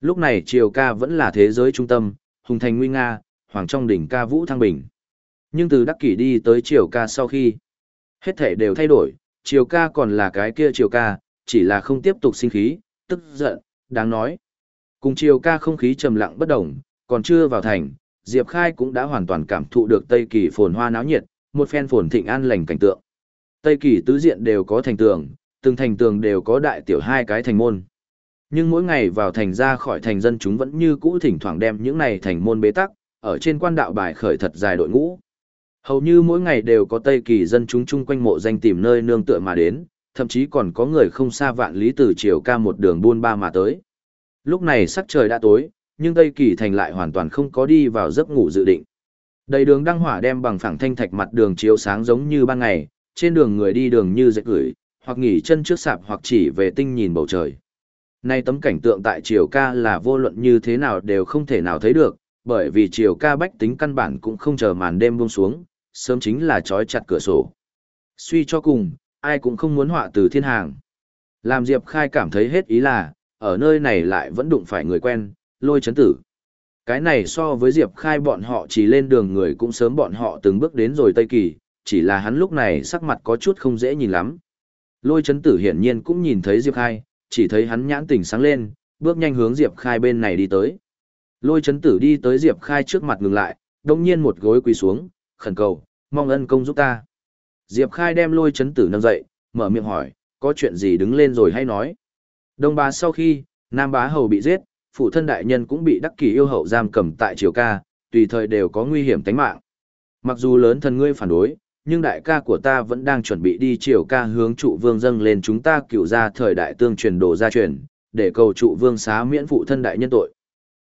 Lúc này triều ca vẫn là thế giới trung tâm, hùng thành nguy nga, hoàng trong đỉnh ca vũ thăng bình. Nhưng từ đắc kỷ đi tới triều ca sau khi, hết thể đều thay đổi, triều ca còn là cái kia triều ca, chỉ là không tiếp tục sinh khí, tức giận, đáng nói. Cùng triều ca không khí trầm lặng bất động, còn chưa vào thành, Diệp Khai cũng đã hoàn toàn cảm thụ được Tây Kỳ phồn hoa náo nhiệt, một phen phồn thịnh an lành cảnh tượng. Tây Kỳ tứ diện đều có thành tường, từng thành tường đều có đại tiểu hai cái thành môn. Nhưng mỗi ngày vào thành ra khỏi thành dân chúng vẫn như cũ thỉnh thoảng đem những này thành môn bế tắc, ở trên quan đạo bài khởi thật dài đội ngũ. Hầu như mỗi ngày đều có Tây Kỳ dân chúng chung quanh mộ danh tìm nơi nương tựa mà đến, thậm chí còn có người không xa vạn lý từ chiều ca một đường buôn ba mà tới. Lúc này sắc trời đã tối, nhưng Tây Kỳ thành lại hoàn toàn không có đi vào giấc ngủ dự định. Đầy đường đăng hỏa đem bằng phẳng thanh thạch mặt đường chiếu sáng giống như ban ngày, trên đường người đi đường như dệt gửi, hoặc nghỉ chân trước sạp hoặc chỉ về tinh nhìn bầu trời. Nay tấm cảnh tượng tại triều ca là vô luận như thế nào đều không thể nào thấy được, bởi vì triều ca bách tính căn bản cũng không chờ màn đêm buông xuống, sớm chính là trói chặt cửa sổ. Suy cho cùng, ai cũng không muốn họa từ thiên hàng. Làm Diệp Khai cảm thấy hết ý là, ở nơi này lại vẫn đụng phải người quen, lôi chấn tử. Cái này so với Diệp Khai bọn họ chỉ lên đường người cũng sớm bọn họ từng bước đến rồi Tây Kỳ, chỉ là hắn lúc này sắc mặt có chút không dễ nhìn lắm. Lôi chấn tử hiển nhiên cũng nhìn thấy Diệp Khai, chỉ thấy hắn nhãn tỉnh sáng lên, bước nhanh hướng Diệp Khai bên này đi tới. Lôi chấn tử đi tới Diệp Khai trước mặt ngừng lại, đồng nhiên một gối quỳ xuống, khẩn cầu, mong ân công giúp ta. Diệp Khai đem lôi chấn tử nâng dậy, mở miệng hỏi, có chuyện gì đứng lên rồi hay nói. Đông bá sau khi, Nam bá hầu bị giết, phụ thân đại nhân cũng bị đắc kỳ yêu hậu giam cầm tại triều ca, tùy thời đều có nguy hiểm tính mạng. Mặc dù lớn thần ngươi phản đối, nhưng đại ca của ta vẫn đang chuẩn bị đi triều ca hướng trụ vương dâng lên chúng ta cựu ra thời đại tương truyền đồ gia truyền, để cầu trụ vương xá miễn phụ thân đại nhân tội.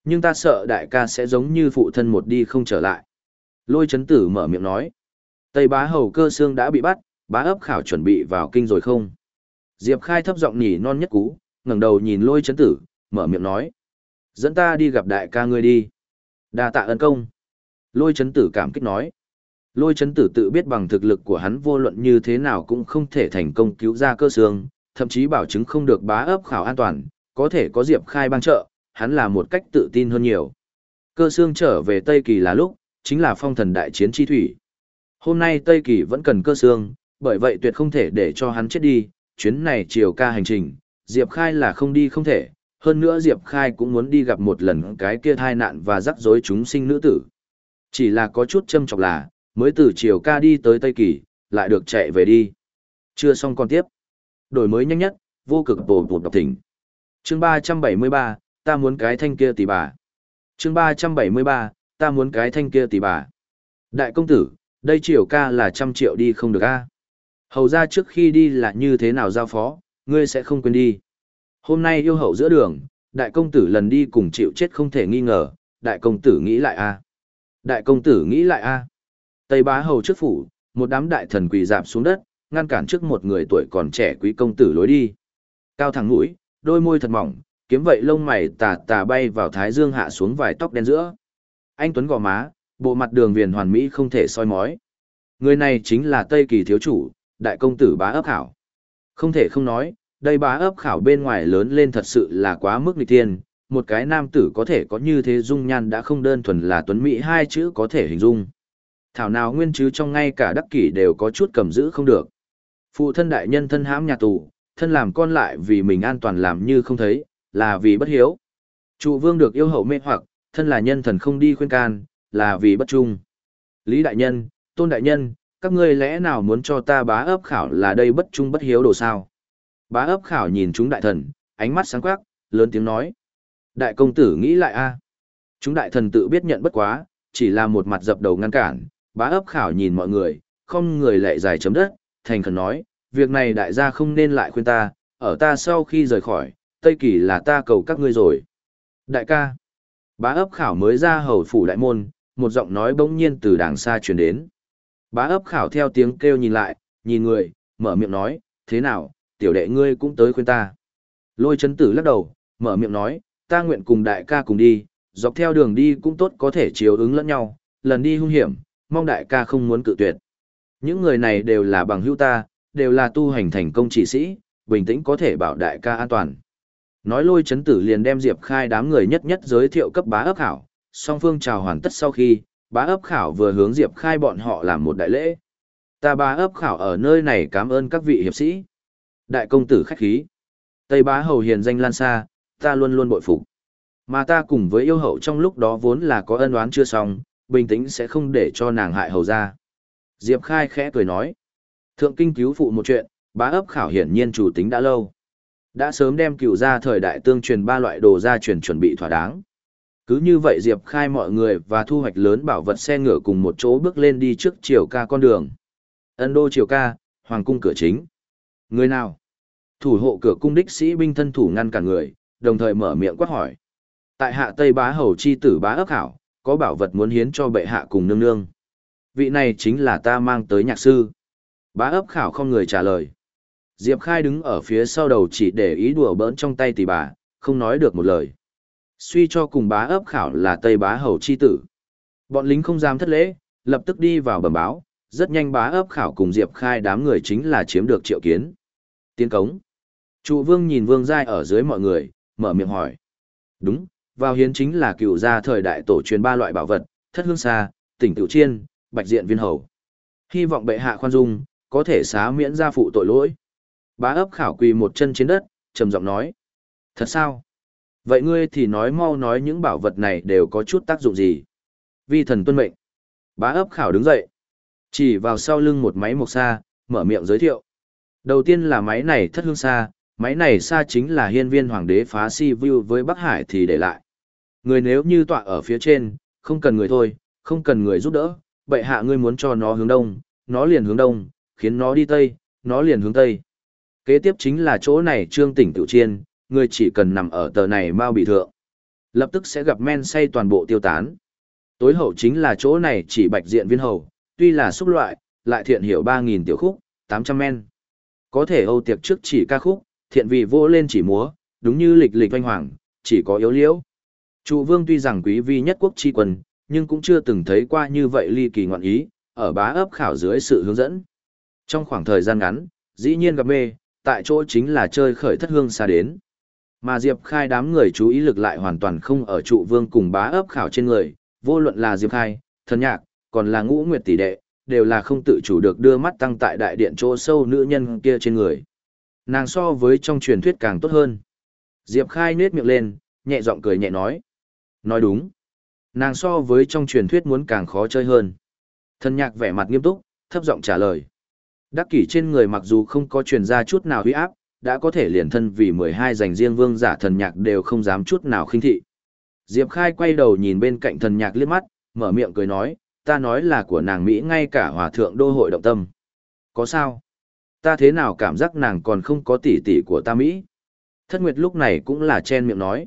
Nhưng ta sợ đại ca sẽ giống như phụ thân một đi không trở lại. Lôi chấn tử mở miệng nói. Tây bá hầu cơ xương đã bị bắt, bá ấp khảo chuẩn bị vào kinh rồi không? Diệp khai thấp giọng nhỉ non nhất cú, ngẩng đầu nhìn lôi chấn tử, mở miệng nói. Dẫn ta đi gặp đại ca ngươi đi. đa tạ ân công. Lôi chấn tử cảm kích nói. Lôi chấn tử tự biết bằng thực lực của hắn vô luận như thế nào cũng không thể thành công cứu ra cơ xương, thậm chí bảo chứng không được bá ấp khảo an toàn, có thể có Diệp Khai bang trợ, hắn là một cách tự tin hơn nhiều. Cơ xương trở về Tây Kỳ là lúc, chính là phong thần đại chiến chi thủy. Hôm nay Tây Kỳ vẫn cần cơ xương, bởi vậy tuyệt không thể để cho hắn chết đi, chuyến này chiều ca hành trình, Diệp Khai là không đi không thể, hơn nữa Diệp Khai cũng muốn đi gặp một lần cái kia thai nạn và rắc rối chúng sinh nữ tử. Chỉ là có chút châm chọc là, mới từ chiều ca đi tới Tây Kỳ, lại được chạy về đi. Chưa xong còn tiếp. Đổi mới nhanh nhất, vô cực bổ bụt đọc thỉnh. Chương 373, ta muốn cái thanh kia tỷ bà. Chương 373, ta muốn cái thanh kia tỷ bà. Đại công tử, đây chiều ca là trăm triệu đi không được a. Hầu ra trước khi đi là như thế nào giao phó, ngươi sẽ không quên đi. Hôm nay yêu hậu giữa đường, đại công tử lần đi cùng chịu chết không thể nghi ngờ, đại công tử nghĩ lại a. Đại công tử nghĩ lại a. Tây bá hầu trước phủ, một đám đại thần quỳ dạp xuống đất, ngăn cản trước một người tuổi còn trẻ quý công tử lối đi. Cao thẳng mũi, đôi môi thật mỏng, kiếm vậy lông mày tà tà bay vào thái dương hạ xuống vài tóc đen giữa. Anh Tuấn gò má, bộ mặt đường viền hoàn mỹ không thể soi mói. Người này chính là Tây Kỳ thiếu chủ, đại công tử bá ấp khảo. Không thể không nói, đây bá ấp khảo bên ngoài lớn lên thật sự là quá mức nghịch tiên, một cái nam tử có thể có như thế dung nhan đã không đơn thuần là tuấn mỹ hai chữ có thể hình dung. Thảo nào nguyên chứ trong ngay cả đắc kỷ đều có chút cầm giữ không được. Phụ thân đại nhân thân hãm nhà tù, thân làm con lại vì mình an toàn làm như không thấy, là vì bất hiếu. Trụ vương được yêu hậu mê hoặc, thân là nhân thần không đi khuyên can, là vì bất trung. Lý đại nhân, tôn đại nhân, các ngươi lẽ nào muốn cho ta bá ấp khảo là đây bất trung bất hiếu đồ sao? Bá ấp khảo nhìn chúng đại thần, ánh mắt sáng quắc, lớn tiếng nói. Đại công tử nghĩ lại a Chúng đại thần tự biết nhận bất quá, chỉ là một mặt dập đầu ngăn cản, bá ấp khảo nhìn mọi người, không người lệ dài chấm đất, thành khẩn nói, việc này đại gia không nên lại khuyên ta, ở ta sau khi rời khỏi, Tây Kỳ là ta cầu các ngươi rồi. Đại ca, bá ấp khảo mới ra hầu phủ đại môn, một giọng nói bỗng nhiên từ đàng xa truyền đến. Bá ấp khảo theo tiếng kêu nhìn lại, nhìn người, mở miệng nói, thế nào, tiểu đệ ngươi cũng tới khuyên ta. Lôi chấn tử lắc đầu, mở miệng nói, ta nguyện cùng đại ca cùng đi, dọc theo đường đi cũng tốt có thể chiếu ứng lẫn nhau, lần đi hung hiểm, mong đại ca không muốn cự tuyệt. Những người này đều là bằng hữu ta, đều là tu hành thành công chỉ sĩ, bình tĩnh có thể bảo đại ca an toàn. Nói lôi chấn tử liền đem Diệp Khai đám người nhất nhất giới thiệu cấp bá ấp khảo, song phương chào hoàn tất sau khi, bá ấp khảo vừa hướng Diệp Khai bọn họ làm một đại lễ. Ta bá ấp khảo ở nơi này cảm ơn các vị hiệp sĩ. Đại công tử khách khí. Tây bá hầu hiền danh lan xa, ta luôn luôn bội phục. Mà ta cùng với yêu hậu trong lúc đó vốn là có ân oán chưa xong, bình tĩnh sẽ không để cho nàng hại hầu ra. Diệp Khai khẽ cười nói. Thượng kinh cứu phụ một chuyện, bá ấp khảo hiển nhiên chủ tính đã lâu. Đã sớm đem cựu ra thời đại tương truyền ba loại đồ gia truyền chuẩn bị thỏa đáng. Cứ như vậy Diệp Khai mọi người và thu hoạch lớn bảo vật xe ngựa cùng một chỗ bước lên đi trước chiều ca con đường. Ấn đô chiều ca, hoàng cung cửa chính. Người nào? Thủ hộ cửa cung đích sĩ binh thân thủ ngăn cả người, đồng thời mở miệng quát hỏi. Tại hạ Tây Bá Hầu chi tử bá ấp khảo có bảo vật muốn hiến cho bệ hạ cùng nương nương. Vị này chính là ta mang tới nhạc sư. Bá ấp khảo không người trả lời. Diệp Khai đứng ở phía sau đầu chỉ để ý đùa bỡn trong tay tỷ bà, không nói được một lời. Suy cho cùng bá ấp khảo là Tây Bá Hầu chi tử. Bọn lính không dám thất lễ, lập tức đi vào bẩm báo, rất nhanh bá ấp khảo cùng Diệp Khai đám người chính là chiếm được triệu kiến. Tiến cống. Trụ vương nhìn vương giai ở dưới mọi người, mở miệng hỏi. Đúng, vào hiến chính là cựu gia thời đại tổ truyền ba loại bảo vật, thất hương xa, tỉnh tiểu chiên, bạch diện viên hầu. Hy vọng bệ hạ khoan dung, có thể xá miễn gia phụ tội lỗi. Bá ấp khảo quỳ một chân trên đất, trầm giọng nói. Thật sao? Vậy ngươi thì nói mau nói những bảo vật này đều có chút tác dụng gì? Vi thần tuân mệnh. Bá ấp khảo đứng dậy. Chỉ vào sau lưng một máy mộc xa, mở miệng giới thiệu. Đầu tiên là máy này thất hương xa, máy này xa chính là hiên viên hoàng đế phá si view với Bắc Hải thì để lại. Người nếu như tọa ở phía trên, không cần người thôi, không cần người giúp đỡ, bệ hạ ngươi muốn cho nó hướng đông, nó liền hướng đông, khiến nó đi tây, nó liền hướng tây. Kế tiếp chính là chỗ này trương tỉnh tiểu chiên, ngươi chỉ cần nằm ở tờ này mau bị thượng. Lập tức sẽ gặp men say toàn bộ tiêu tán. Tối hậu chính là chỗ này chỉ bạch diện viên hầu, tuy là xúc loại, lại thiện hiểu 3.000 tiểu khúc, 800 men. Có thể âu tiệc trước chỉ ca khúc, thiện vị vô lên chỉ múa, đúng như lịch lịch oanh hoàng, chỉ có yếu liễu. Trụ vương tuy rằng quý vi nhất quốc chi quân, nhưng cũng chưa từng thấy qua như vậy ly kỳ ngoạn ý, ở bá ấp khảo dưới sự hướng dẫn. Trong khoảng thời gian ngắn, dĩ nhiên gặp mê, tại chỗ chính là chơi khởi thất hương xa đến. Mà Diệp Khai đám người chú ý lực lại hoàn toàn không ở trụ vương cùng bá ấp khảo trên người, vô luận là Diệp Khai, thần nhạc, còn là ngũ nguyệt tỷ đệ, đều là không tự chủ được đưa mắt tăng tại đại điện chỗ sâu nữ nhân kia trên người. Nàng so với trong truyền thuyết càng tốt hơn. Diệp Khai nết miệng lên, nhẹ giọng cười nhẹ nói. Nói đúng. Nàng so với trong truyền thuyết muốn càng khó chơi hơn. Thần nhạc vẻ mặt nghiêm túc, thấp giọng trả lời. Đắc kỷ trên người mặc dù không có truyền ra chút nào huy áp, đã có thể liền thân vì 12 dành riêng vương giả thần nhạc đều không dám chút nào khinh thị. Diệp Khai quay đầu nhìn bên cạnh thần nhạc liếc mắt, mở miệng cười nói, ta nói là của nàng Mỹ ngay cả hòa thượng đô hội động tâm. Có sao? Ta thế nào cảm giác nàng còn không có tỷ tỷ của ta Mỹ? Thất Nguyệt lúc này cũng là chen miệng nói.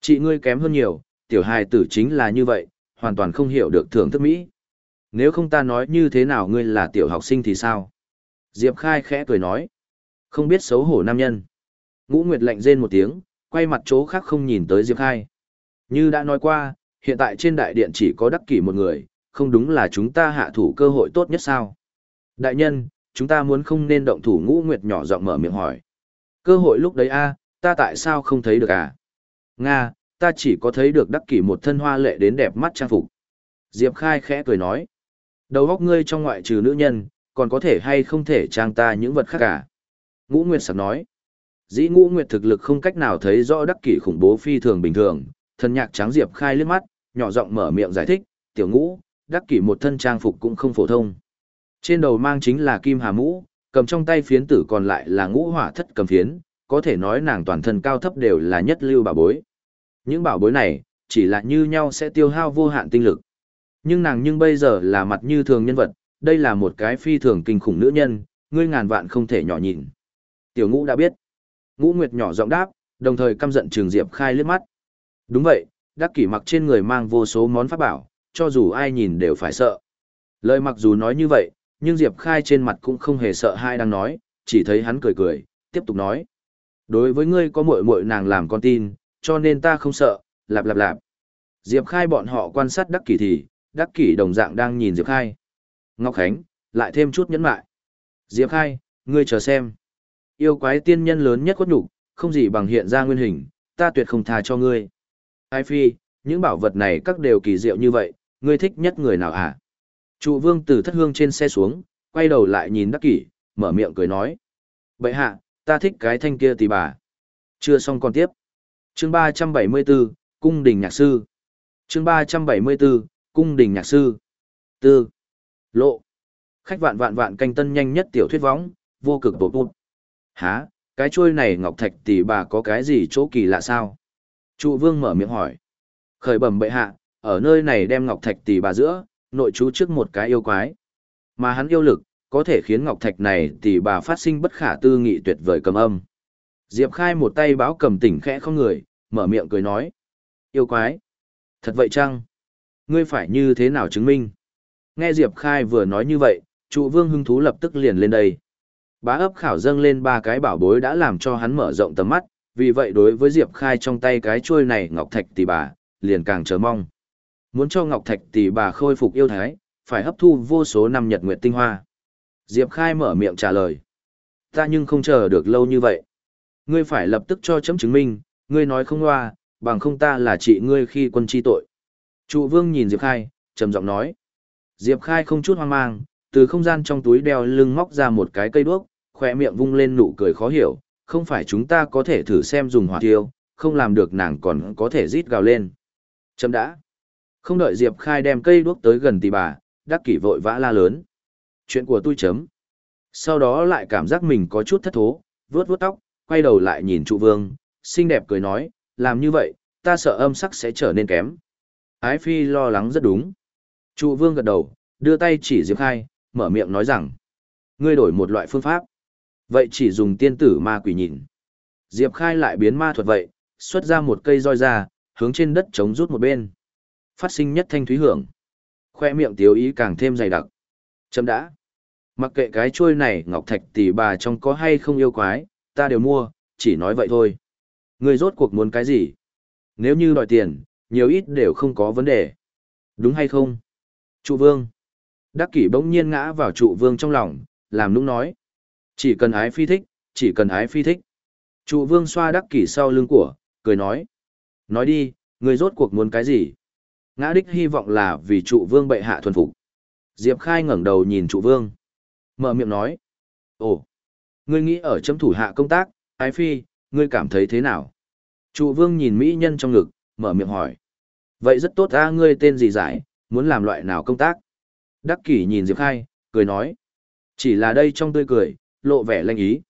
Chị ngươi kém hơn nhiều, tiểu hài tử chính là như vậy, hoàn toàn không hiểu được thưởng thức Mỹ. Nếu không ta nói như thế nào ngươi là tiểu học sinh thì sao? Diệp Khai khẽ cười nói. Không biết xấu hổ nam nhân. Ngũ Nguyệt lạnh rên một tiếng, quay mặt chỗ khác không nhìn tới Diệp Khai. Như đã nói qua, hiện tại trên đại điện chỉ có đắc kỷ một người, không đúng là chúng ta hạ thủ cơ hội tốt nhất sao? Đại nhân, chúng ta muốn không nên động thủ ngũ nguyệt nhỏ giọng mở miệng hỏi. Cơ hội lúc đấy a, ta tại sao không thấy được à? Nga, ta chỉ có thấy được đắc kỷ một thân hoa lệ đến đẹp mắt trang phục. Diệp Khai khẽ cười nói. Đầu góc ngươi trong ngoại trừ nữ nhân, còn có thể hay không thể trang ta những vật khác cả. Ngũ Nguyệt sẵn nói. Dĩ Ngũ Nguyệt thực lực không cách nào thấy rõ đắc kỷ khủng bố phi thường bình thường, thân nhạc trắng Diệp Khai liếc mắt, nhỏ giọng mở miệng giải thích, tiểu ngũ, đắc kỷ một thân trang phục cũng không phổ thông. Trên đầu mang chính là kim hà mũ, cầm trong tay phiến tử còn lại là ngũ hỏa thất cầm phiến, có thể nói nàng toàn thân cao thấp đều là nhất lưu bà bối. Những bảo bối này, chỉ là như nhau sẽ tiêu hao vô hạn tinh lực. Nhưng nàng nhưng bây giờ là mặt như thường nhân vật, đây là một cái phi thường kinh khủng nữ nhân, ngươi ngàn vạn không thể nhỏ nhìn. Tiểu ngũ đã biết. Ngũ Nguyệt nhỏ giọng đáp, đồng thời căm giận Trường Diệp Khai liếc mắt. Đúng vậy, đắc kỷ mặc trên người mang vô số món pháp bảo, cho dù ai nhìn đều phải sợ. Lời mặc dù nói như vậy, nhưng Diệp Khai trên mặt cũng không hề sợ hai đang nói, chỉ thấy hắn cười cười, tiếp tục nói. Đối với ngươi có muội muội nàng làm con tin, cho nên ta không sợ, lạp lạp lạp. Diệp Khai bọn họ quan sát đắc kỷ thì, đắc kỷ đồng dạng đang nhìn Diệp Khai. Ngọc Khánh, lại thêm chút nhẫn mại. Diệp Khai, ngươi chờ xem. Yêu quái tiên nhân lớn nhất quất nhục, không gì bằng hiện ra nguyên hình, ta tuyệt không tha cho ngươi. Ai phi, những bảo vật này các đều kỳ diệu như vậy, ngươi thích nhất người nào hả? À? Trụ vương từ thất hương trên xe xuống, quay đầu lại nhìn đắc kỷ, mở miệng cười nói. Bậy hạ, ta thích cái thanh kia tỷ bà. Chưa xong còn tiếp. Chương 374, Cung đình nhạc sư. Chương 374, Cung đình nhạc sư. Tư. Lộ. Khách vạn vạn vạn canh tân nhanh nhất tiểu thuyết võng, vô cực bột bụt. Hả, cái chuôi này ngọc thạch tỷ bà có cái gì chỗ kỳ lạ sao? Trụ vương mở miệng hỏi. Khởi bẩm bệ hạ, ở nơi này đem ngọc thạch tỷ bà giữa, nội chú trước một cái yêu quái. Mà hắn yêu lực, có thể khiến ngọc thạch này tỷ bà phát sinh bất khả tư nghị tuyệt vời cầm âm. Diệp Khai một tay báo cầm tỉnh khẽ không người, mở miệng cười nói. Yêu quái! Thật vậy chăng? Ngươi phải như thế nào chứng minh? Nghe Diệp Khai vừa nói như vậy, trụ vương hưng thú lập tức liền lên đây. Bá ấp khảo dâng lên ba cái bảo bối đã làm cho hắn mở rộng tầm mắt, vì vậy đối với Diệp Khai trong tay cái chuôi này ngọc thạch tỷ bà, liền càng chờ mong. Muốn cho ngọc thạch tỷ bà khôi phục yêu thái, phải hấp thu vô số năm nhật nguyệt tinh hoa. Diệp Khai mở miệng trả lời. Ta nhưng không chờ được lâu như vậy. Ngươi phải lập tức cho chấm chứng minh, ngươi nói không hoa, bằng không ta là chị ngươi khi quân chi tội. Trụ vương nhìn Diệp Khai, trầm giọng nói. Diệp Khai không chút hoang mang, từ không gian trong túi đeo lưng móc ra một cái cây đuốc, khỏe miệng vung lên nụ cười khó hiểu, không phải chúng ta có thể thử xem dùng hỏa tiêu, không làm được nàng còn có thể rít gào lên. Chấm đã. Không đợi Diệp Khai đem cây đuốc tới gần tỷ bà, đắc kỷ vội vã la lớn. Chuyện của tôi chấm. Sau đó lại cảm giác mình có chút thất thố, vuốt vuốt tóc, quay đầu lại nhìn trụ vương, xinh đẹp cười nói, làm như vậy, ta sợ âm sắc sẽ trở nên kém. Ái Phi lo lắng rất đúng. Trụ vương gật đầu, đưa tay chỉ Diệp Khai, mở miệng nói rằng, ngươi đổi một loại phương pháp. Vậy chỉ dùng tiên tử ma quỷ nhìn. Diệp Khai lại biến ma thuật vậy, xuất ra một cây roi ra, hướng trên đất chống rút một bên. Phát sinh nhất thanh thúy hưởng. Khoe miệng tiếu ý càng thêm dày đặc. Chấm đã. Mặc kệ cái chuôi này ngọc thạch tỷ bà trong có hay không yêu quái, ta đều mua, chỉ nói vậy thôi. Người rốt cuộc muốn cái gì? Nếu như đòi tiền, nhiều ít đều không có vấn đề. Đúng hay không? Trụ vương. Đắc kỷ bỗng nhiên ngã vào trụ vương trong lòng, làm nũng nói. Chỉ cần ái phi thích, chỉ cần ái phi thích. Trụ vương xoa đắc kỷ sau lưng của, cười nói. Nói đi, người rốt cuộc muốn cái gì? Ngã đích hy vọng là vì trụ vương bệ hạ thuần phục. Diệp Khai ngẩng đầu nhìn trụ vương. Mở miệng nói. Ồ, ngươi nghĩ ở chấm thủ hạ công tác, ái phi, ngươi cảm thấy thế nào? Trụ vương nhìn mỹ nhân trong ngực, mở miệng hỏi. Vậy rất tốt ta, ngươi tên gì giải, muốn làm loại nào công tác? Đắc kỷ nhìn Diệp Khai, cười nói. Chỉ là đây trong tươi cười, lộ vẻ lanh ý.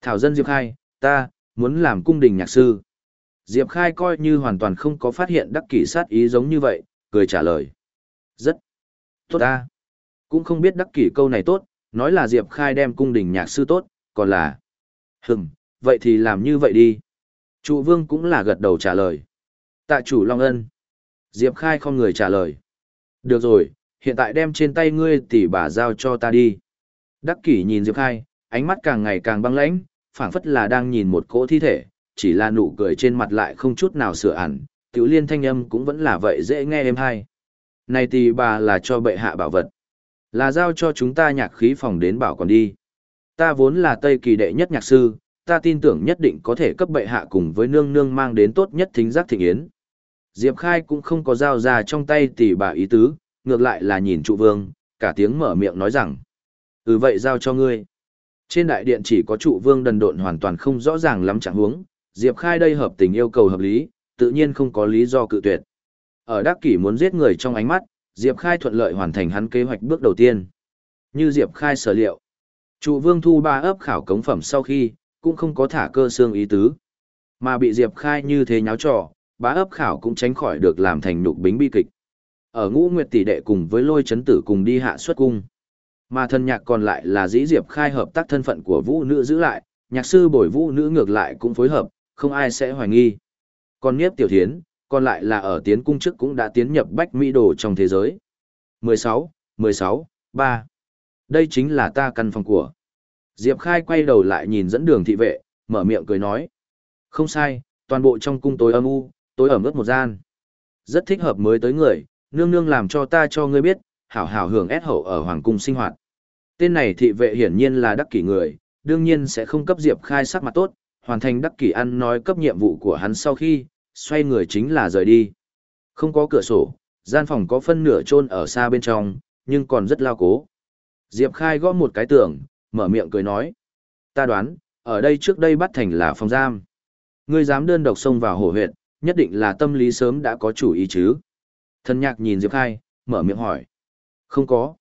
Thảo dân Diệp Khai, ta, muốn làm cung đình nhạc sư. Diệp Khai coi như hoàn toàn không có phát hiện đắc kỷ sát ý giống như vậy, cười trả lời. Rất tốt ta. Cũng không biết đắc kỷ câu này tốt, nói là Diệp Khai đem cung đình nhạc sư tốt, còn là... Hừm, vậy thì làm như vậy đi. Trụ vương cũng là gật đầu trả lời. Tạ chủ Long Ân. Diệp Khai không người trả lời. Được rồi, hiện tại đem trên tay ngươi tỷ bà giao cho ta đi. Đắc kỷ nhìn Diệp Khai, ánh mắt càng ngày càng băng lãnh, phảng phất là đang nhìn một cỗ thi thể, chỉ là nụ cười trên mặt lại không chút nào sửa ẩn, tiểu liên thanh âm cũng vẫn là vậy dễ nghe em hay. Này tỷ bà là cho bệ hạ bảo vật. Là giao cho chúng ta nhạc khí phòng đến bảo còn đi. Ta vốn là Tây kỳ đệ nhất nhạc sư, ta tin tưởng nhất định có thể cấp bệ hạ cùng với nương nương mang đến tốt nhất thính giác thịnh yến. Diệp Khai cũng không có dao ra trong tay tỷ bà ý tứ, ngược lại là nhìn trụ vương, cả tiếng mở miệng nói rằng. Ừ vậy giao cho ngươi. Trên đại điện chỉ có trụ vương đần độn hoàn toàn không rõ ràng lắm chẳng huống, Diệp Khai đây hợp tình yêu cầu hợp lý, tự nhiên không có lý do cự tuyệt. Ở đắc kỷ muốn giết người trong ánh mắt, Diệp Khai thuận lợi hoàn thành hắn kế hoạch bước đầu tiên. Như Diệp Khai sở liệu, trụ vương thu ba ấp khảo cống phẩm sau khi, cũng không có thả cơ xương ý tứ. Mà bị Diệp Khai như thế nháo trò, bá ấp khảo cũng tránh khỏi được làm thành nhục bính bi kịch. Ở ngũ nguyệt tỷ đệ cùng với lôi chấn tử cùng đi hạ xuất cung. Mà thân nhạc còn lại là dĩ Diệp Khai hợp tác thân phận của vũ nữ giữ lại, nhạc sư bồi vũ nữ ngược lại cũng phối hợp, không ai sẽ hoài nghi. Còn Niếp Tiểu Thiến, còn lại là ở tiến cung trước cũng đã tiến nhập bách mỹ đồ trong thế giới. 16, 16, 3. Đây chính là ta căn phòng của. Diệp Khai quay đầu lại nhìn dẫn đường thị vệ, mở miệng cười nói. Không sai, toàn bộ trong cung tối âm u, tối ẩm ướt một gian. Rất thích hợp mới tới người, nương nương làm cho ta cho ngươi biết, hảo hảo hưởng ép hậu ở hoàng cung sinh hoạt. Tên này thị vệ hiển nhiên là đắc kỷ người, đương nhiên sẽ không cấp Diệp Khai sắc mặt tốt, hoàn thành đắc kỷ ăn nói cấp nhiệm vụ của hắn sau khi, xoay người chính là rời đi. Không có cửa sổ, gian phòng có phân nửa chôn ở xa bên trong, nhưng còn rất lao cố. Diệp Khai gõ một cái tường, mở miệng cười nói. Ta đoán, ở đây trước đây bắt thành là phòng giam. Ngươi dám đơn độc xông vào hổ huyệt, nhất định là tâm lý sớm đã có chủ ý chứ. Thần nhạc nhìn Diệp Khai, mở miệng hỏi. Không có.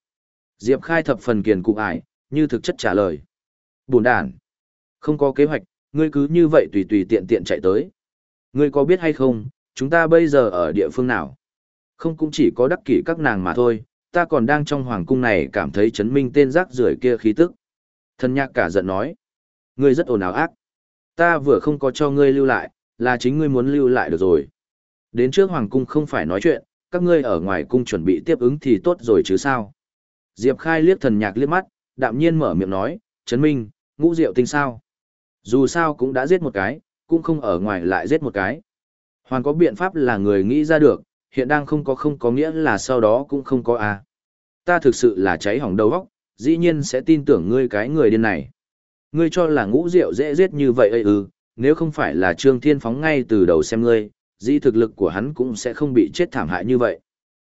Diệp Khai thập phần kiền cụ ải, như thực chất trả lời. Buồn đàn. Không có kế hoạch, ngươi cứ như vậy tùy tùy tiện tiện chạy tới. Ngươi có biết hay không, chúng ta bây giờ ở địa phương nào? Không cũng chỉ có đắc kỷ các nàng mà thôi, ta còn đang trong hoàng cung này cảm thấy chấn minh tên rác rưởi kia khí tức. Thần nhạc cả giận nói. Ngươi rất ồn ào ác. Ta vừa không có cho ngươi lưu lại, là chính ngươi muốn lưu lại được rồi. Đến trước hoàng cung không phải nói chuyện, các ngươi ở ngoài cung chuẩn bị tiếp ứng thì tốt rồi chứ sao. Diệp Khai liếc thần nhạc liếc mắt, đạm nhiên mở miệng nói, Trấn minh, ngũ diệu tinh sao. Dù sao cũng đã giết một cái, cũng không ở ngoài lại giết một cái. Hoàn có biện pháp là người nghĩ ra được, hiện đang không có không có nghĩa là sau đó cũng không có à. Ta thực sự là cháy hỏng đầu óc, dĩ nhiên sẽ tin tưởng ngươi cái người điên này. Ngươi cho là ngũ diệu dễ giết như vậy ư, ừ, nếu không phải là Trương Thiên phóng ngay từ đầu xem ngươi, dĩ thực lực của hắn cũng sẽ không bị chết thảm hại như vậy.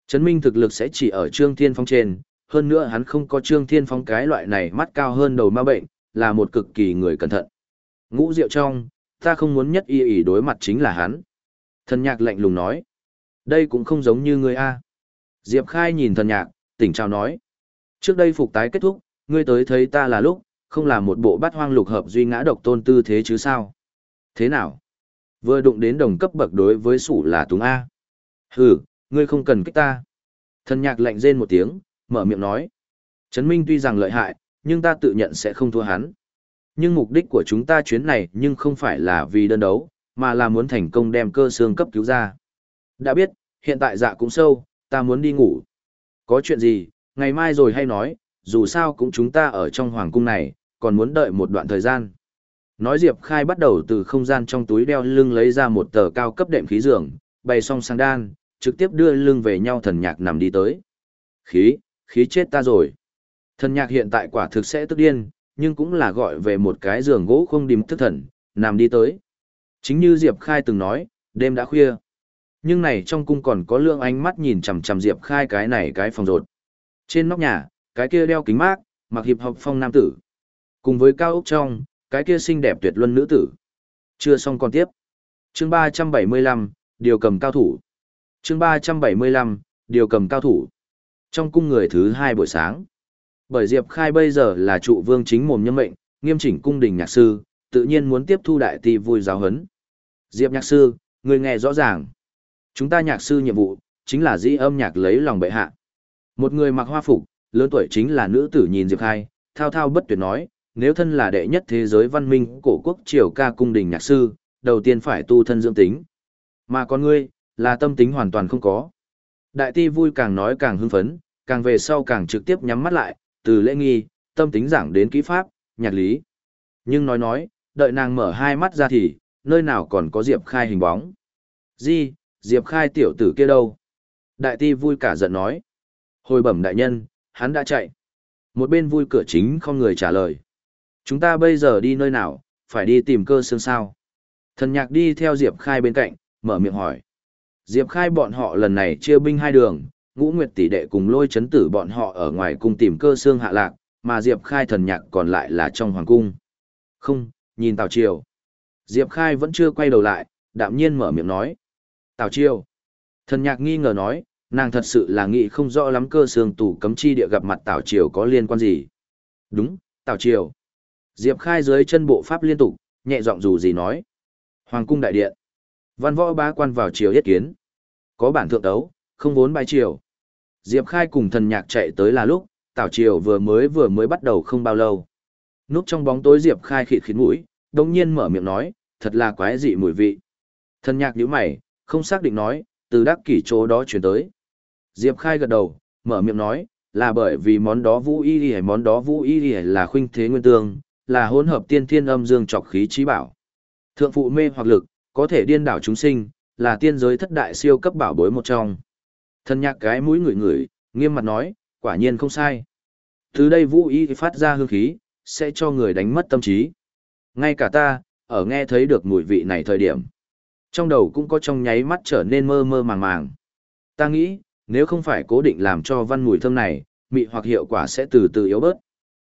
Trấn Minh thực lực sẽ chỉ ở Trương Thiên phóng trên, hơn nữa hắn không có Trương Thiên phóng cái loại này mắt cao hơn đầu ma bệnh, là một cực kỳ người cẩn thận. Ngũ diệu trong, ta không muốn nhất y ỉ đối mặt chính là hắn. Thần nhạc lạnh lùng nói. Đây cũng không giống như ngươi a. Diệp Khai nhìn thần nhạc, tỉnh trao nói. Trước đây phục tái kết thúc, ngươi tới thấy ta là lúc, không là một bộ bát hoang lục hợp duy ngã độc tôn tư thế chứ sao? Thế nào? Vừa đụng đến đồng cấp bậc đối với sủ là túng A. Hừ, ngươi không cần kích ta. Thần nhạc lạnh rên một tiếng, mở miệng nói. Trấn Minh tuy rằng lợi hại, nhưng ta tự nhận sẽ không thua hắn. Nhưng mục đích của chúng ta chuyến này nhưng không phải là vì đơn đấu, mà là muốn thành công đem cơ xương cấp cứu ra. Đã biết, hiện tại dạ cũng sâu, ta muốn đi ngủ. Có chuyện gì, ngày mai rồi hay nói, dù sao cũng chúng ta ở trong hoàng cung này, còn muốn đợi một đoạn thời gian. Nói Diệp Khai bắt đầu từ không gian trong túi đeo lưng lấy ra một tờ cao cấp đệm khí giường, bày xong sang đan, trực tiếp đưa lưng về nhau thần nhạc nằm đi tới. Khí, khí chết ta rồi. Thần nhạc hiện tại quả thực sẽ tức điên, nhưng cũng là gọi về một cái giường gỗ không đìm thức thần, nằm đi tới. Chính như Diệp Khai từng nói, đêm đã khuya. Nhưng này trong cung còn có lượng ánh mắt nhìn chằm chằm Diệp Khai cái này cái phòng rột. Trên nóc nhà, cái kia đeo kính mát, mặc hiệp học phong nam tử. Cùng với cao ốc trong, cái kia xinh đẹp tuyệt luân nữ tử. Chưa xong còn tiếp. Chương 375, điều cầm cao thủ. Chương 375, điều cầm cao thủ. Trong cung người thứ hai buổi sáng. Bởi Diệp Khai bây giờ là trụ vương chính mồm nhân mệnh, nghiêm chỉnh cung đình nhạc sư, tự nhiên muốn tiếp thu đại tỷ vui giáo hấn. Diệp nhạc sư, người nghe rõ ràng. Chúng ta nhạc sư nhiệm vụ, chính là di âm nhạc lấy lòng bệ hạ. Một người mặc hoa phục, lớn tuổi chính là nữ tử nhìn Diệp Khai, thao thao bất tuyệt nói, nếu thân là đệ nhất thế giới văn minh cổ quốc triều ca cung đình nhạc sư, đầu tiên phải tu thân dưỡng tính. Mà con ngươi, là tâm tính hoàn toàn không có. Đại ti vui càng nói càng hưng phấn, càng về sau càng trực tiếp nhắm mắt lại, từ lễ nghi, tâm tính giảng đến kỹ pháp, nhạc lý. Nhưng nói nói, đợi nàng mở hai mắt ra thì, nơi nào còn có Diệp Khai hình bóng. Di, Diệp Khai tiểu tử kia đâu? Đại ti vui cả giận nói. Hồi bẩm đại nhân, hắn đã chạy. Một bên vui cửa chính không người trả lời. Chúng ta bây giờ đi nơi nào, phải đi tìm cơ xương sao? Thần nhạc đi theo Diệp Khai bên cạnh, mở miệng hỏi. Diệp Khai bọn họ lần này chia binh hai đường, ngũ nguyệt tỷ đệ cùng lôi chấn tử bọn họ ở ngoài cung tìm cơ xương hạ lạc, mà Diệp Khai thần nhạc còn lại là trong hoàng cung. Không, nhìn Tào Triều. Diệp Khai vẫn chưa quay đầu lại, đạm nhiên mở miệng nói. Tào Triều. Thần nhạc nghi ngờ nói, nàng thật sự là nghĩ không rõ lắm cơ xương tù cấm chi địa gặp mặt Tào Triều có liên quan gì. Đúng, Tào Triều. Diệp Khai dưới chân bộ pháp liên tục, nhẹ giọng dù gì nói. Hoàng cung đại điện. Văn võ bá quan vào triều yết kiến. Có bản thượng đấu, không vốn bài triều. Diệp Khai cùng thần nhạc chạy tới là lúc, Tào Triều vừa mới vừa mới bắt đầu không bao lâu. Núp trong bóng tối Diệp Khai khịt khịt mũi, đồng nhiên mở miệng nói, thật là quái dị mùi vị. Thần nhạc nhíu mày, không xác định nói, từ đắc kỷ chỗ đó chuyển tới. Diệp Khai gật đầu, mở miệng nói, là bởi vì món đó vũ y hay món đó vũ y là khuynh thế nguyên tương, là hỗn hợp tiên thiên âm dương trọc khí trí bảo. Thượng phụ mê hoặc lực, có thể điên đảo chúng sinh, là tiên giới thất đại siêu cấp bảo bối một trong. Thân nhạc cái mũi ngửi ngửi, nghiêm mặt nói, quả nhiên không sai. Từ đây vũ y phát ra hương khí, sẽ cho người đánh mất tâm trí. Ngay cả ta, ở nghe thấy được mùi vị này thời điểm. Trong đầu cũng có trong nháy mắt trở nên mơ mơ màng màng. Ta nghĩ, nếu không phải cố định làm cho văn mùi thơm này, mị hoặc hiệu quả sẽ từ từ yếu bớt.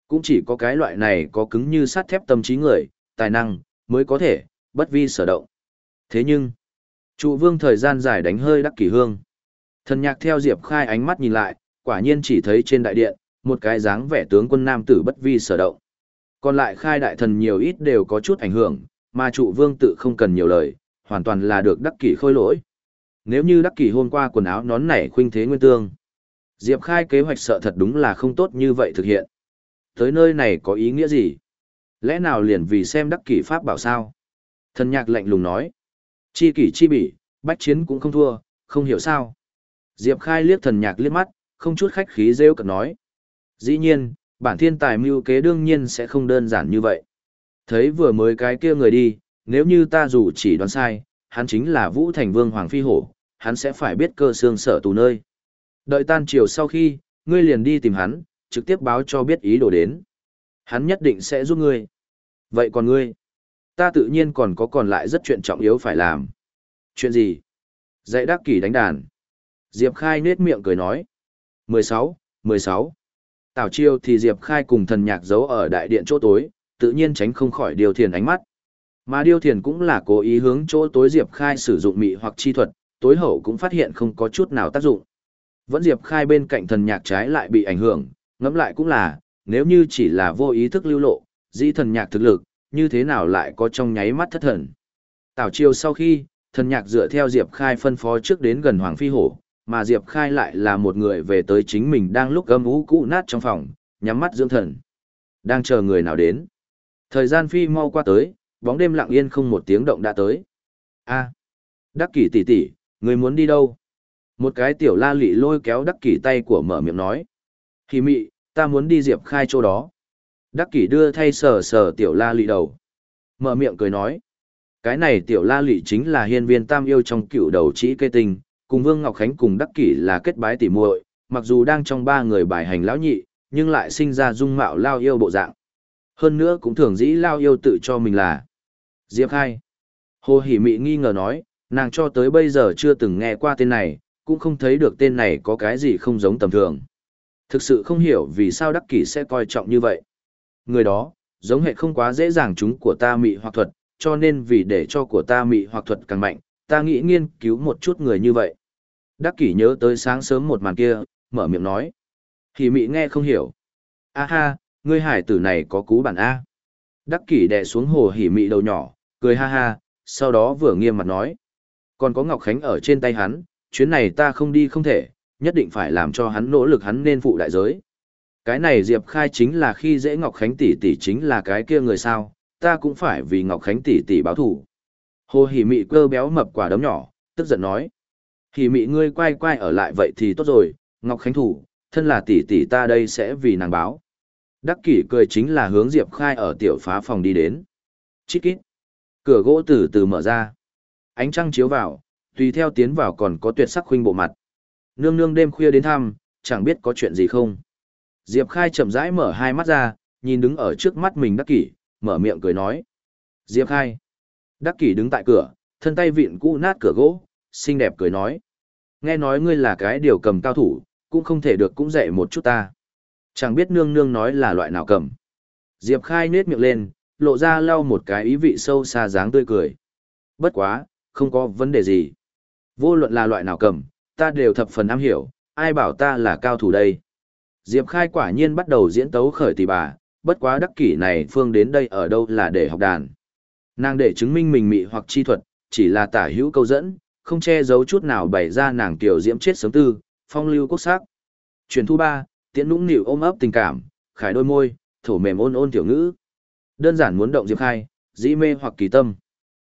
Cũng chỉ có cái loại này có cứng như sắt thép tâm trí người, tài năng, mới có thể, bất vi sở động. Thế nhưng, trụ vương thời gian dài đánh hơi đắc kỷ hương. Thần nhạc theo Diệp Khai ánh mắt nhìn lại, quả nhiên chỉ thấy trên đại điện, một cái dáng vẻ tướng quân nam tử bất vi sở động. Còn lại khai đại thần nhiều ít đều có chút ảnh hưởng, mà trụ vương tự không cần nhiều lời, hoàn toàn là được đắc kỷ khôi lỗi. Nếu như đắc kỷ hôm qua quần áo nón nảy khuynh thế nguyên tương, Diệp Khai kế hoạch sợ thật đúng là không tốt như vậy thực hiện. Tới nơi này có ý nghĩa gì? Lẽ nào liền vì xem đắc kỷ pháp bảo sao? Thần nhạc lạnh lùng nói. Chi kỷ chi bỉ, bách chiến cũng không thua, không hiểu sao. Diệp Khai liếc thần nhạc liếc mắt, không chút khách khí rêu cật nói. Dĩ nhiên, bản thiên tài mưu kế đương nhiên sẽ không đơn giản như vậy. Thấy vừa mới cái kia người đi, nếu như ta dù chỉ đoán sai, hắn chính là Vũ Thành Vương Hoàng Phi Hổ, hắn sẽ phải biết cơ xương sở tù nơi. Đợi tan chiều sau khi, ngươi liền đi tìm hắn, trực tiếp báo cho biết ý đồ đến. Hắn nhất định sẽ giúp ngươi. Vậy còn ngươi? Ta tự nhiên còn có còn lại rất chuyện trọng yếu phải làm. Chuyện gì? Dạy đắc kỷ đánh đàn. Diệp Khai nết miệng cười nói. 16, 16. Tảo chiêu thì Diệp Khai cùng thần nhạc giấu ở đại điện chỗ tối, tự nhiên tránh không khỏi điều thiền ánh mắt. Mà điều thiền cũng là cố ý hướng chỗ tối Diệp Khai sử dụng mị hoặc chi thuật, tối hậu cũng phát hiện không có chút nào tác dụng. Vẫn Diệp Khai bên cạnh thần nhạc trái lại bị ảnh hưởng, ngẫm lại cũng là, nếu như chỉ là vô ý thức lưu lộ, dĩ thần nhạc thực lực, như thế nào lại có trong nháy mắt thất thần. Tảo chiêu sau khi, thần nhạc dựa theo Diệp Khai phân phó trước đến gần Hoàng Phi Hổ, mà Diệp Khai lại là một người về tới chính mình đang lúc gâm ú cũ nát trong phòng, nhắm mắt dưỡng thần. Đang chờ người nào đến. Thời gian phi mau qua tới, bóng đêm lặng yên không một tiếng động đã tới. a đắc kỷ tỷ tỷ, người muốn đi đâu? Một cái tiểu la lị lôi kéo đắc kỷ tay của mở miệng nói. Kỳ mị, ta muốn đi Diệp Khai chỗ đó. Đắc kỷ đưa thay sờ sờ tiểu la lị đầu. Mở miệng cười nói. Cái này tiểu la lị chính là hiên viên tam yêu trong cựu đầu trĩ cây tình, cùng Vương Ngọc Khánh cùng Đắc Kỷ là kết bái tỉ muội, mặc dù đang trong ba người bài hành lão nhị, nhưng lại sinh ra dung mạo lao yêu bộ dạng. Hơn nữa cũng thường dĩ lao yêu tự cho mình là Diệp Khai. Hồ Hỷ Mị nghi ngờ nói, nàng cho tới bây giờ chưa từng nghe qua tên này, cũng không thấy được tên này có cái gì không giống tầm thường. Thực sự không hiểu vì sao Đắc Kỷ sẽ coi trọng như vậy. Người đó, giống hệ không quá dễ dàng chúng của ta mị hoặc thuật, cho nên vì để cho của ta mị hoặc thuật càng mạnh, ta nghĩ nghiên cứu một chút người như vậy. Đắc kỷ nhớ tới sáng sớm một màn kia, mở miệng nói. thì mị nghe không hiểu. A ha, ngươi hải tử này có cú bản A. Đắc kỷ đè xuống hồ hỉ mị đầu nhỏ, cười ha ha, sau đó vừa nghiêm mặt nói. Còn có Ngọc Khánh ở trên tay hắn, chuyến này ta không đi không thể, nhất định phải làm cho hắn nỗ lực hắn nên phụ đại giới. Cái này Diệp Khai chính là khi dễ Ngọc Khánh tỷ tỷ chính là cái kia người sao, ta cũng phải vì Ngọc Khánh tỷ tỷ báo thủ. Hồ hỉ mị cơ béo mập quả đấm nhỏ, tức giận nói. Hỉ mị ngươi quay quay ở lại vậy thì tốt rồi, Ngọc Khánh thủ, thân là tỷ tỷ ta đây sẽ vì nàng báo. Đắc kỷ cười chính là hướng Diệp Khai ở tiểu phá phòng đi đến. Chít kít. Cửa gỗ từ từ mở ra. Ánh trăng chiếu vào, tùy theo tiến vào còn có tuyệt sắc khuynh bộ mặt. Nương nương đêm khuya đến thăm, chẳng biết có chuyện gì không. Diệp Khai chậm rãi mở hai mắt ra, nhìn đứng ở trước mắt mình đắc kỷ, mở miệng cười nói. Diệp Khai. Đắc kỷ đứng tại cửa, thân tay vịn cũ nát cửa gỗ, xinh đẹp cười nói. Nghe nói ngươi là cái điều cầm cao thủ, cũng không thể được cũng dạy một chút ta. Chẳng biết nương nương nói là loại nào cầm. Diệp khai nết miệng lên, lộ ra lau một cái ý vị sâu xa dáng tươi cười. Bất quá, không có vấn đề gì. Vô luận là loại nào cầm, ta đều thập phần am hiểu, ai bảo ta là cao thủ đây. Diệp khai quả nhiên bắt đầu diễn tấu khởi tỷ bà, bất quá đắc kỷ này phương đến đây ở đâu là để học đàn. Nàng để chứng minh mình mị hoặc chi thuật, chỉ là tả hữu câu dẫn, không che giấu chút nào bày ra nàng tiểu diễm chết sớm tư, phong lưu quốc sắc. Truyền thu ba, tiễn nũng nịu ôm ấp tình cảm, khải đôi môi, thổ mềm ôn ôn tiểu ngữ. Đơn giản muốn động Diệp Khai, dĩ mê hoặc kỳ tâm.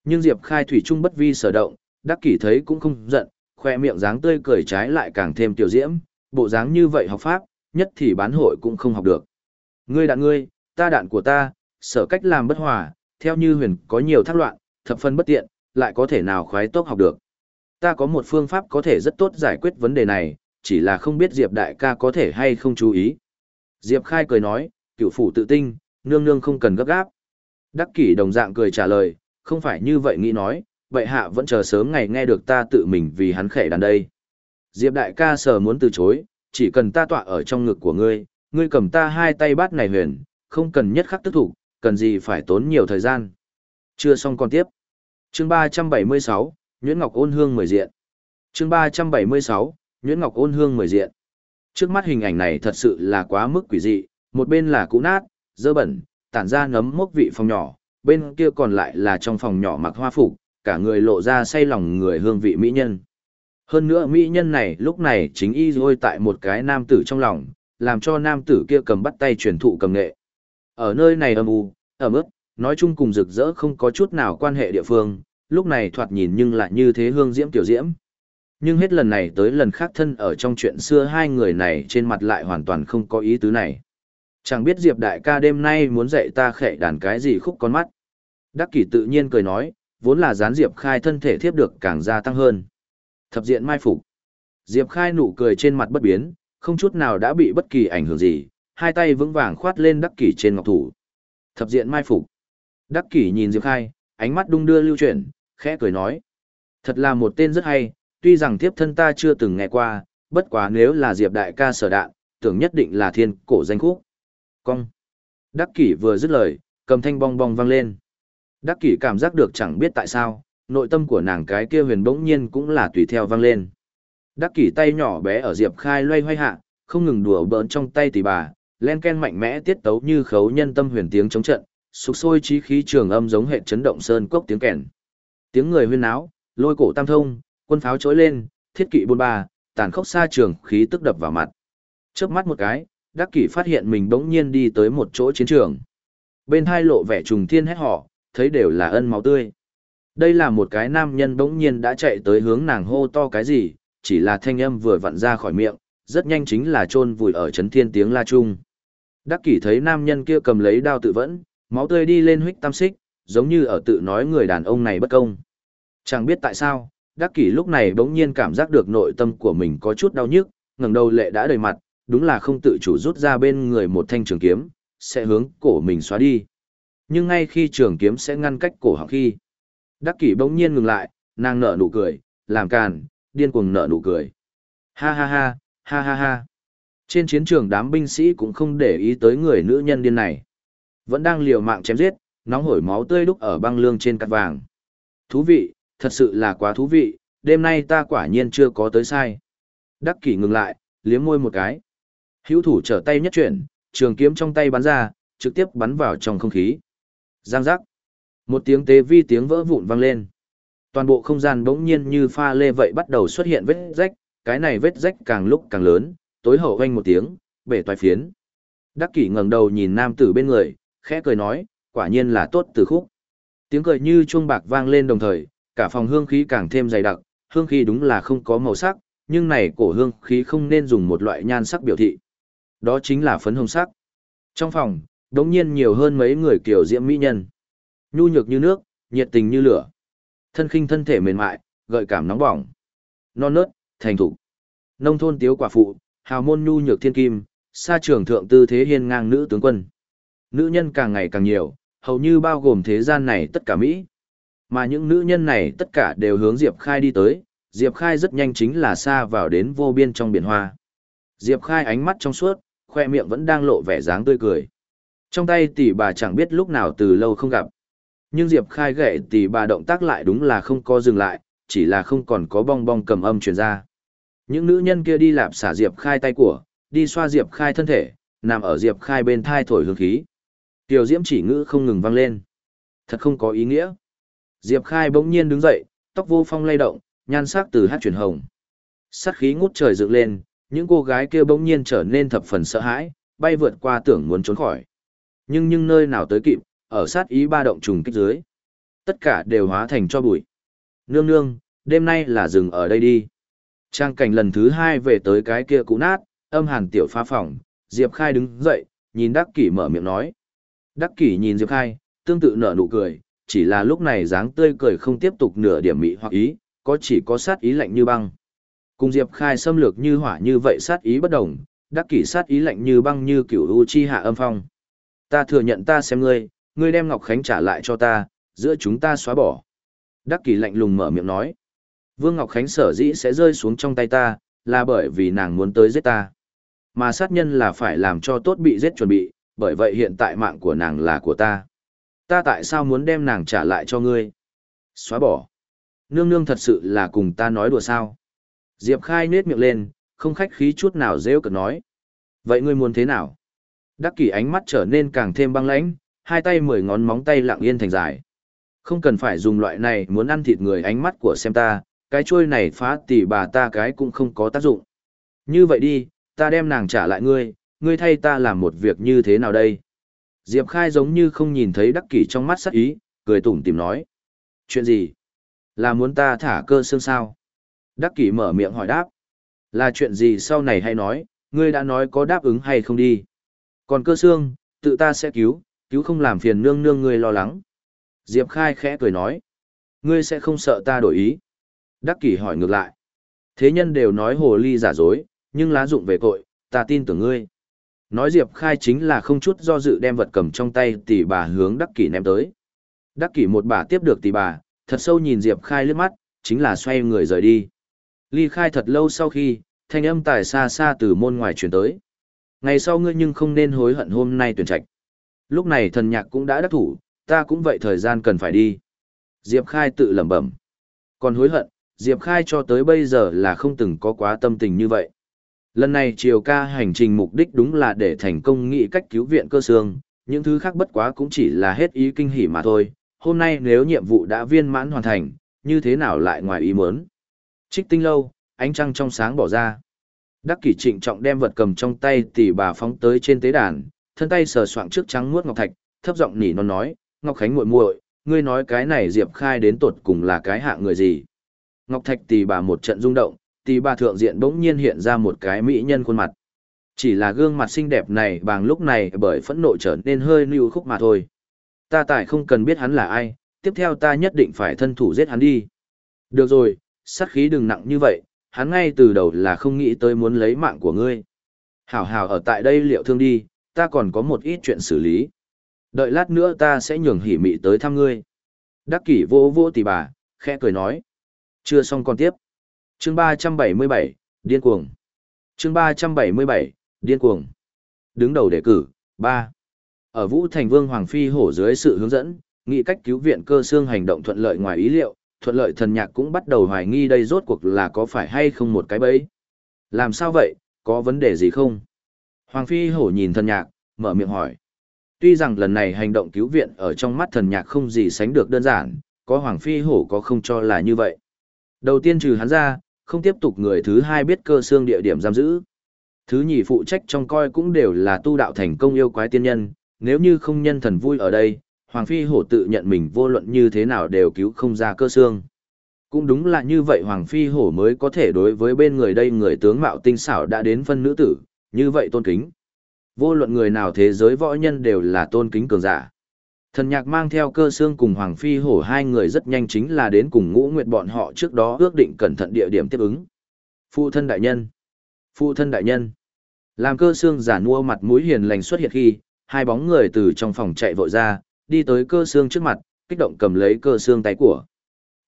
Nhưng Diệp Khai thủy chung bất vi sở động, đắc kỷ thấy cũng không giận, khoe miệng dáng tươi cười trái lại càng thêm tiểu diễm, bộ dáng như vậy học pháp, nhất thì bán hội cũng không học được. Ngươi đạn ngươi, ta đạn của ta, sở cách làm bất hòa, theo như huyền có nhiều thác loạn, thập phân bất tiện, lại có thể nào khoái tốc học được. Ta có một phương pháp có thể rất tốt giải quyết vấn đề này, chỉ là không biết Diệp đại ca có thể hay không chú ý. Diệp khai cười nói, cựu phủ tự tinh, nương nương không cần gấp gáp. Đắc kỷ đồng dạng cười trả lời, không phải như vậy nghĩ nói, vậy hạ vẫn chờ sớm ngày nghe được ta tự mình vì hắn khẽ đàn đây. Diệp đại ca sờ muốn từ chối, chỉ cần ta tọa ở trong ngực của ngươi, ngươi cầm ta hai tay bát này huyền, không cần nhất khắc tức thủ, cần gì phải tốn nhiều thời gian. Chưa xong còn tiếp. Chương 376, Nguyễn Ngọc ôn hương mười diện. Chương 376, Nguyễn Ngọc ôn hương mười diện. Trước mắt hình ảnh này thật sự là quá mức quỷ dị, một bên là cũ nát, dơ bẩn, tản ra nấm mốc vị phòng nhỏ, bên kia còn lại là trong phòng nhỏ mặc hoa phục, cả người lộ ra say lòng người hương vị mỹ nhân. Hơn nữa mỹ nhân này lúc này chính y rôi tại một cái nam tử trong lòng, làm cho nam tử kia cầm bắt tay truyền thụ cầm nghệ. Ở nơi này âm u, ẩm ướt, nói chung cùng rực rỡ không có chút nào quan hệ địa phương, lúc này thoạt nhìn nhưng lại như thế hương diễm tiểu diễm. Nhưng hết lần này tới lần khác thân ở trong chuyện xưa hai người này trên mặt lại hoàn toàn không có ý tứ này. Chẳng biết Diệp đại ca đêm nay muốn dạy ta khệ đàn cái gì khúc con mắt. Đắc kỷ tự nhiên cười nói, vốn là gián Diệp khai thân thể thiếp được càng gia tăng hơn. Thập diện mai phục. Diệp khai nụ cười trên mặt bất biến, không chút nào đã bị bất kỳ ảnh hưởng gì, hai tay vững vàng khoát lên đắc kỷ trên ngọc thủ. Thập diện mai phục. Đắc kỷ nhìn Diệp khai, ánh mắt đung đưa lưu chuyển, khẽ cười nói. Thật là một tên rất hay, tuy rằng thiếp thân ta chưa từng nghe qua, bất quá nếu là Diệp đại ca sở đạn, tưởng nhất định là thiên cổ danh khúc. Cong. Đắc kỷ vừa dứt lời, cầm thanh bong bong vang lên. Đắc kỷ cảm giác được chẳng biết tại sao, nội tâm của nàng cái kia huyền bỗng nhiên cũng là tùy theo vang lên. Đắc kỷ tay nhỏ bé ở Diệp Khai loay hoay hạ, không ngừng đùa bỡn trong tay tỷ bà, len ken mạnh mẽ tiết tấu như khấu nhân tâm huyền tiếng chống trận, sục sôi trí khí trường âm giống hệ chấn động sơn cốc tiếng kèn. Tiếng người huyên náo, lôi cổ tam thông, quân pháo trỗi lên, thiết kỵ bôn ba, tàn khốc xa trường khí tức đập vào mặt. Chớp mắt một cái, Đắc Kỷ phát hiện mình bỗng nhiên đi tới một chỗ chiến trường. Bên hai lộ vẻ trùng thiên hét họ, thấy đều là ân máu tươi. Đây là một cái nam nhân bỗng nhiên đã chạy tới hướng nàng hô to cái gì, chỉ là thanh âm vừa vặn ra khỏi miệng, rất nhanh chính là chôn vùi ở chấn thiên tiếng la chung. Đắc kỷ thấy nam nhân kia cầm lấy đao tự vẫn, máu tươi đi lên huyết tam xích, giống như ở tự nói người đàn ông này bất công. Chẳng biết tại sao, Đắc kỷ lúc này bỗng nhiên cảm giác được nội tâm của mình có chút đau nhức, ngẩng đầu lệ đã đầy mặt, đúng là không tự chủ rút ra bên người một thanh trường kiếm, sẽ hướng cổ mình xóa đi. Nhưng ngay khi trường kiếm sẽ ngăn cách cổ họng khi, Đắc kỷ bỗng nhiên ngừng lại, nàng nở nụ cười, làm càn, điên cuồng nở nụ cười. Ha ha ha, ha ha ha. Trên chiến trường đám binh sĩ cũng không để ý tới người nữ nhân điên này. Vẫn đang liều mạng chém giết, nóng hổi máu tươi đúc ở băng lương trên cắt vàng. Thú vị, thật sự là quá thú vị, đêm nay ta quả nhiên chưa có tới sai. Đắc kỷ ngừng lại, liếm môi một cái. Hữu thủ trở tay nhất chuyển, trường kiếm trong tay bắn ra, trực tiếp bắn vào trong không khí. Giang giác. Một tiếng tế vi tiếng vỡ vụn vang lên. Toàn bộ không gian bỗng nhiên như pha lê vậy bắt đầu xuất hiện vết rách, cái này vết rách càng lúc càng lớn, tối hậu vang một tiếng, bể toái phiến. Đắc kỷ ngẩng đầu nhìn nam tử bên người, khẽ cười nói, quả nhiên là tốt từ khúc. Tiếng cười như chuông bạc vang lên đồng thời, cả phòng hương khí càng thêm dày đặc, hương khí đúng là không có màu sắc, nhưng này cổ hương khí không nên dùng một loại nhan sắc biểu thị. Đó chính là phấn hồng sắc. Trong phòng, đống nhiên nhiều hơn mấy người kiểu diễm mỹ nhân. Nhu nhược như nước, nhiệt tình như lửa. Thân khinh thân thể mềm mại, gợi cảm nóng bỏng. Non nớt, thành thục. Nông thôn tiếu quả phụ, hào môn nhu nhược thiên kim, xa trường thượng tư thế hiên ngang nữ tướng quân. Nữ nhân càng ngày càng nhiều, hầu như bao gồm thế gian này tất cả Mỹ. Mà những nữ nhân này tất cả đều hướng Diệp Khai đi tới, Diệp Khai rất nhanh chính là xa vào đến vô biên trong biển hoa. Diệp Khai ánh mắt trong suốt, khoe miệng vẫn đang lộ vẻ dáng tươi cười. Trong tay tỷ bà chẳng biết lúc nào từ lâu không gặp. Nhưng Diệp Khai gậy tỷ bà động tác lại đúng là không có dừng lại, chỉ là không còn có bong bong cầm âm truyền ra. Những nữ nhân kia đi lạp xả Diệp Khai tay của, đi xoa Diệp Khai thân thể, nằm ở Diệp Khai bên thai thổi hương khí. Tiểu Diễm chỉ ngữ không ngừng vang lên. Thật không có ý nghĩa. Diệp Khai bỗng nhiên đứng dậy, tóc vô phong lay động, nhan sắc từ hát chuyển hồng. Sát khí ngút trời dựng lên, những cô gái kia bỗng nhiên trở nên thập phần sợ hãi, bay vượt qua tưởng muốn trốn khỏi. Nhưng nhưng nơi nào tới kịp, ở sát ý ba động trùng kích dưới. Tất cả đều hóa thành cho bụi. Nương nương, đêm nay là dừng ở đây đi. Trang cảnh lần thứ hai về tới cái kia cũ nát, âm hàn tiểu phá phòng, Diệp Khai đứng dậy, nhìn Đắc Kỷ mở miệng nói. Đắc Kỷ nhìn Diệp Khai, tương tự nở nụ cười, chỉ là lúc này dáng tươi cười không tiếp tục nửa điểm mị hoặc ý, có chỉ có sát ý lạnh như băng. Cùng Diệp Khai xâm lược như hỏa như vậy sát ý bất đồng, Đắc Kỷ sát ý lạnh như băng như kiểu u chi hạ âm phong. Ta thừa nhận ta xem ngươi, ngươi đem Ngọc Khánh trả lại cho ta, giữa chúng ta xóa bỏ. Đắc kỳ lạnh lùng mở miệng nói. Vương Ngọc Khánh sở dĩ sẽ rơi xuống trong tay ta, là bởi vì nàng muốn tới giết ta. Mà sát nhân là phải làm cho tốt bị giết chuẩn bị, bởi vậy hiện tại mạng của nàng là của ta. Ta tại sao muốn đem nàng trả lại cho ngươi? Xóa bỏ. Nương nương thật sự là cùng ta nói đùa sao? Diệp Khai nết miệng lên, không khách khí chút nào rêu cực nói. Vậy ngươi muốn thế nào? Đắc kỷ ánh mắt trở nên càng thêm băng lãnh, hai tay mười ngón móng tay lặng yên thành dài. Không cần phải dùng loại này muốn ăn thịt người ánh mắt của xem ta, cái chuôi này phá tỷ bà ta cái cũng không có tác dụng. Như vậy đi, ta đem nàng trả lại ngươi, ngươi thay ta làm một việc như thế nào đây? Diệp Khai giống như không nhìn thấy đắc kỷ trong mắt sắc ý, cười tủm tìm nói. Chuyện gì? Là muốn ta thả cơ xương sao? Đắc kỷ mở miệng hỏi đáp. Là chuyện gì sau này hay nói, ngươi đã nói có đáp ứng hay không đi. Còn cơ xương, tự ta sẽ cứu, cứu không làm phiền nương nương ngươi lo lắng. Diệp Khai khẽ cười nói. Ngươi sẽ không sợ ta đổi ý. Đắc kỷ hỏi ngược lại. Thế nhân đều nói hồ ly giả dối, nhưng lá dụng về cội, ta tin tưởng ngươi. Nói Diệp Khai chính là không chút do dự đem vật cầm trong tay tỷ bà hướng Đắc Kỷ ném tới. Đắc Kỷ một bà tiếp được tỷ bà, thật sâu nhìn Diệp Khai lướt mắt, chính là xoay người rời đi. Ly khai thật lâu sau khi, thanh âm tài xa xa từ môn ngoài truyền tới. Ngày sau ngươi nhưng không nên hối hận hôm nay tuyển trạch. Lúc này thần nhạc cũng đã đắc thủ, ta cũng vậy thời gian cần phải đi. Diệp Khai tự lẩm bẩm. Còn hối hận, Diệp Khai cho tới bây giờ là không từng có quá tâm tình như vậy. Lần này triều ca hành trình mục đích đúng là để thành công nghị cách cứu viện cơ xương, những thứ khác bất quá cũng chỉ là hết ý kinh hỉ mà thôi. Hôm nay nếu nhiệm vụ đã viên mãn hoàn thành, như thế nào lại ngoài ý muốn. Trích tinh lâu, ánh trăng trong sáng bỏ ra. Đắc kỷ trịnh trọng đem vật cầm trong tay tỷ bà phóng tới trên tế đàn, thân tay sờ soạng trước trắng muốt ngọc thạch, thấp giọng nỉ non nói, Ngọc Khánh muội muội, ngươi nói cái này Diệp Khai đến tột cùng là cái hạ người gì? Ngọc Thạch tỷ bà một trận rung động, tỷ bà thượng diện bỗng nhiên hiện ra một cái mỹ nhân khuôn mặt. Chỉ là gương mặt xinh đẹp này bằng lúc này bởi phẫn nộ trở nên hơi lưu khúc mà thôi. Ta tại không cần biết hắn là ai, tiếp theo ta nhất định phải thân thủ giết hắn đi. Được rồi, sát khí đừng nặng như vậy, hắn ngay từ đầu là không nghĩ tới muốn lấy mạng của ngươi. Hảo hảo ở tại đây liệu thương đi, ta còn có một ít chuyện xử lý. Đợi lát nữa ta sẽ nhường hỉ mị tới thăm ngươi. Đắc kỷ vô vô tỷ bà, khẽ cười nói. Chưa xong còn tiếp. Chương 377, Điên cuồng. Chương 377, Điên cuồng. Đứng đầu đề cử, 3. Ở Vũ Thành Vương Hoàng Phi hổ dưới sự hướng dẫn, nghị cách cứu viện cơ xương hành động thuận lợi ngoài ý liệu, thuận lợi thần nhạc cũng bắt đầu hoài nghi đây rốt cuộc là có phải hay không một cái bẫy. Làm sao vậy, có vấn đề gì không? Hoàng Phi hổ nhìn thần nhạc, mở miệng hỏi. Tuy rằng lần này hành động cứu viện ở trong mắt thần nhạc không gì sánh được đơn giản, có Hoàng Phi hổ có không cho là như vậy. Đầu tiên trừ hắn ra, không tiếp tục người thứ hai biết cơ xương địa điểm giam giữ. Thứ nhì phụ trách trong coi cũng đều là tu đạo thành công yêu quái tiên nhân, nếu như không nhân thần vui ở đây, Hoàng Phi hổ tự nhận mình vô luận như thế nào đều cứu không ra cơ xương. Cũng đúng là như vậy Hoàng Phi hổ mới có thể đối với bên người đây người tướng mạo tinh xảo đã đến phân nữ tử, như vậy tôn kính. Vô luận người nào thế giới võ nhân đều là tôn kính cường giả. Thần nhạc mang theo cơ xương cùng Hoàng Phi hổ hai người rất nhanh chính là đến cùng ngũ nguyệt bọn họ trước đó ước định cẩn thận địa điểm tiếp ứng. Phụ thân đại nhân. Phụ thân đại nhân. Làm cơ xương giả nua mặt mũi hiền lành xuất hiện khi, hai bóng người từ trong phòng chạy vội ra, đi tới cơ xương trước mặt, kích động cầm lấy cơ xương tay của.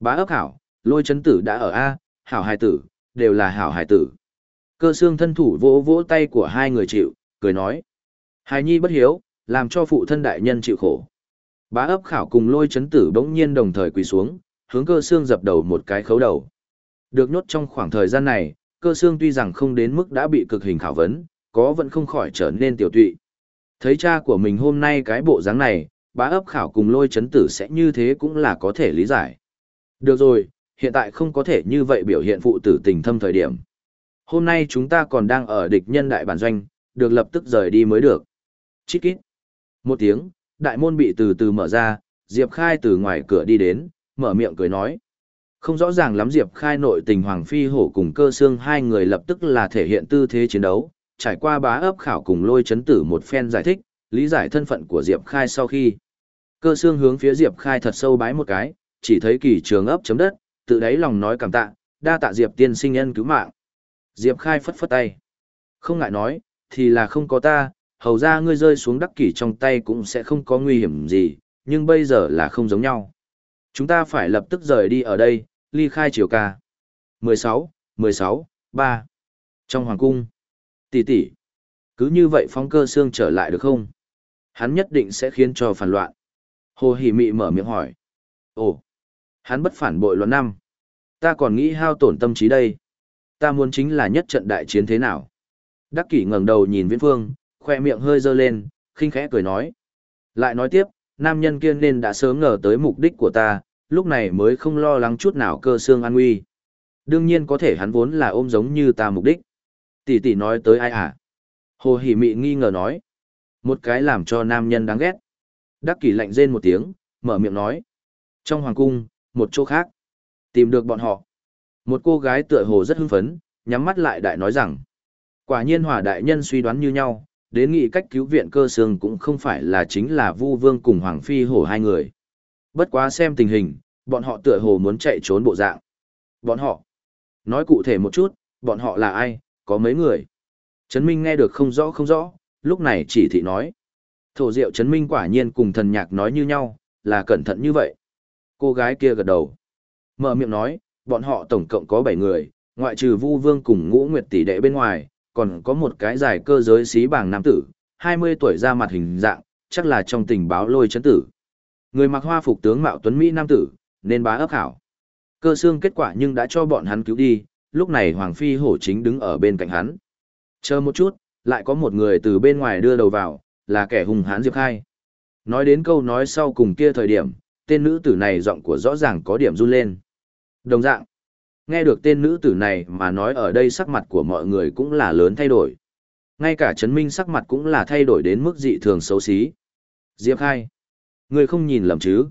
Bá ấp hảo, lôi chấn tử đã ở A, hảo hài tử, đều là hảo hài tử. Cơ xương thân thủ vỗ vỗ tay của hai người chịu, cười nói. Hài nhi bất hiếu, làm cho phụ thân đại nhân chịu khổ. Bá ấp khảo cùng lôi chấn tử bỗng nhiên đồng thời quỳ xuống, hướng cơ xương dập đầu một cái khấu đầu. Được nhốt trong khoảng thời gian này, cơ xương tuy rằng không đến mức đã bị cực hình khảo vấn, có vẫn không khỏi trở nên tiểu tụy. Thấy cha của mình hôm nay cái bộ dáng này, bá ấp khảo cùng lôi chấn tử sẽ như thế cũng là có thể lý giải. Được rồi, hiện tại không có thể như vậy biểu hiện phụ tử tình thâm thời điểm. Hôm nay chúng ta còn đang ở địch nhân đại bản doanh, được lập tức rời đi mới được. Chít kít. Một tiếng, đại môn bị từ từ mở ra, Diệp Khai từ ngoài cửa đi đến, mở miệng cười nói. Không rõ ràng lắm Diệp Khai nội tình Hoàng Phi Hổ cùng cơ xương hai người lập tức là thể hiện tư thế chiến đấu, trải qua bá ấp khảo cùng lôi chấn tử một phen giải thích, lý giải thân phận của Diệp Khai sau khi. Cơ xương hướng phía Diệp Khai thật sâu bái một cái, chỉ thấy kỳ trường ấp chấm đất, tự đáy lòng nói cảm tạ, đa tạ Diệp tiên sinh nhân cứu mạng. Diệp Khai phất phất tay. Không ngại nói, thì là không có ta, hầu ra ngươi rơi xuống đắc kỷ trong tay cũng sẽ không có nguy hiểm gì, nhưng bây giờ là không giống nhau. Chúng ta phải lập tức rời đi ở đây, ly khai triều ca. 16, 16, 3. Trong hoàng cung, tỷ tỷ, cứ như vậy phóng cơ xương trở lại được không? Hắn nhất định sẽ khiến cho phản loạn. Hồ Hỷ Mị mở miệng hỏi. Ồ, hắn bất phản bội luận năm. Ta còn nghĩ hao tổn tâm trí đây. Ta muốn chính là nhất trận đại chiến thế nào. Đắc kỷ ngẩng đầu nhìn Viễn Phương, khoe miệng hơi dơ lên, khinh khẽ cười nói. Lại nói tiếp, nam nhân kia nên đã sớm ngờ tới mục đích của ta, lúc này mới không lo lắng chút nào cơ xương an nguy. Đương nhiên có thể hắn vốn là ôm giống như ta mục đích. Tỷ tỷ nói tới ai à? Hồ Hỷ Mị nghi ngờ nói. Một cái làm cho nam nhân đáng ghét. Đắc kỷ lạnh rên một tiếng, mở miệng nói. Trong hoàng cung, một chỗ khác. Tìm được bọn họ. Một cô gái tựa hồ rất hưng phấn, nhắm mắt lại đại nói rằng. Quả nhiên hòa đại nhân suy đoán như nhau, đến nghị cách cứu viện cơ xương cũng không phải là chính là Vu Vương cùng Hoàng Phi hổ hai người. Bất quá xem tình hình, bọn họ tựa hồ muốn chạy trốn bộ dạng. Bọn họ. Nói cụ thể một chút, bọn họ là ai, có mấy người. Trấn Minh nghe được không rõ không rõ, lúc này chỉ thị nói. Thổ diệu Trấn Minh quả nhiên cùng thần nhạc nói như nhau, là cẩn thận như vậy. Cô gái kia gật đầu. Mở miệng nói, bọn họ tổng cộng có 7 người, ngoại trừ Vu Vương cùng Ngũ Nguyệt tỷ đệ bên ngoài, còn có một cái dài cơ giới xí bảng nam tử, 20 tuổi ra mặt hình dạng, chắc là trong tình báo lôi chấn tử. Người mặc hoa phục tướng mạo tuấn Mỹ nam tử, nên bá ấp hảo. Cơ xương kết quả nhưng đã cho bọn hắn cứu đi, lúc này Hoàng Phi hổ chính đứng ở bên cạnh hắn. Chờ một chút, lại có một người từ bên ngoài đưa đầu vào, là kẻ hùng hãn Diệp Khai. Nói đến câu nói sau cùng kia thời điểm, tên nữ tử này giọng của rõ ràng có điểm run lên. Đồng dạng, nghe được tên nữ tử này mà nói ở đây sắc mặt của mọi người cũng là lớn thay đổi. Ngay cả Trấn Minh sắc mặt cũng là thay đổi đến mức dị thường xấu xí. Diệp Khai, người không nhìn lầm chứ?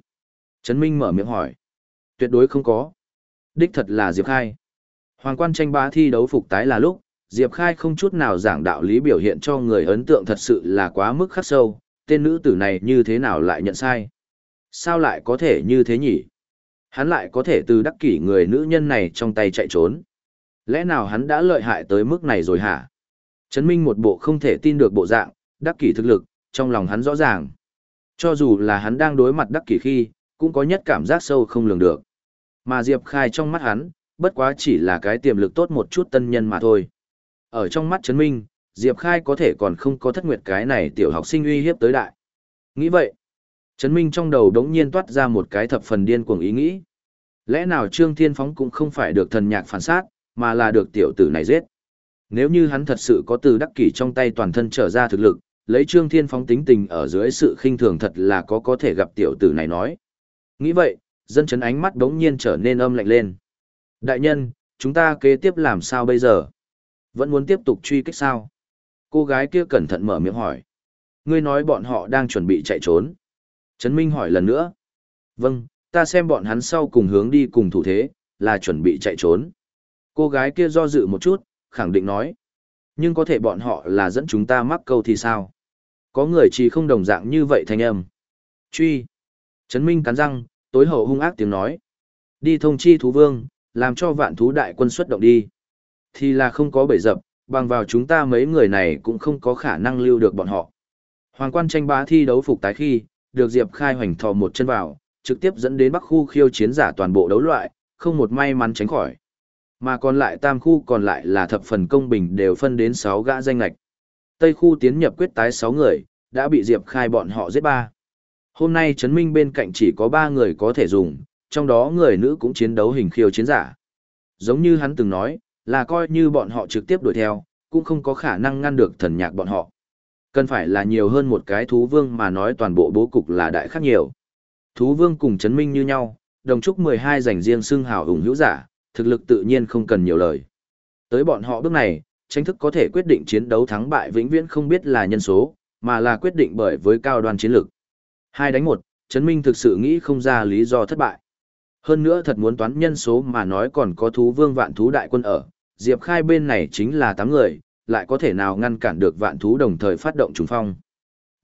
Trấn Minh mở miệng hỏi. Tuyệt đối không có. Đích thật là Diệp Khai. Hoàng quan tranh bá thi đấu phục tái là lúc, Diệp Khai không chút nào giảng đạo lý biểu hiện cho người ấn tượng thật sự là quá mức khắc sâu, tên nữ tử này như thế nào lại nhận sai? Sao lại có thể như thế nhỉ? Hắn lại có thể từ đắc kỷ người nữ nhân này trong tay chạy trốn. Lẽ nào hắn đã lợi hại tới mức này rồi hả? Trấn Minh một bộ không thể tin được bộ dạng, đắc kỷ thực lực, trong lòng hắn rõ ràng. Cho dù là hắn đang đối mặt đắc kỷ khi, cũng có nhất cảm giác sâu không lường được. Mà Diệp Khai trong mắt hắn, bất quá chỉ là cái tiềm lực tốt một chút tân nhân mà thôi. Ở trong mắt Trấn Minh, Diệp Khai có thể còn không có thất nguyệt cái này tiểu học sinh uy hiếp tới đại. Nghĩ vậy, Trấn Minh trong đầu đống nhiên toát ra một cái thập phần điên cuồng ý nghĩ. Lẽ nào Trương Thiên Phóng cũng không phải được thần nhạc phản sát, mà là được tiểu tử này giết. Nếu như hắn thật sự có từ đắc kỷ trong tay toàn thân trở ra thực lực, lấy Trương Thiên Phóng tính tình ở dưới sự khinh thường thật là có có thể gặp tiểu tử này nói. Nghĩ vậy, dân chấn ánh mắt đống nhiên trở nên âm lạnh lên. Đại nhân, chúng ta kế tiếp làm sao bây giờ? Vẫn muốn tiếp tục truy kích sao? Cô gái kia cẩn thận mở miệng hỏi. Ngươi nói bọn họ đang chuẩn bị chạy trốn. Trấn Minh hỏi lần nữa. Vâng, ta xem bọn hắn sau cùng hướng đi cùng thủ thế, là chuẩn bị chạy trốn. Cô gái kia do dự một chút, khẳng định nói. Nhưng có thể bọn họ là dẫn chúng ta mắc câu thì sao? Có người chỉ không đồng dạng như vậy thanh âm. Truy. Trấn Minh cắn răng, tối hậu hung ác tiếng nói. Đi thông chi thú vương, làm cho vạn thú đại quân xuất động đi. Thì là không có bể dập, bằng vào chúng ta mấy người này cũng không có khả năng lưu được bọn họ. Hoàng quan tranh bá thi đấu phục tái khi, được Diệp Khai hoành thò một chân vào, trực tiếp dẫn đến Bắc khu khiêu chiến giả toàn bộ đấu loại, không một may mắn tránh khỏi. Mà còn lại tam khu còn lại là thập phần công bình đều phân đến 6 gã danh lạch. Tây khu tiến nhập quyết tái 6 người, đã bị Diệp Khai bọn họ giết ba. Hôm nay Trấn minh bên cạnh chỉ có 3 người có thể dùng, trong đó người nữ cũng chiến đấu hình khiêu chiến giả. Giống như hắn từng nói, là coi như bọn họ trực tiếp đuổi theo, cũng không có khả năng ngăn được thần nhạc bọn họ. Cần phải là nhiều hơn một cái thú vương mà nói toàn bộ bố cục là đại khác nhiều. Thú vương cùng chấn minh như nhau, đồng trúc 12 dành riêng xưng hào hùng hữu giả, thực lực tự nhiên không cần nhiều lời. Tới bọn họ bước này, tranh thức có thể quyết định chiến đấu thắng bại vĩnh viễn không biết là nhân số, mà là quyết định bởi với cao đoàn chiến lược. Hai đánh một, chấn minh thực sự nghĩ không ra lý do thất bại. Hơn nữa thật muốn toán nhân số mà nói còn có thú vương vạn thú đại quân ở, Diệp Khai bên này chính là 8 người, lại có thể nào ngăn cản được vạn thú đồng thời phát động trùng phong.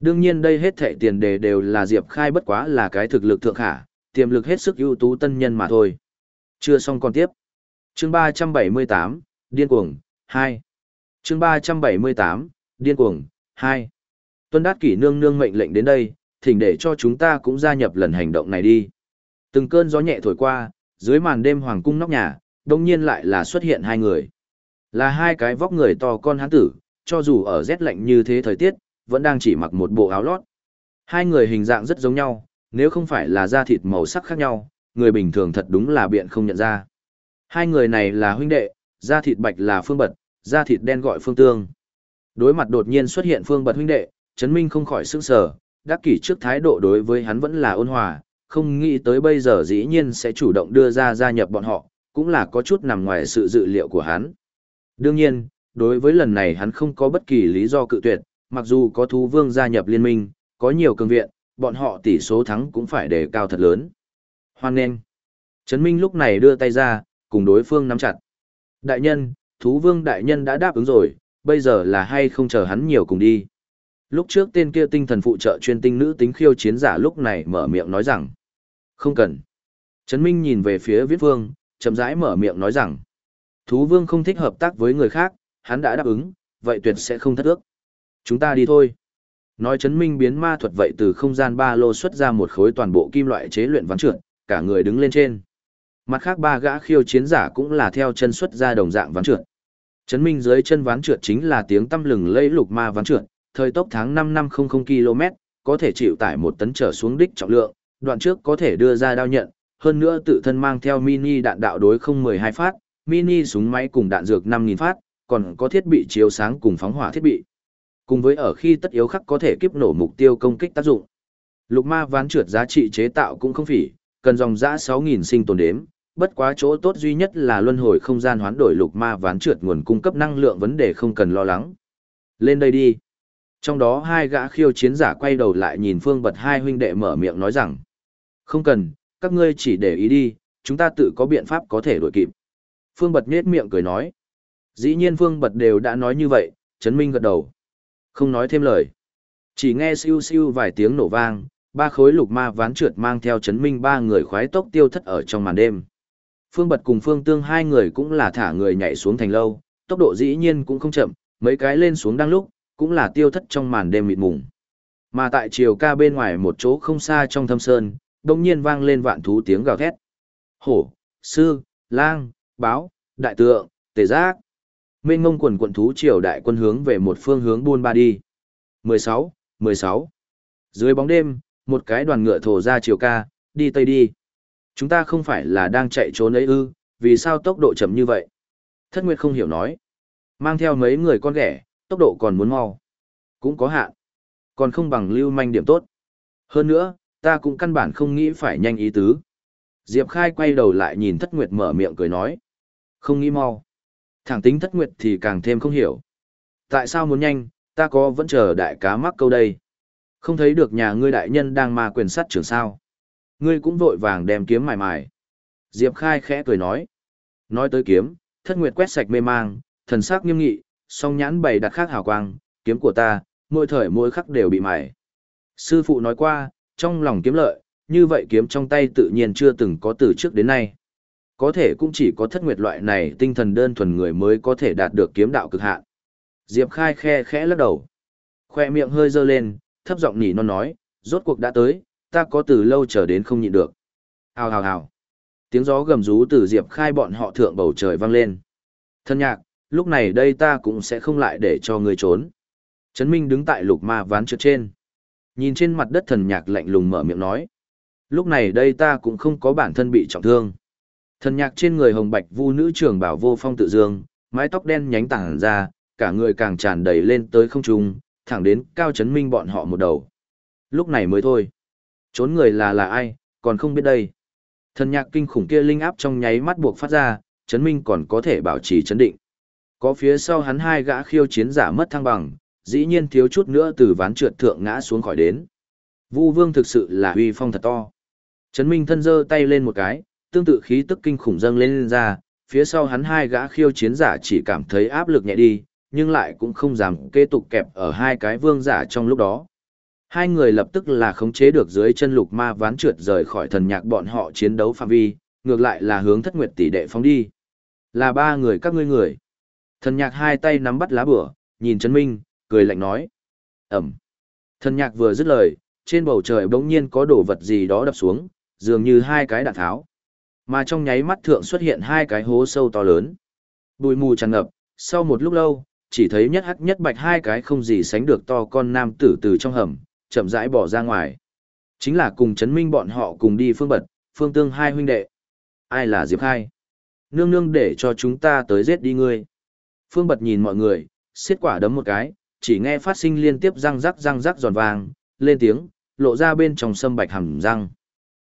Đương nhiên đây hết thệ tiền đề đều là Diệp Khai bất quá là cái thực lực thượng khả, tiềm lực hết sức ưu tú tân nhân mà thôi. Chưa xong còn tiếp. Chương 378, Điên cuồng, 2. Chương 378, Điên cuồng, 2. Tuân Đát Kỷ nương nương mệnh lệnh đến đây, thỉnh để cho chúng ta cũng gia nhập lần hành động này đi. Từng cơn gió nhẹ thổi qua, dưới màn đêm hoàng cung nóc nhà, đông nhiên lại là xuất hiện hai người. Là hai cái vóc người to con hán tử, cho dù ở rét lạnh như thế thời tiết, vẫn đang chỉ mặc một bộ áo lót. Hai người hình dạng rất giống nhau, nếu không phải là da thịt màu sắc khác nhau, người bình thường thật đúng là biện không nhận ra. Hai người này là huynh đệ, da thịt bạch là phương bật, da thịt đen gọi phương tương. Đối mặt đột nhiên xuất hiện phương bật huynh đệ, Trấn Minh không khỏi sững sờ, đắc kỷ trước thái độ đối với hắn vẫn là ôn hòa, không nghĩ tới bây giờ dĩ nhiên sẽ chủ động đưa ra gia nhập bọn họ, cũng là có chút nằm ngoài sự dự liệu của hắn. Đương nhiên, đối với lần này hắn không có bất kỳ lý do cự tuyệt, mặc dù có thú vương gia nhập liên minh, có nhiều cường viện, bọn họ tỷ số thắng cũng phải đề cao thật lớn. Hoan nên. Trấn Minh lúc này đưa tay ra, cùng đối phương nắm chặt. Đại nhân, thú vương đại nhân đã đáp ứng rồi, bây giờ là hay không chờ hắn nhiều cùng đi. Lúc trước tên kia tinh thần phụ trợ chuyên tinh nữ tính khiêu chiến giả lúc này mở miệng nói rằng. Không cần. Trấn Minh nhìn về phía viết vương, chậm rãi mở miệng nói rằng. Thú vương không thích hợp tác với người khác, hắn đã đáp ứng, vậy tuyệt sẽ không thất ước. Chúng ta đi thôi. Nói chấn minh biến ma thuật vậy từ không gian ba lô xuất ra một khối toàn bộ kim loại chế luyện ván trượt, cả người đứng lên trên. Mặt khác ba gã khiêu chiến giả cũng là theo chân xuất ra đồng dạng ván trượt. Chấn minh dưới chân ván trượt chính là tiếng tăm lừng lẫy lục ma ván trượt, thời tốc tháng 5 năm 00 km, có thể chịu tải một tấn trở xuống đích trọng lượng, đoạn trước có thể đưa ra đao nhận, hơn nữa tự thân mang theo mini đạn đạo đối không 12 phát, mini súng máy cùng đạn dược 5.000 phát, còn có thiết bị chiếu sáng cùng phóng hỏa thiết bị. Cùng với ở khi tất yếu khắc có thể kiếp nổ mục tiêu công kích tác dụng. Lục ma ván trượt giá trị chế tạo cũng không phỉ, cần dòng giã 6.000 sinh tồn đếm, bất quá chỗ tốt duy nhất là luân hồi không gian hoán đổi lục ma ván trượt nguồn cung cấp năng lượng vấn đề không cần lo lắng. Lên đây đi. Trong đó hai gã khiêu chiến giả quay đầu lại nhìn Phương Bật hai huynh đệ mở miệng nói rằng, không cần, các ngươi chỉ để ý đi, chúng ta tự có biện pháp có thể đổi kịp. Phương Bật nhết miệng cười nói. Dĩ nhiên Phương Bật đều đã nói như vậy, Trấn Minh gật đầu. Không nói thêm lời. Chỉ nghe siêu siêu vài tiếng nổ vang, ba khối lục ma ván trượt mang theo Trấn Minh ba người khoái tốc tiêu thất ở trong màn đêm. Phương Bật cùng Phương Tương hai người cũng là thả người nhảy xuống thành lâu, tốc độ dĩ nhiên cũng không chậm, mấy cái lên xuống đang lúc, cũng là tiêu thất trong màn đêm mịt mùng. Mà tại chiều ca bên ngoài một chỗ không xa trong thâm sơn, đông nhiên vang lên vạn thú tiếng gào thét. Hổ, sư, lang, báo, đại tượng, tề giác. Mênh ngông quần quận thú triều đại quân hướng về một phương hướng buôn ba đi. 16, 16. Dưới bóng đêm, một cái đoàn ngựa thổ ra chiều ca, đi tây đi. Chúng ta không phải là đang chạy trốn ấy ư, vì sao tốc độ chậm như vậy? Thất Nguyệt không hiểu nói. Mang theo mấy người con ghẻ, tốc độ còn muốn mau. Cũng có hạn. Còn không bằng lưu manh điểm tốt. Hơn nữa, ta cũng căn bản không nghĩ phải nhanh ý tứ. Diệp Khai quay đầu lại nhìn Thất Nguyệt mở miệng cười nói. Không nghĩ mau. Thẳng tính Thất Nguyệt thì càng thêm không hiểu. Tại sao muốn nhanh, ta có vẫn chờ đại cá mắc câu đây. Không thấy được nhà ngươi đại nhân đang ma quyền sát trường sao. Ngươi cũng vội vàng đem kiếm mài mài. Diệp Khai khẽ cười nói. Nói tới kiếm, Thất Nguyệt quét sạch mê mang, thần sắc nghiêm nghị, song nhãn bày đặt khác hào quang, kiếm của ta, mỗi thời mỗi khắc đều bị mài. Sư phụ nói qua, trong lòng kiếm lợi, như vậy kiếm trong tay tự nhiên chưa từng có từ trước đến nay. Có thể cũng chỉ có thất nguyệt loại này tinh thần đơn thuần người mới có thể đạt được kiếm đạo cực hạn. Diệp Khai khe khẽ lắc đầu. Khoe miệng hơi dơ lên, thấp giọng nỉ non nói, rốt cuộc đã tới, ta có từ lâu chờ đến không nhịn được. Hào hào hào. Tiếng gió gầm rú từ Diệp Khai bọn họ thượng bầu trời vang lên. Thân nhạc, lúc này đây ta cũng sẽ không lại để cho người trốn. Trấn Minh đứng tại lục ma ván trượt trên. Nhìn trên mặt đất thần nhạc lạnh lùng mở miệng nói. Lúc này đây ta cũng không có bản thân bị trọng thương. Thần nhạc trên người hồng bạch vu nữ trưởng bảo vô phong tự dương, mái tóc đen nhánh tảng ra, cả người càng tràn đầy lên tới không trung, thẳng đến cao chấn minh bọn họ một đầu. Lúc này mới thôi. Trốn người là là ai, còn không biết đây. Thần nhạc kinh khủng kia linh áp trong nháy mắt buộc phát ra, chấn minh còn có thể bảo trì chấn định. Có phía sau hắn hai gã khiêu chiến giả mất thăng bằng, dĩ nhiên thiếu chút nữa từ ván trượt thượng ngã xuống khỏi đến. Vu Vương thực sự là uy phong thật to. Trấn Minh thân giơ tay lên một cái, tương tự khí tức kinh khủng dâng lên, lên ra, phía sau hắn hai gã khiêu chiến giả chỉ cảm thấy áp lực nhẹ đi, nhưng lại cũng không dám kế tục kẹp ở hai cái vương giả trong lúc đó. Hai người lập tức là khống chế được dưới chân lục ma ván trượt rời khỏi thần nhạc bọn họ chiến đấu phạm vi, ngược lại là hướng thất nguyệt tỷ đệ phóng đi. Là ba người các ngươi người. Thần nhạc hai tay nắm bắt lá bửa, nhìn Trấn Minh, cười lạnh nói. Ẩm. Thần nhạc vừa dứt lời, trên bầu trời bỗng nhiên có đồ vật gì đó đập xuống, dường như hai cái đạn tháo. Mà trong nháy mắt thượng xuất hiện hai cái hố sâu to lớn. Bụi mù tràn ngập, sau một lúc lâu, chỉ thấy nhất hắc nhất bạch hai cái không gì sánh được to con nam tử từ trong hầm, chậm rãi bỏ ra ngoài. Chính là cùng chấn minh bọn họ cùng đi phương bật, phương tương hai huynh đệ. Ai là Diệp Khai? Nương nương để cho chúng ta tới giết đi ngươi. Phương bật nhìn mọi người, xiết quả đấm một cái, chỉ nghe phát sinh liên tiếp răng rắc răng rắc giòn vàng, lên tiếng, lộ ra bên trong sâm bạch hầm răng.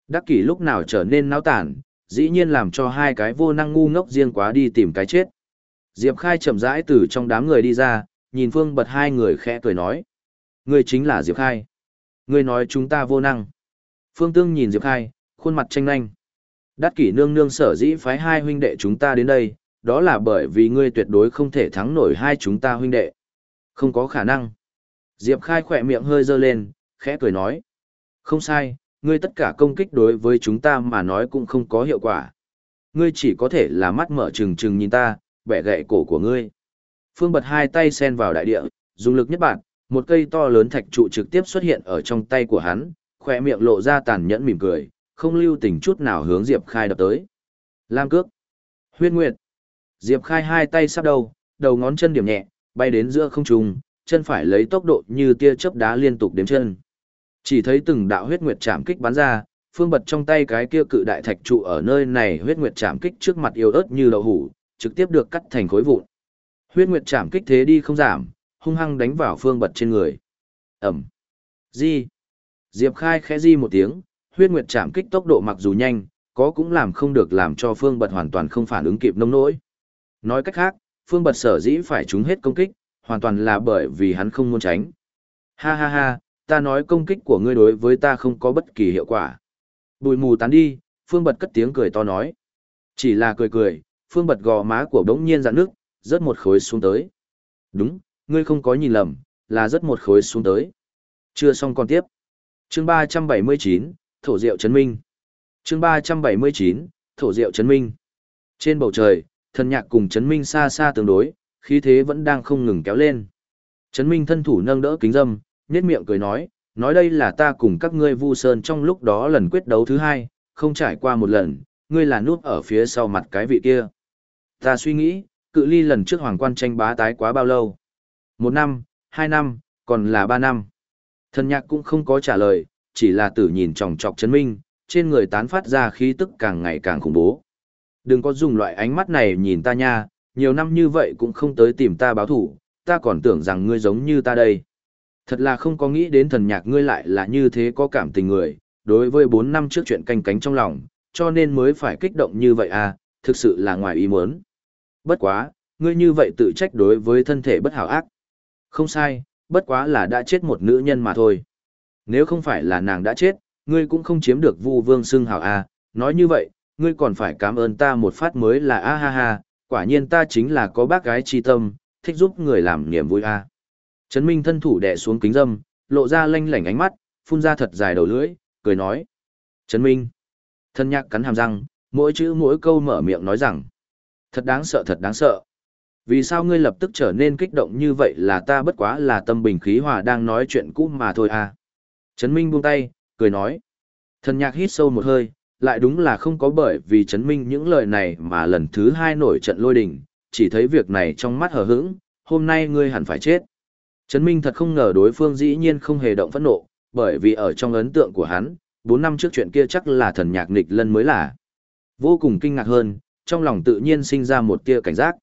Đắc kỷ lúc nào trở nên náo tản, dĩ nhiên làm cho hai cái vô năng ngu ngốc riêng quá đi tìm cái chết. Diệp Khai chậm rãi từ trong đám người đi ra, nhìn Phương Bật hai người khẽ cười nói. Người chính là Diệp Khai. Người nói chúng ta vô năng. Phương Tương nhìn Diệp Khai, khuôn mặt tranh nhanh. Đắc kỷ nương nương sở dĩ phái hai huynh đệ chúng ta đến đây, đó là bởi vì ngươi tuyệt đối không thể thắng nổi hai chúng ta huynh đệ. Không có khả năng. Diệp Khai khỏe miệng hơi dơ lên, khẽ cười nói. Không sai, ngươi tất cả công kích đối với chúng ta mà nói cũng không có hiệu quả. Ngươi chỉ có thể là mắt mở trừng trừng nhìn ta, bẻ gậy cổ của ngươi. Phương bật hai tay sen vào đại địa, dùng lực nhất bản một cây to lớn thạch trụ trực tiếp xuất hiện ở trong tay của hắn, khỏe miệng lộ ra tàn nhẫn mỉm cười, không lưu tình chút nào hướng Diệp Khai đập tới. Lam cước. Huyết Nguyệt. Diệp Khai hai tay sắp đầu, đầu ngón chân điểm nhẹ, bay đến giữa không trung, chân phải lấy tốc độ như tia chớp đá liên tục đếm chân. Chỉ thấy từng đạo huyết nguyệt chạm kích bắn ra, phương bật trong tay cái kia cự đại thạch trụ ở nơi này huyết nguyệt chạm kích trước mặt yêu ớt như đậu hủ, trực tiếp được cắt thành khối vụn. Huyết nguyệt chạm kích thế đi không giảm, hung hăng đánh vào phương bật trên người. Ẩm. Di. Diệp Khai khẽ di một tiếng, huyết nguyệt chạm kích tốc độ mặc dù nhanh, có cũng làm không được làm cho phương bật hoàn toàn không phản ứng kịp nông nỗi. Nói cách khác, phương bật sở dĩ phải trúng hết công kích, hoàn toàn là bởi vì hắn không muốn tránh. Ha ha ha, ta nói công kích của ngươi đối với ta không có bất kỳ hiệu quả. Bùi mù tán đi, phương bật cất tiếng cười to nói. Chỉ là cười cười, phương bật gò má của đống nhiên dạn nước, rớt một khối xuống tới. Đúng, ngươi không có nhìn lầm, là rớt một khối xuống tới. Chưa xong còn tiếp. Chương 379, Thổ Diệu Trấn Minh. Chương 379, Thổ Diệu Trấn Minh. Trên bầu trời, thần nhạc cùng Trấn Minh xa xa tương đối, khí thế vẫn đang không ngừng kéo lên. Trấn Minh thân thủ nâng đỡ kính dâm, nhếch miệng cười nói, nói đây là ta cùng các ngươi Vu Sơn trong lúc đó lần quyết đấu thứ hai, không trải qua một lần, ngươi là núp ở phía sau mặt cái vị kia. Ta suy nghĩ, cự ly lần trước hoàng quan tranh bá tái quá bao lâu? Một năm, hai năm, còn là ba năm. Thần nhạc cũng không có trả lời, chỉ là tử nhìn tròng trọc Trấn minh, trên người tán phát ra khí tức càng ngày càng khủng bố. Đừng có dùng loại ánh mắt này nhìn ta nha, nhiều năm như vậy cũng không tới tìm ta báo thủ, ta còn tưởng rằng ngươi giống như ta đây. Thật là không có nghĩ đến thần nhạc ngươi lại là như thế có cảm tình người, đối với 4 năm trước chuyện canh cánh trong lòng, cho nên mới phải kích động như vậy à, thực sự là ngoài ý muốn. Bất quá, ngươi như vậy tự trách đối với thân thể bất hảo ác. Không sai, bất quá là đã chết một nữ nhân mà thôi. Nếu không phải là nàng đã chết, ngươi cũng không chiếm được vu vương xưng hảo à, nói như vậy, ngươi còn phải cảm ơn ta một phát mới là a ha ha, quả nhiên ta chính là có bác gái chi tâm, thích giúp người làm niềm vui a. À. Trấn Minh thân thủ đè xuống kính dâm, lộ ra lanh lảnh ánh mắt, phun ra thật dài đầu lưỡi, cười nói. Trấn Minh. Thân nhạc cắn hàm răng, mỗi chữ mỗi câu mở miệng nói rằng. Thật đáng sợ thật đáng sợ. Vì sao ngươi lập tức trở nên kích động như vậy là ta bất quá là tâm bình khí hòa đang nói chuyện cũ mà thôi à. Trấn Minh buông tay, cười nói. Thần nhạc hít sâu một hơi, lại đúng là không có bởi vì chấn Minh những lời này mà lần thứ hai nổi trận lôi đình, chỉ thấy việc này trong mắt hờ hững, hôm nay ngươi hẳn phải chết. chấn Minh thật không ngờ đối phương dĩ nhiên không hề động phẫn nộ, bởi vì ở trong ấn tượng của hắn, 4 năm trước chuyện kia chắc là thần nhạc nịch lân mới là. Vô cùng kinh ngạc hơn, trong lòng tự nhiên sinh ra một tia cảnh giác.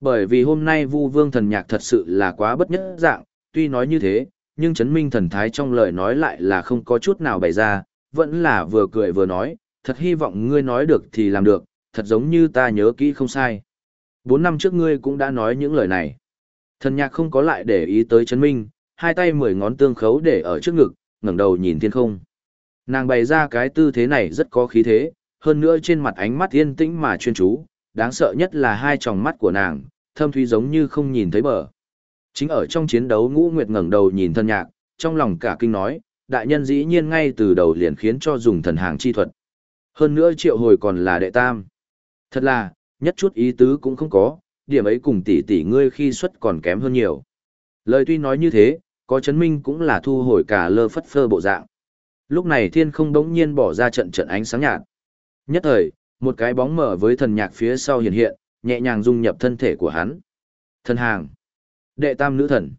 Bởi vì hôm nay Vu Vương thần nhạc thật sự là quá bất nhất dạng, tuy nói như thế, nhưng chấn minh thần thái trong lời nói lại là không có chút nào bày ra, vẫn là vừa cười vừa nói, thật hy vọng ngươi nói được thì làm được, thật giống như ta nhớ kỹ không sai. Bốn năm trước ngươi cũng đã nói những lời này. Thần nhạc không có lại để ý tới chấn minh, hai tay mười ngón tương khấu để ở trước ngực, ngẩng đầu nhìn thiên không. Nàng bày ra cái tư thế này rất có khí thế, hơn nữa trên mặt ánh mắt yên tĩnh mà chuyên chú, đáng sợ nhất là hai tròng mắt của nàng, thâm thúy giống như không nhìn thấy bờ. Chính ở trong chiến đấu ngũ nguyệt ngẩng đầu nhìn thân nhạc, trong lòng cả kinh nói, đại nhân dĩ nhiên ngay từ đầu liền khiến cho dùng thần hàng chi thuật. Hơn nữa triệu hồi còn là đệ tam. Thật là, nhất chút ý tứ cũng không có, điểm ấy cùng tỷ tỷ ngươi khi xuất còn kém hơn nhiều. Lời tuy nói như thế, Có chấn minh cũng là thu hồi cả lơ phất phơ bộ dạng. Lúc này thiên không đống nhiên bỏ ra trận trận ánh sáng nhạt. Nhất thời, một cái bóng mở với thần nhạc phía sau hiện hiện, nhẹ nhàng dung nhập thân thể của hắn. Thần hàng. Đệ tam nữ thần.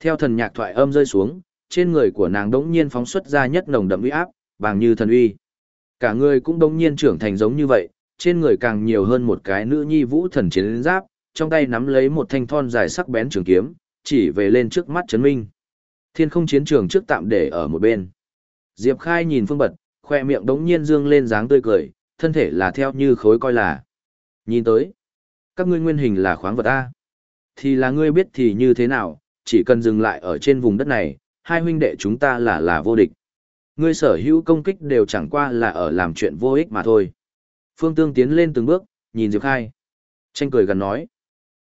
Theo thần nhạc thoại âm rơi xuống, trên người của nàng đống nhiên phóng xuất ra nhất nồng đậm uy áp, bằng như thần uy. Cả người cũng đống nhiên trưởng thành giống như vậy, trên người càng nhiều hơn một cái nữ nhi vũ thần chiến giáp, trong tay nắm lấy một thanh thon dài sắc bén trường kiếm, chỉ về lên trước mắt chấn minh. Thiên không chiến trường trước tạm để ở một bên. Diệp Khai nhìn Phương Bật, khoe miệng đống nhiên dương lên dáng tươi cười, thân thể là theo như khối coi là. Nhìn tới, các ngươi nguyên hình là khoáng vật A. Thì là ngươi biết thì như thế nào, chỉ cần dừng lại ở trên vùng đất này, hai huynh đệ chúng ta là là vô địch. Ngươi sở hữu công kích đều chẳng qua là ở làm chuyện vô ích mà thôi. Phương Tương tiến lên từng bước, nhìn Diệp Khai. Tranh cười gần nói.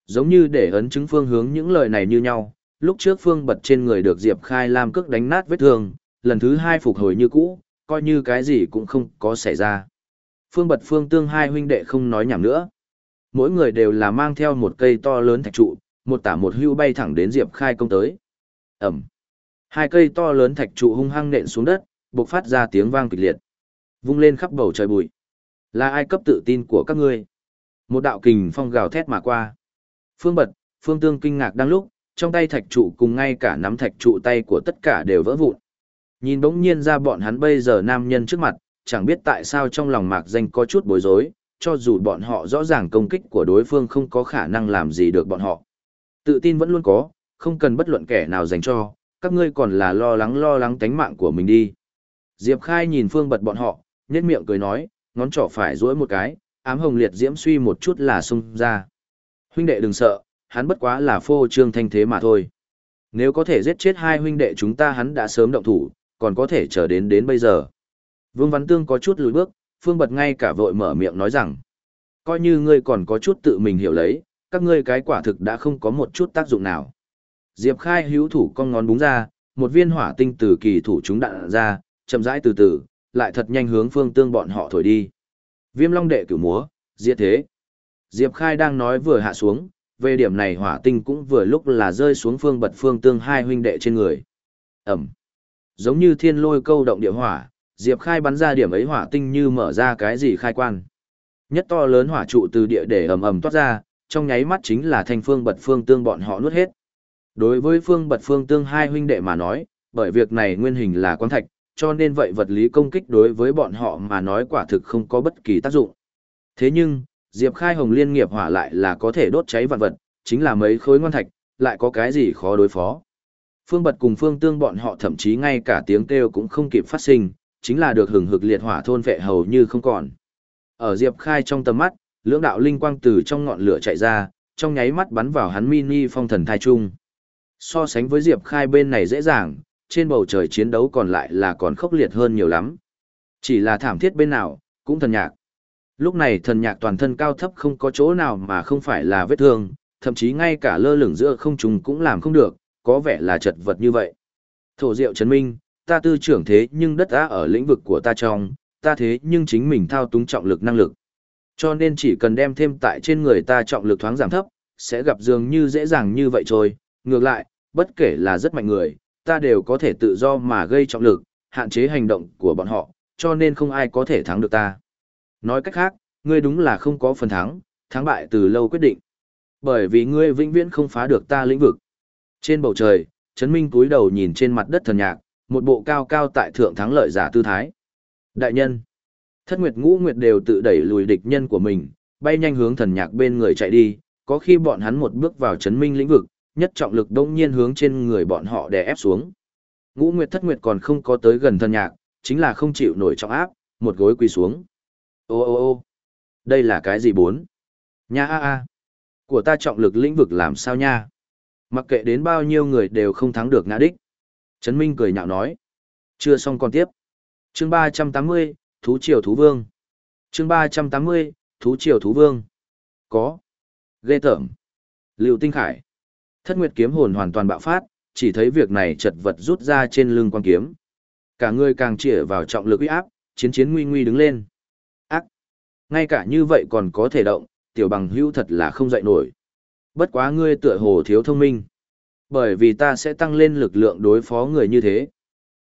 Giống như để ấn chứng Phương hướng những lời này như nhau, lúc trước Phương bật trên người được Diệp Khai làm cước đánh nát vết thương, lần thứ hai phục hồi như cũ, coi như cái gì cũng không có xảy ra. Phương bật Phương Tương hai huynh đệ không nói nhảm nữa. Mỗi người đều là mang theo một cây to lớn thạch trụ, một tả một hưu bay thẳng đến Diệp Khai công tới. Ẩm. Hai cây to lớn thạch trụ hung hăng nện xuống đất, bộc phát ra tiếng vang kịch liệt. Vung lên khắp bầu trời bụi. Là ai cấp tự tin của các ngươi? Một đạo kình phong gào thét mà qua. Phương Bật, Phương Tương kinh ngạc đang lúc, trong tay thạch trụ cùng ngay cả nắm thạch trụ tay của tất cả đều vỡ vụn. Nhìn bỗng nhiên ra bọn hắn bây giờ nam nhân trước mặt, chẳng biết tại sao trong lòng mạc danh có chút bối rối, cho dù bọn họ rõ ràng công kích của đối phương không có khả năng làm gì được bọn họ. Tự tin vẫn luôn có, không cần bất luận kẻ nào dành cho, các ngươi còn là lo lắng lo lắng tánh mạng của mình đi. Diệp Khai nhìn Phương Bật bọn họ, nhếch miệng cười nói, ngón trỏ phải duỗi một cái, ám hồng liệt diễm suy một chút là xung ra. Huynh đệ đừng sợ, hắn bất quá là phô trương thanh thế mà thôi. Nếu có thể giết chết hai huynh đệ chúng ta hắn đã sớm động thủ, còn có thể chờ đến đến bây giờ. Vương Văn Tương có chút lùi bước, Phương Bật ngay cả vội mở miệng nói rằng, coi như ngươi còn có chút tự mình hiểu lấy, các ngươi cái quả thực đã không có một chút tác dụng nào. Diệp Khai hữu thủ con ngón búng ra, một viên hỏa tinh từ kỳ thủ chúng đạn ra, chậm rãi từ từ, lại thật nhanh hướng phương tương bọn họ thổi đi. Viêm long đệ cửu múa, diệt thế. Diệp Khai đang nói vừa hạ xuống, về điểm này hỏa tinh cũng vừa lúc là rơi xuống phương bật phương tương hai huynh đệ trên người. Ẩm. Giống như thiên lôi câu động địa hỏa, Diệp Khai bắn ra điểm ấy hỏa tinh như mở ra cái gì khai quan. Nhất to lớn hỏa trụ từ địa để ầm ầm toát ra, trong nháy mắt chính là thành phương bật phương tương bọn họ nuốt hết. Đối với phương bật phương tương hai huynh đệ mà nói, bởi việc này nguyên hình là quan thạch, cho nên vậy vật lý công kích đối với bọn họ mà nói quả thực không có bất kỳ tác dụng. Thế nhưng, Diệp Khai Hồng liên nghiệp hỏa lại là có thể đốt cháy vạn vật, chính là mấy khối ngoan thạch, lại có cái gì khó đối phó. Phương Bật cùng Phương Tương bọn họ thậm chí ngay cả tiếng kêu cũng không kịp phát sinh, chính là được hừng hực liệt hỏa thôn vệ hầu như không còn. Ở Diệp Khai trong tầm mắt, lưỡng đạo linh quang từ trong ngọn lửa chạy ra, trong nháy mắt bắn vào hắn mini phong thần thai trung. So sánh với Diệp Khai bên này dễ dàng, trên bầu trời chiến đấu còn lại là còn khốc liệt hơn nhiều lắm. Chỉ là thảm thiết bên nào, cũng thần nhạc. Lúc này thần nhạc toàn thân cao thấp không có chỗ nào mà không phải là vết thương, thậm chí ngay cả lơ lửng giữa không trùng cũng làm không được, có vẻ là chật vật như vậy. Thổ diệu chấn minh, ta tư trưởng thế nhưng đất á ở lĩnh vực của ta trong, ta thế nhưng chính mình thao túng trọng lực năng lực. Cho nên chỉ cần đem thêm tại trên người ta trọng lực thoáng giảm thấp, sẽ gặp dường như dễ dàng như vậy thôi. Ngược lại, bất kể là rất mạnh người, ta đều có thể tự do mà gây trọng lực, hạn chế hành động của bọn họ, cho nên không ai có thể thắng được ta. Nói cách khác, ngươi đúng là không có phần thắng, thắng bại từ lâu quyết định. Bởi vì ngươi vĩnh viễn không phá được ta lĩnh vực. Trên bầu trời, Trấn Minh cúi đầu nhìn trên mặt đất thần nhạc, một bộ cao cao tại thượng thắng lợi giả tư thái. Đại nhân, thất nguyệt ngũ nguyệt đều tự đẩy lùi địch nhân của mình, bay nhanh hướng thần nhạc bên người chạy đi, có khi bọn hắn một bước vào Trấn Minh lĩnh vực, nhất trọng lực đông nhiên hướng trên người bọn họ đè ép xuống. Ngũ Nguyệt Thất Nguyệt còn không có tới gần thân nhạc, chính là không chịu nổi trọng áp, một gối quỳ xuống. Ô ô ô đây là cái gì bốn? Nha a a, của ta trọng lực lĩnh vực làm sao nha? Mặc kệ đến bao nhiêu người đều không thắng được ngã đích. Trấn Minh cười nhạo nói. Chưa xong còn tiếp. Chương 380, Thú Triều Thú Vương. Chương 380, Thú Triều Thú Vương. Có. Ghê tởm. Liệu Tinh Khải. Thất Nguyệt kiếm hồn hoàn toàn bạo phát, chỉ thấy việc này chật vật rút ra trên lưng quan kiếm. Cả người càng chĩa vào trọng lực uy áp, chiến chiến nguy nguy đứng lên. Ác! Ngay cả như vậy còn có thể động, tiểu bằng hữu thật là không dậy nổi. Bất quá ngươi tựa hồ thiếu thông minh. Bởi vì ta sẽ tăng lên lực lượng đối phó người như thế.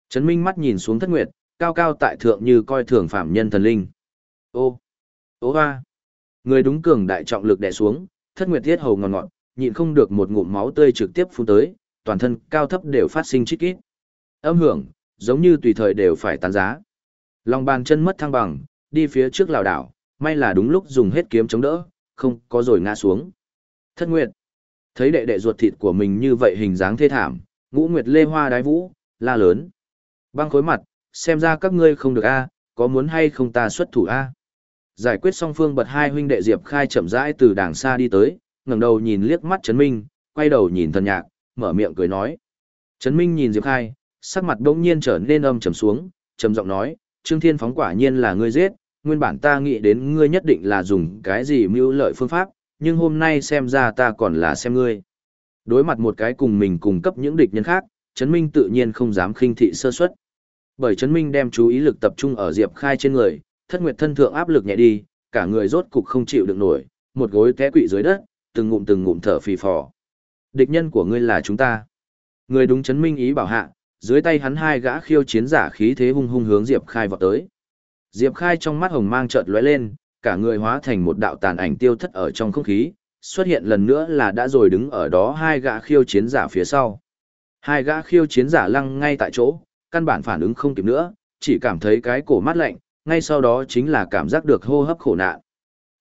Trấn Minh mắt nhìn xuống thất nguyệt, cao cao tại thượng như coi thường phạm nhân thần linh. Ô, ô hoa. Người đúng cường đại trọng lực đè xuống, thất nguyệt thiết hầu ngọt ngọt, nhịn không được một ngụm máu tươi trực tiếp phun tới, toàn thân cao thấp đều phát sinh chít kít. Âm hưởng, giống như tùy thời đều phải tán giá. Lòng bàn chân mất thăng bằng, đi phía trước lào đảo, may là đúng lúc dùng hết kiếm chống đỡ, không có rồi ngã xuống. Thất Nguyệt, thấy đệ đệ ruột thịt của mình như vậy hình dáng thê thảm, ngũ Nguyệt lê hoa đái vũ, la lớn. Băng khối mặt, xem ra các ngươi không được a, có muốn hay không ta xuất thủ a? Giải quyết xong phương bật hai huynh đệ Diệp Khai chậm rãi từ đàng xa đi tới, ngẩng đầu nhìn liếc mắt Trấn Minh, quay đầu nhìn thần nhạc, mở miệng cười nói. Trấn Minh nhìn Diệp Khai, sắc mặt bỗng nhiên trở nên âm trầm xuống, trầm giọng nói, Trương Thiên Phóng quả nhiên là ngươi giết, nguyên bản ta nghĩ đến ngươi nhất định là dùng cái gì mưu lợi phương pháp, nhưng hôm nay xem ra ta còn là xem ngươi. Đối mặt một cái cùng mình cùng cấp những địch nhân khác, Trấn Minh tự nhiên không dám khinh thị sơ suất. Bởi Trấn Minh đem chú ý lực tập trung ở Diệp Khai trên người, thất nguyệt thân thượng áp lực nhẹ đi, cả người rốt cục không chịu được nổi, một gối té quỵ dưới đất, từng ngụm từng ngụm thở phì phò. Địch nhân của ngươi là chúng ta. Người đúng chấn Minh ý bảo hạ, dưới tay hắn hai gã khiêu chiến giả khí thế hung hung hướng Diệp Khai vọt tới. Diệp Khai trong mắt hồng mang chợt lóe lên, cả người hóa thành một đạo tàn ảnh tiêu thất ở trong không khí, xuất hiện lần nữa là đã rồi đứng ở đó hai gã khiêu chiến giả phía sau. Hai gã khiêu chiến giả lăng ngay tại chỗ, căn bản phản ứng không kịp nữa, chỉ cảm thấy cái cổ mát lạnh, ngay sau đó chính là cảm giác được hô hấp khổ nạn.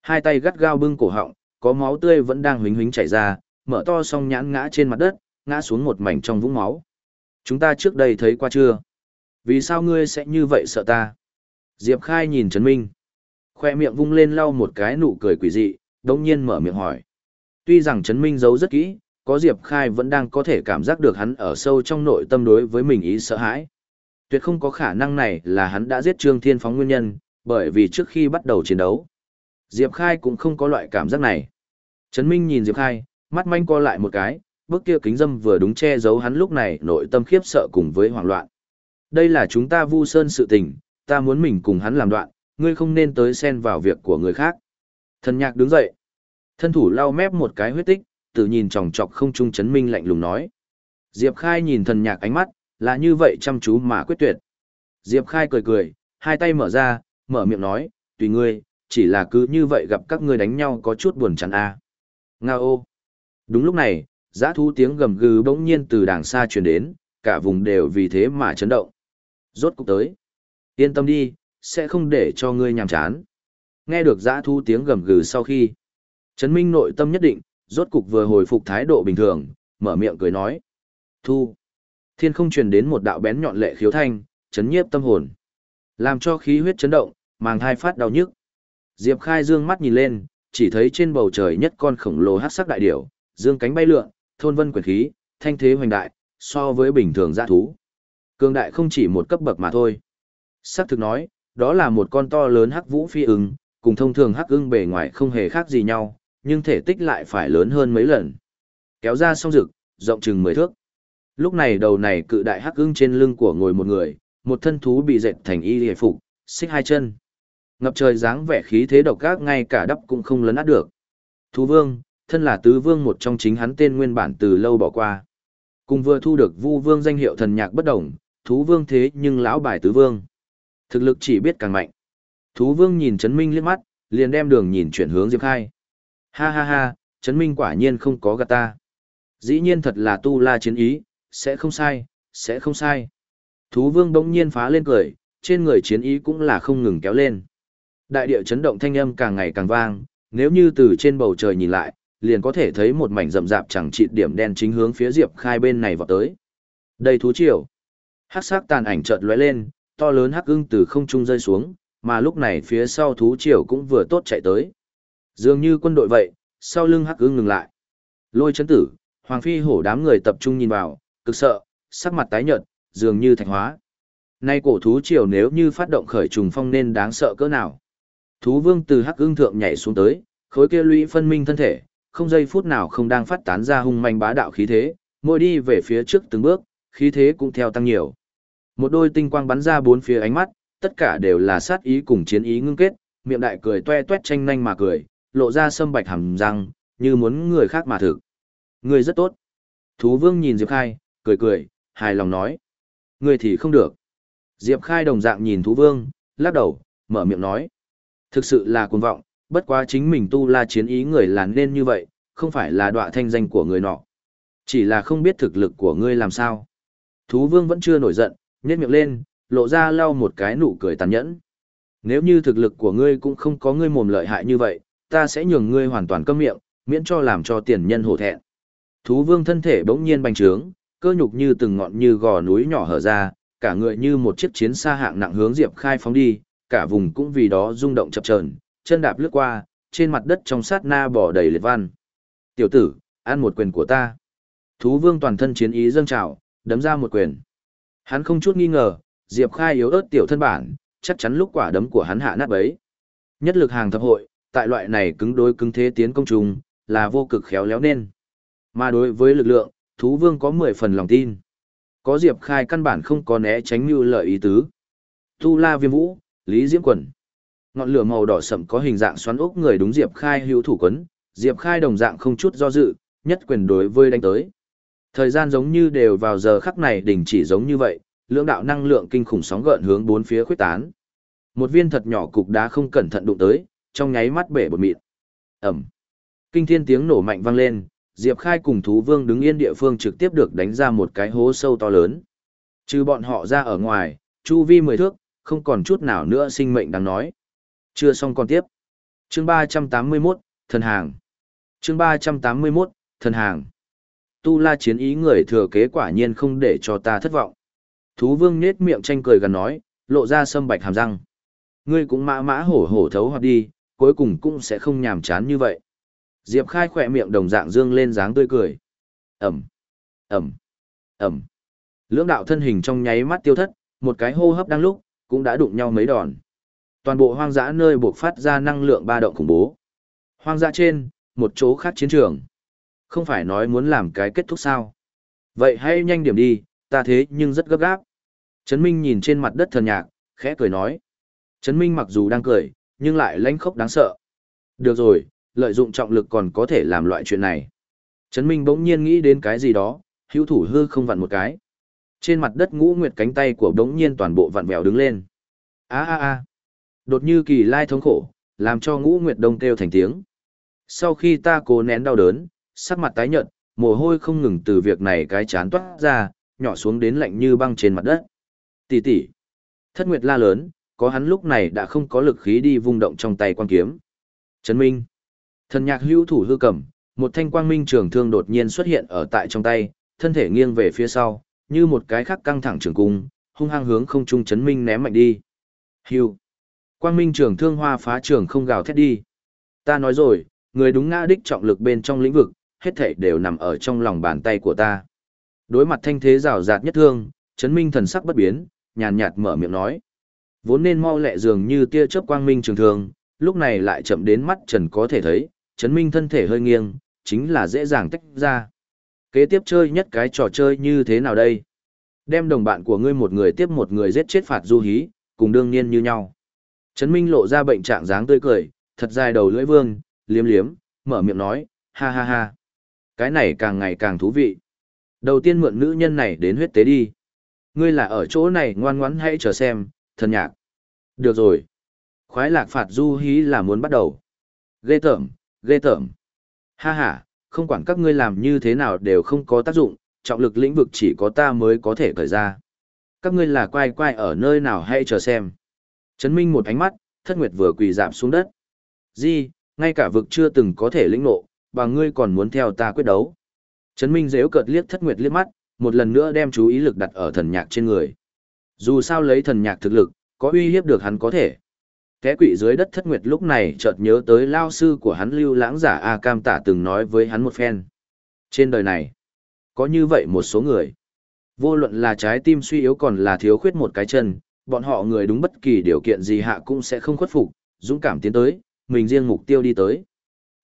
Hai tay gắt gao bưng cổ họng, có máu tươi vẫn đang huỳnh huỳnh chảy ra, mở to song nhãn ngã trên mặt đất, ngã xuống một mảnh trong vũng máu. Chúng ta trước đây thấy qua chưa? Vì sao ngươi sẽ như vậy sợ ta? Diệp Khai nhìn Trấn Minh. Khoe miệng vung lên lau một cái nụ cười quỷ dị, đồng nhiên mở miệng hỏi. Tuy rằng Trấn Minh giấu rất kỹ, có Diệp Khai vẫn đang có thể cảm giác được hắn ở sâu trong nội tâm đối với mình ý sợ hãi. Tuyệt không có khả năng này là hắn đã giết Trương Thiên Phóng nguyên nhân, bởi vì trước khi bắt đầu chiến đấu, Diệp Khai cũng không có loại cảm giác này. Trấn Minh nhìn Diệp Khai, mắt manh co lại một cái, bước kia kính dâm vừa đúng che giấu hắn lúc này nội tâm khiếp sợ cùng với hoảng loạn. Đây là chúng ta vu sơn sự tình, ta muốn mình cùng hắn làm đoạn, ngươi không nên tới xen vào việc của người khác. Thần nhạc đứng dậy. Thân thủ lau mép một cái huyết tích, tự nhìn tròng trọc không trung Trấn minh lạnh lùng nói. Diệp Khai nhìn thần nhạc ánh mắt, là như vậy chăm chú mà quyết tuyệt. Diệp Khai cười cười, hai tay mở ra, mở miệng nói, tùy ngươi, chỉ là cứ như vậy gặp các ngươi đánh nhau có chút buồn chán a. À. Nga ô. Đúng lúc này, giã thú tiếng gầm gừ bỗng nhiên từ đàng xa truyền đến, cả vùng đều vì thế mà chấn động. Rốt cục tới. Yên tâm đi, sẽ không để cho ngươi nhàm chán. Nghe được giã thú tiếng gầm gừ sau khi. Trấn Minh nội tâm nhất định, rốt cục vừa hồi phục thái độ bình thường, mở miệng cười nói. Thu. Thiên không truyền đến một đạo bén nhọn lệ khiếu thanh, chấn nhiếp tâm hồn. Làm cho khí huyết chấn động, màng hai phát đau nhức. Diệp Khai dương mắt nhìn lên, chỉ thấy trên bầu trời nhất con khổng lồ hắc sắc đại điểu, dương cánh bay lượn, thôn vân quyền khí, thanh thế hoành đại, so với bình thường dã thú. Cường đại không chỉ một cấp bậc mà thôi. Sắc thực nói, đó là một con to lớn hắc vũ phi ưng, cùng thông thường hắc ưng bề ngoài không hề khác gì nhau, nhưng thể tích lại phải lớn hơn mấy lần. Kéo ra song rực, rộng chừng 10 thước. Lúc này đầu này cự đại hắc ưng trên lưng của ngồi một người, một thân thú bị dệt thành y hề phục, xích hai chân. Ngập trời dáng vẻ khí thế độc ác ngay cả đắp cũng không lấn át được. Thú vương, thân là tứ vương một trong chính hắn tên nguyên bản từ lâu bỏ qua. Cùng vừa thu được vu vương danh hiệu thần nhạc bất đồng, thú vương thế nhưng lão bài tứ vương. Thực lực chỉ biết càng mạnh. Thú vương nhìn Trấn Minh liếc mắt, liền đem đường nhìn chuyển hướng Diệp Khai. Ha ha ha, Trấn Minh quả nhiên không có gạt ta. Dĩ nhiên thật là tu la chiến ý, sẽ không sai, sẽ không sai. Thú vương bỗng nhiên phá lên cười, trên người chiến ý cũng là không ngừng kéo lên. Đại địa chấn động thanh âm càng ngày càng vang, nếu như từ trên bầu trời nhìn lại, liền có thể thấy một mảnh rậm rạp chẳng chịt điểm đen chính hướng phía Diệp Khai bên này vọt tới. Đây thú triều. Hắc sắc tàn ảnh chợt lóe lên, to lớn hắc ưng từ không trung rơi xuống, mà lúc này phía sau thú triều cũng vừa tốt chạy tới. Dường như quân đội vậy, sau lưng hắc ưng ngừng lại. Lôi chấn tử, Hoàng Phi hổ đám người tập trung nhìn vào, cực sợ, sắc mặt tái nhợt, dường như thạch hóa. Nay cổ thú triều nếu như phát động khởi trùng phong nên đáng sợ cỡ nào. Thú vương từ hắc ương thượng nhảy xuống tới, khối kia lũy phân minh thân thể, không giây phút nào không đang phát tán ra hung manh bá đạo khí thế, mỗi đi về phía trước từng bước, khí thế cũng theo tăng nhiều. Một đôi tinh quang bắn ra bốn phía ánh mắt, tất cả đều là sát ý cùng chiến ý ngưng kết, miệng đại cười toe toét tranh nhanh mà cười, lộ ra sâm bạch hàm răng, như muốn người khác mà thực. Người rất tốt. Thú vương nhìn Diệp Khai, cười cười, hài lòng nói. người thì không được. Diệp Khai đồng dạng nhìn thú vương, lắc đầu, mở miệng nói. Thực sự là cuồng vọng, bất quá chính mình tu la chiến ý người là nên như vậy, không phải là đọa thanh danh của người nọ. Chỉ là không biết thực lực của ngươi làm sao. Thú vương vẫn chưa nổi giận, nhét miệng lên, lộ ra lau một cái nụ cười tàn nhẫn. Nếu như thực lực của ngươi cũng không có ngươi mồm lợi hại như vậy, ta sẽ nhường ngươi hoàn toàn câm miệng, miễn cho làm cho tiền nhân hổ thẹn. Thú vương thân thể bỗng nhiên bành trướng, cơ nhục như từng ngọn như gò núi nhỏ hở ra, cả người như một chiếc chiến xa hạng nặng hướng Diệp Khai phóng đi, cả vùng cũng vì đó rung động chập chờn, chân đạp lướt qua, trên mặt đất trong sát na bỏ đầy liệt văn. "Tiểu tử, ăn một quyền của ta." Thú vương toàn thân chiến ý dâng trào, đấm ra một quyền. Hắn không chút nghi ngờ, Diệp Khai yếu ớt tiểu thân bản, chắc chắn lúc quả đấm của hắn hạ nát bấy. Nhất lực hàng thập hội, tại loại này cứng đối cứng thế tiến công trùng, là vô cực khéo léo nên. Mà đối với lực lượng, thú vương có 10 phần lòng tin. Có Diệp Khai căn bản không có né tránh như lợi ý tứ. Tu La Viêm Vũ, Lý Diễm Quần. Ngọn lửa màu đỏ sẫm có hình dạng xoắn ốc người đúng Diệp Khai hữu thủ quấn, Diệp Khai đồng dạng không chút do dự, nhất quyền đối với đánh tới. Thời gian giống như đều vào giờ khắc này đình chỉ giống như vậy, lượng đạo năng lượng kinh khủng sóng gợn hướng bốn phía khuếch tán. Một viên thật nhỏ cục đá không cẩn thận đụng tới, trong nháy mắt bể bột mịn. Ẩm. Kinh thiên tiếng nổ mạnh vang lên, Diệp Khai cùng thú vương đứng yên địa phương trực tiếp được đánh ra một cái hố sâu to lớn. Trừ bọn họ ra ở ngoài, chu vi mười thước, không còn chút nào nữa sinh mệnh đáng nói. Chưa xong còn tiếp. Chương 381, thần hàng. Chương 381, thần hàng. Tu la chiến ý người thừa kế quả nhiên không để cho ta thất vọng. Thú vương nết miệng tranh cười gần nói, lộ ra sâm bạch hàm răng. Ngươi cũng mã mã hổ hổ thấu hoặc đi, cuối cùng cũng sẽ không nhàm chán như vậy. Diệp khai khỏe miệng đồng dạng dương lên dáng tươi cười. Ẩm, Ẩm, Ẩm. Lưỡng đạo thân hình trong nháy mắt tiêu thất, một cái hô hấp đang lúc, cũng đã đụng nhau mấy đòn. Toàn bộ hoang dã nơi buộc phát ra năng lượng ba động khủng bố. Hoang dã trên, một chỗ khác chiến trường. Không phải nói muốn làm cái kết thúc sao. Vậy hãy nhanh điểm đi, ta thế nhưng rất gấp gáp. Trấn Minh nhìn trên mặt đất thần nhạc, khẽ cười nói. Trấn Minh mặc dù đang cười, nhưng lại lãnh khốc đáng sợ. Được rồi, lợi dụng trọng lực còn có thể làm loại chuyện này. Trấn Minh bỗng nhiên nghĩ đến cái gì đó, hữu thủ hư không vặn một cái. Trên mặt đất ngũ nguyệt cánh tay của đống nhiên toàn bộ vặn vẹo đứng lên. a a a Đột như kỳ lai thống khổ, làm cho ngũ nguyệt đông kêu thành tiếng. Sau khi ta cố nén đau đớn, sắc mặt tái nhợt, mồ hôi không ngừng từ việc này cái chán toát ra, nhỏ xuống đến lạnh như băng trên mặt đất. Tỷ tỷ. Thất Nguyệt la lớn, có hắn lúc này đã không có lực khí đi vung động trong tay quan kiếm. Trấn Minh. Thần nhạc hữu thủ hư cầm, một thanh quang minh trường thương đột nhiên xuất hiện ở tại trong tay, thân thể nghiêng về phía sau, như một cái khắc căng thẳng trường cung, hung hăng hướng không trung chấn Minh ném mạnh đi. Hưu. Quang minh trường thương hoa phá trường không gào thét đi. Ta nói rồi, người đúng ngã đích trọng lực bên trong lĩnh vực, hết thảy đều nằm ở trong lòng bàn tay của ta. Đối mặt thanh thế rào rạt nhất thương, chấn minh thần sắc bất biến, nhàn nhạt mở miệng nói. Vốn nên mau lẹ dường như tia chớp quang minh trường thương lúc này lại chậm đến mắt trần có thể thấy, chấn minh thân thể hơi nghiêng, chính là dễ dàng tách ra. Kế tiếp chơi nhất cái trò chơi như thế nào đây? Đem đồng bạn của ngươi một người tiếp một người giết chết phạt du hí, cùng đương nhiên như nhau. Trấn Minh lộ ra bệnh trạng dáng tươi cười, thật dài đầu lưỡi vương, liếm liếm, mở miệng nói, ha ha ha. Cái này càng ngày càng thú vị. Đầu tiên mượn nữ nhân này đến huyết tế đi. Ngươi là ở chỗ này ngoan ngoãn hãy chờ xem, thần nhạc. Được rồi. Khoái lạc phạt du hí là muốn bắt đầu. Ghê tởm, ghê tởm. Ha ha, không quản các ngươi làm như thế nào đều không có tác dụng, trọng lực lĩnh vực chỉ có ta mới có thể cởi ra. Các ngươi là quay quay ở nơi nào hãy chờ xem. Chấn minh một ánh mắt, thất nguyệt vừa quỳ giảm xuống đất. Di, ngay cả vực chưa từng có thể lĩnh nộ, và ngươi còn muốn theo ta quyết đấu. Trấn Minh dễ cợt liếc thất nguyệt liếc mắt, một lần nữa đem chú ý lực đặt ở thần nhạc trên người. Dù sao lấy thần nhạc thực lực, có uy hiếp được hắn có thể. Kẻ quỷ dưới đất thất nguyệt lúc này chợt nhớ tới lao sư của hắn lưu lãng giả A Cam Tả từng nói với hắn một phen. Trên đời này, có như vậy một số người. Vô luận là trái tim suy yếu còn là thiếu khuyết một cái chân, bọn họ người đúng bất kỳ điều kiện gì hạ cũng sẽ không khuất phục, dũng cảm tiến tới, mình riêng mục tiêu đi tới.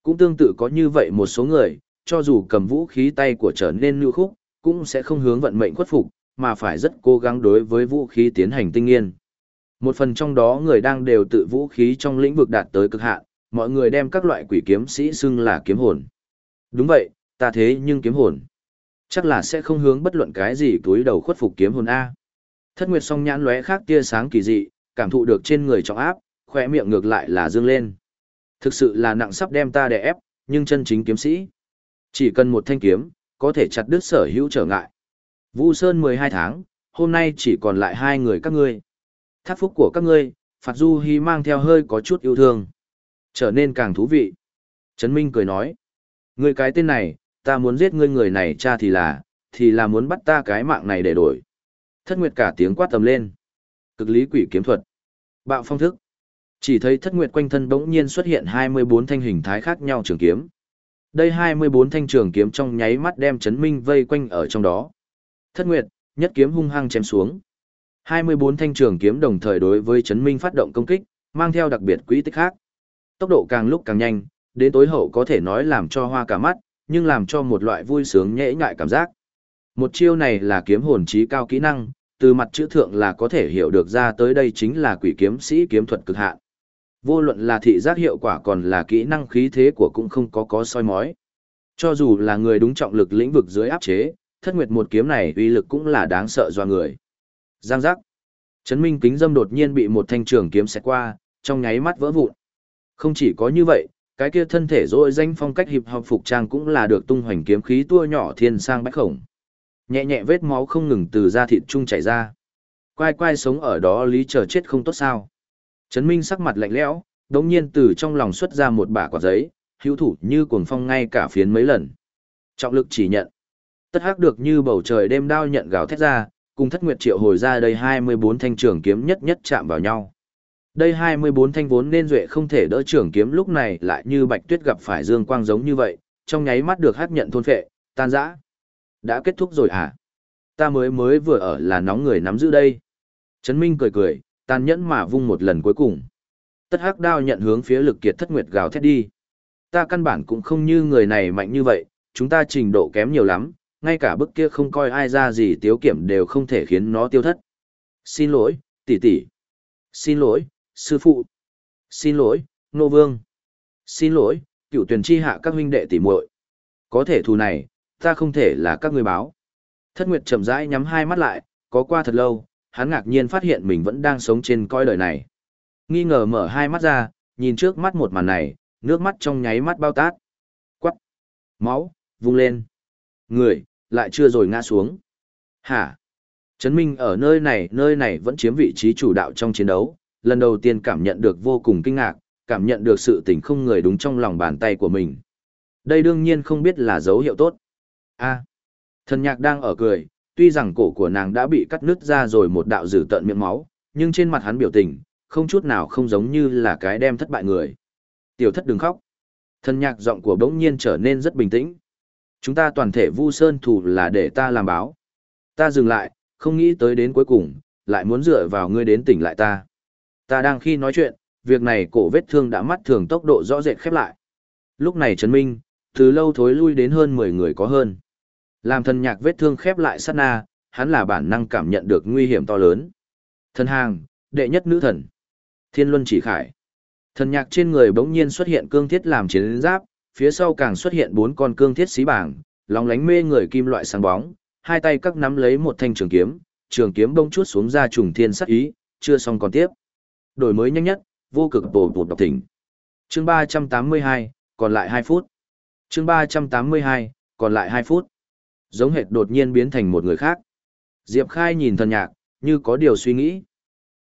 Cũng tương tự có như vậy một số người, cho dù cầm vũ khí tay của trở nên lưu khúc, cũng sẽ không hướng vận mệnh khuất phục, mà phải rất cố gắng đối với vũ khí tiến hành tinh nghiên. Một phần trong đó người đang đều tự vũ khí trong lĩnh vực đạt tới cực hạn, mọi người đem các loại quỷ kiếm sĩ xưng là kiếm hồn. Đúng vậy, ta thế nhưng kiếm hồn. Chắc là sẽ không hướng bất luận cái gì túi đầu khuất phục kiếm hồn A. Thất Nguyệt song nhãn lóe khác tia sáng kỳ dị, cảm thụ được trên người trọng áp, khỏe miệng ngược lại là dương lên. Thực sự là nặng sắp đem ta đè ép, nhưng chân chính kiếm sĩ. Chỉ cần một thanh kiếm, có thể chặt đứt sở hữu trở ngại. Vu Sơn 12 tháng, hôm nay chỉ còn lại hai người các ngươi. Thác phúc của các ngươi, Phạt Du Hi mang theo hơi có chút yêu thương. Trở nên càng thú vị. Trấn Minh cười nói. Ngươi cái tên này, ta muốn giết ngươi người này cha thì là, thì là muốn bắt ta cái mạng này để đổi. Thất Nguyệt cả tiếng quát tầm lên. Cực lý quỷ kiếm thuật. Bạo phong thức. Chỉ thấy Thất Nguyệt quanh thân bỗng nhiên xuất hiện 24 thanh hình thái khác nhau trường kiếm. Đây 24 thanh trường kiếm trong nháy mắt đem Trấn Minh vây quanh ở trong đó. Thất Nguyệt, nhất kiếm hung hăng chém xuống. 24 thanh trường kiếm đồng thời đối với Trấn Minh phát động công kích, mang theo đặc biệt quỹ tích khác. Tốc độ càng lúc càng nhanh, đến tối hậu có thể nói làm cho hoa cả mắt, nhưng làm cho một loại vui sướng nhễ nhại cảm giác. Một chiêu này là kiếm hồn trí cao kỹ năng, từ mặt chữ thượng là có thể hiểu được ra tới đây chính là quỷ kiếm sĩ kiếm thuật cực hạn. Vô luận là thị giác hiệu quả còn là kỹ năng khí thế của cũng không có có soi mói. Cho dù là người đúng trọng lực lĩnh vực dưới áp chế, thất nguyệt một kiếm này uy lực cũng là đáng sợ do người. Giang giác. Trấn Minh kính dâm đột nhiên bị một thanh trường kiếm xẹt qua, trong nháy mắt vỡ vụn. Không chỉ có như vậy, cái kia thân thể rồi danh phong cách hiệp học phục trang cũng là được tung hoành kiếm khí tua nhỏ thiên sang bách khổng. Nhẹ nhẹ vết máu không ngừng từ da thịt trung chảy ra. Quai quai sống ở đó lý chờ chết không tốt sao. Trấn Minh sắc mặt lạnh lẽo, đống nhiên từ trong lòng xuất ra một bả quả giấy, hữu thủ như cuồng phong ngay cả phiến mấy lần. Trọng lực chỉ nhận. Tất hắc được như bầu trời đêm đao nhận gào thét ra, cùng thất nguyệt triệu hồi ra đây 24 thanh trường kiếm nhất nhất chạm vào nhau. Đây 24 thanh vốn nên duệ không thể đỡ trường kiếm lúc này lại như bạch tuyết gặp phải dương quang giống như vậy, trong nháy mắt được hát nhận thôn phệ, tan rã. Đã kết thúc rồi à? Ta mới mới vừa ở là nóng người nắm giữ đây. Trấn Minh cười cười, tàn nhẫn mà vung một lần cuối cùng. Tất hắc đao nhận hướng phía lực kiệt thất nguyệt gào thét đi. Ta căn bản cũng không như người này mạnh như vậy, chúng ta trình độ kém nhiều lắm, ngay cả bức kia không coi ai ra gì tiếu kiểm đều không thể khiến nó tiêu thất. Xin lỗi, tỷ tỷ. Xin lỗi, sư phụ. Xin lỗi, nô vương. Xin lỗi, cựu tuyển chi hạ các huynh đệ tỷ muội. Có thể thù này, ta không thể là các người báo. Thất Nguyệt chậm rãi nhắm hai mắt lại, có qua thật lâu, hắn ngạc nhiên phát hiện mình vẫn đang sống trên coi đời này. Nghi ngờ mở hai mắt ra, nhìn trước mắt một màn này, nước mắt trong nháy mắt bao tát. Quắc! Máu, vung lên. Người, lại chưa rồi ngã xuống. Hả? Trấn Minh ở nơi này, nơi này vẫn chiếm vị trí chủ đạo trong chiến đấu, lần đầu tiên cảm nhận được vô cùng kinh ngạc, cảm nhận được sự tình không người đúng trong lòng bàn tay của mình. Đây đương nhiên không biết là dấu hiệu tốt. A. thần nhạc đang ở cười, tuy rằng cổ của nàng đã bị cắt nứt ra rồi một đạo dử tận miệng máu, nhưng trên mặt hắn biểu tình, không chút nào không giống như là cái đem thất bại người. Tiểu thất đừng khóc. Thần nhạc giọng của bỗng nhiên trở nên rất bình tĩnh. Chúng ta toàn thể vu sơn thủ là để ta làm báo. Ta dừng lại, không nghĩ tới đến cuối cùng, lại muốn dựa vào ngươi đến tỉnh lại ta. Ta đang khi nói chuyện, việc này cổ vết thương đã mắt thường tốc độ rõ rệt khép lại. Lúc này Trấn Minh, từ lâu thối lui đến hơn 10 người có hơn. Làm thần nhạc vết thương khép lại sát na, hắn là bản năng cảm nhận được nguy hiểm to lớn. Thần hàng, đệ nhất nữ thần. Thiên luân chỉ khải. Thần nhạc trên người bỗng nhiên xuất hiện cương thiết làm chiến giáp, phía sau càng xuất hiện bốn con cương thiết xí bảng, lóng lánh mê người kim loại sáng bóng, hai tay các nắm lấy một thanh trường kiếm, trường kiếm bông chút xuống ra trùng thiên sắc ý, chưa xong còn tiếp. Đổi mới nhanh nhất, vô cực bổ bột đọc thỉnh. Chương 382, còn lại 2 phút. Chương 382, còn lại 2 phút. Giống hệt đột nhiên biến thành một người khác. Diệp Khai nhìn thần nhạc, như có điều suy nghĩ.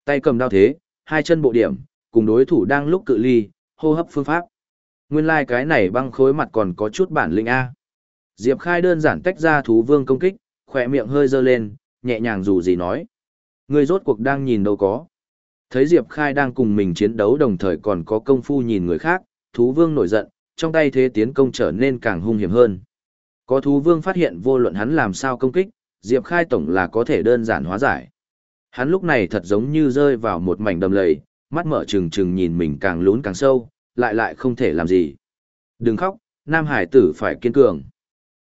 Tay cầm đao thế, hai chân bộ điểm, cùng đối thủ đang lúc cự ly, hô hấp phương pháp. Nguyên lai like cái này băng khối mặt còn có chút bản lĩnh A. Diệp Khai đơn giản tách ra thú vương công kích, khỏe miệng hơi dơ lên, nhẹ nhàng dù gì nói. Người rốt cuộc đang nhìn đâu có. Thấy Diệp Khai đang cùng mình chiến đấu đồng thời còn có công phu nhìn người khác, thú vương nổi giận, trong tay thế tiến công trở nên càng hung hiểm hơn. Có thú vương phát hiện vô luận hắn làm sao công kích, Diệp Khai tổng là có thể đơn giản hóa giải. Hắn lúc này thật giống như rơi vào một mảnh đầm lầy, mắt mở trừng trừng nhìn mình càng lún càng sâu, lại lại không thể làm gì. Đừng khóc, Nam Hải tử phải kiên cường.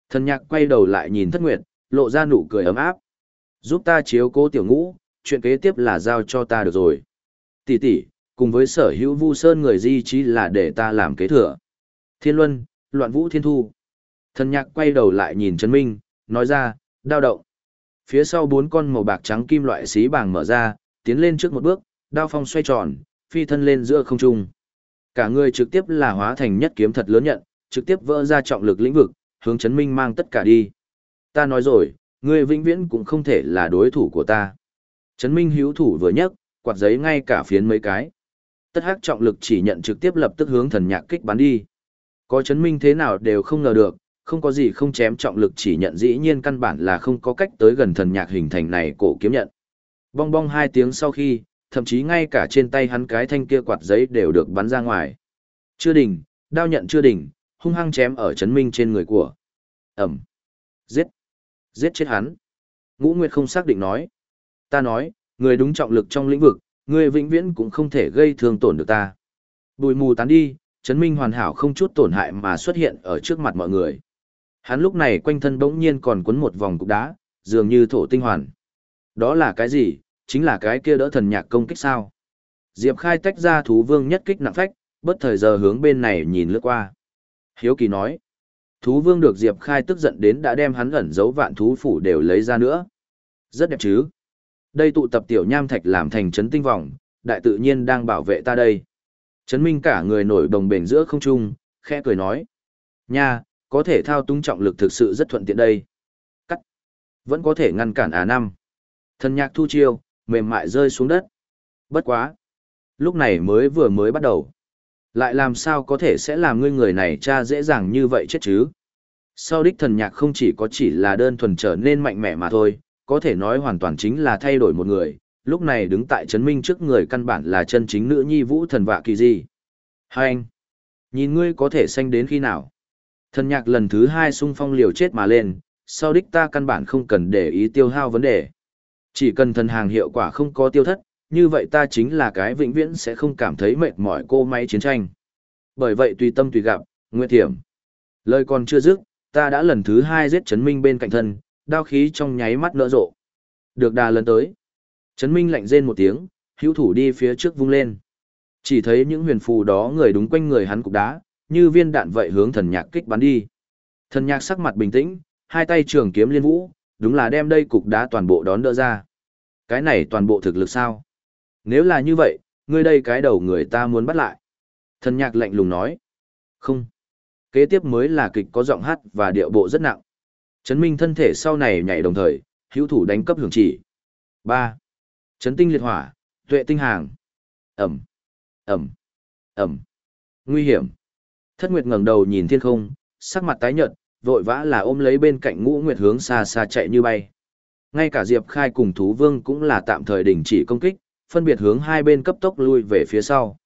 Thần nhạc quay đầu lại nhìn thất nguyệt, lộ ra nụ cười ấm áp. Giúp ta chiếu cố tiểu ngũ, chuyện kế tiếp là giao cho ta được rồi. Tỷ tỷ, cùng với sở hữu vu sơn người di trí là để ta làm kế thừa. Thiên luân, loạn vũ thiên thu. Thần nhạc quay đầu lại nhìn Trấn Minh, nói ra, đao động. Phía sau bốn con màu bạc trắng kim loại xí bàng mở ra, tiến lên trước một bước, đao phong xoay tròn, phi thân lên giữa không trung. Cả người trực tiếp là hóa thành nhất kiếm thật lớn nhận, trực tiếp vỡ ra trọng lực lĩnh vực, hướng chấn minh mang tất cả đi. Ta nói rồi, ngươi vĩnh viễn cũng không thể là đối thủ của ta. Chấn minh hữu thủ vừa nhấc, quạt giấy ngay cả phiến mấy cái. Tất hắc trọng lực chỉ nhận trực tiếp lập tức hướng thần nhạc kích bắn đi. Có chấn minh thế nào đều không ngờ được, không có gì không chém trọng lực chỉ nhận dĩ nhiên căn bản là không có cách tới gần thần nhạc hình thành này cổ kiếm nhận. Bong bong hai tiếng sau khi, thậm chí ngay cả trên tay hắn cái thanh kia quạt giấy đều được bắn ra ngoài. Chưa đỉnh, đao nhận chưa đỉnh, hung hăng chém ở chấn minh trên người của. Ẩm. Giết. Giết chết hắn. Ngũ Nguyệt không xác định nói. Ta nói, người đúng trọng lực trong lĩnh vực, người vĩnh viễn cũng không thể gây thương tổn được ta. Bùi mù tán đi, chấn minh hoàn hảo không chút tổn hại mà xuất hiện ở trước mặt mọi người. Hắn lúc này quanh thân bỗng nhiên còn quấn một vòng cục đá, dường như thổ tinh hoàn. Đó là cái gì? Chính là cái kia đỡ thần nhạc công kích sao? Diệp Khai tách ra thú vương nhất kích nặng phách, bất thời giờ hướng bên này nhìn lướt qua. Hiếu kỳ nói. Thú vương được Diệp Khai tức giận đến đã đem hắn ẩn giấu vạn thú phủ đều lấy ra nữa. Rất đẹp chứ. Đây tụ tập tiểu nham thạch làm thành chấn tinh vòng, đại tự nhiên đang bảo vệ ta đây. Trấn minh cả người nổi đồng bền giữa không trung, khẽ cười nói. Nha, có thể thao túng trọng lực thực sự rất thuận tiện đây. Cắt. Vẫn có thể ngăn cản à năm. Thần nhạc thu chiêu, mềm mại rơi xuống đất. Bất quá. Lúc này mới vừa mới bắt đầu. Lại làm sao có thể sẽ làm ngươi người này cha dễ dàng như vậy chết chứ? Sau đích thần nhạc không chỉ có chỉ là đơn thuần trở nên mạnh mẽ mà thôi, có thể nói hoàn toàn chính là thay đổi một người, lúc này đứng tại chấn minh trước người căn bản là chân chính nữ nhi vũ thần vạ kỳ gì. Hai anh, nhìn ngươi có thể sanh đến khi nào? Thần nhạc lần thứ hai sung phong liều chết mà lên, sau đích ta căn bản không cần để ý tiêu hao vấn đề. Chỉ cần thần hàng hiệu quả không có tiêu thất, như vậy ta chính là cái vĩnh viễn sẽ không cảm thấy mệt mỏi cô máy chiến tranh. Bởi vậy tùy tâm tùy gặp, nguyện thiểm. Lời còn chưa dứt, ta đã lần thứ hai giết chấn minh bên cạnh thân, đao khí trong nháy mắt nở rộ. Được đà lần tới. Chấn minh lạnh rên một tiếng, hữu thủ đi phía trước vung lên. Chỉ thấy những huyền phù đó người đúng quanh người hắn cục đá, như viên đạn vậy hướng thần nhạc kích bắn đi. Thần nhạc sắc mặt bình tĩnh, hai tay trường kiếm liên vũ, đúng là đem đây cục đá toàn bộ đón đỡ ra. Cái này toàn bộ thực lực sao? Nếu là như vậy, ngươi đây cái đầu người ta muốn bắt lại. Thần nhạc lạnh lùng nói. Không. Kế tiếp mới là kịch có giọng hát và điệu bộ rất nặng. Chấn minh thân thể sau này nhảy đồng thời, hữu thủ đánh cấp hưởng chỉ. ba Chấn tinh liệt hỏa, tuệ tinh hàng. Ẩm. Ẩm. Ẩm. Nguy hiểm. Thất Nguyệt ngẩng đầu nhìn thiên không, sắc mặt tái nhợt, vội vã là ôm lấy bên cạnh Ngũ Nguyệt hướng xa xa chạy như bay. Ngay cả Diệp Khai cùng Thú Vương cũng là tạm thời đình chỉ công kích, phân biệt hướng hai bên cấp tốc lui về phía sau.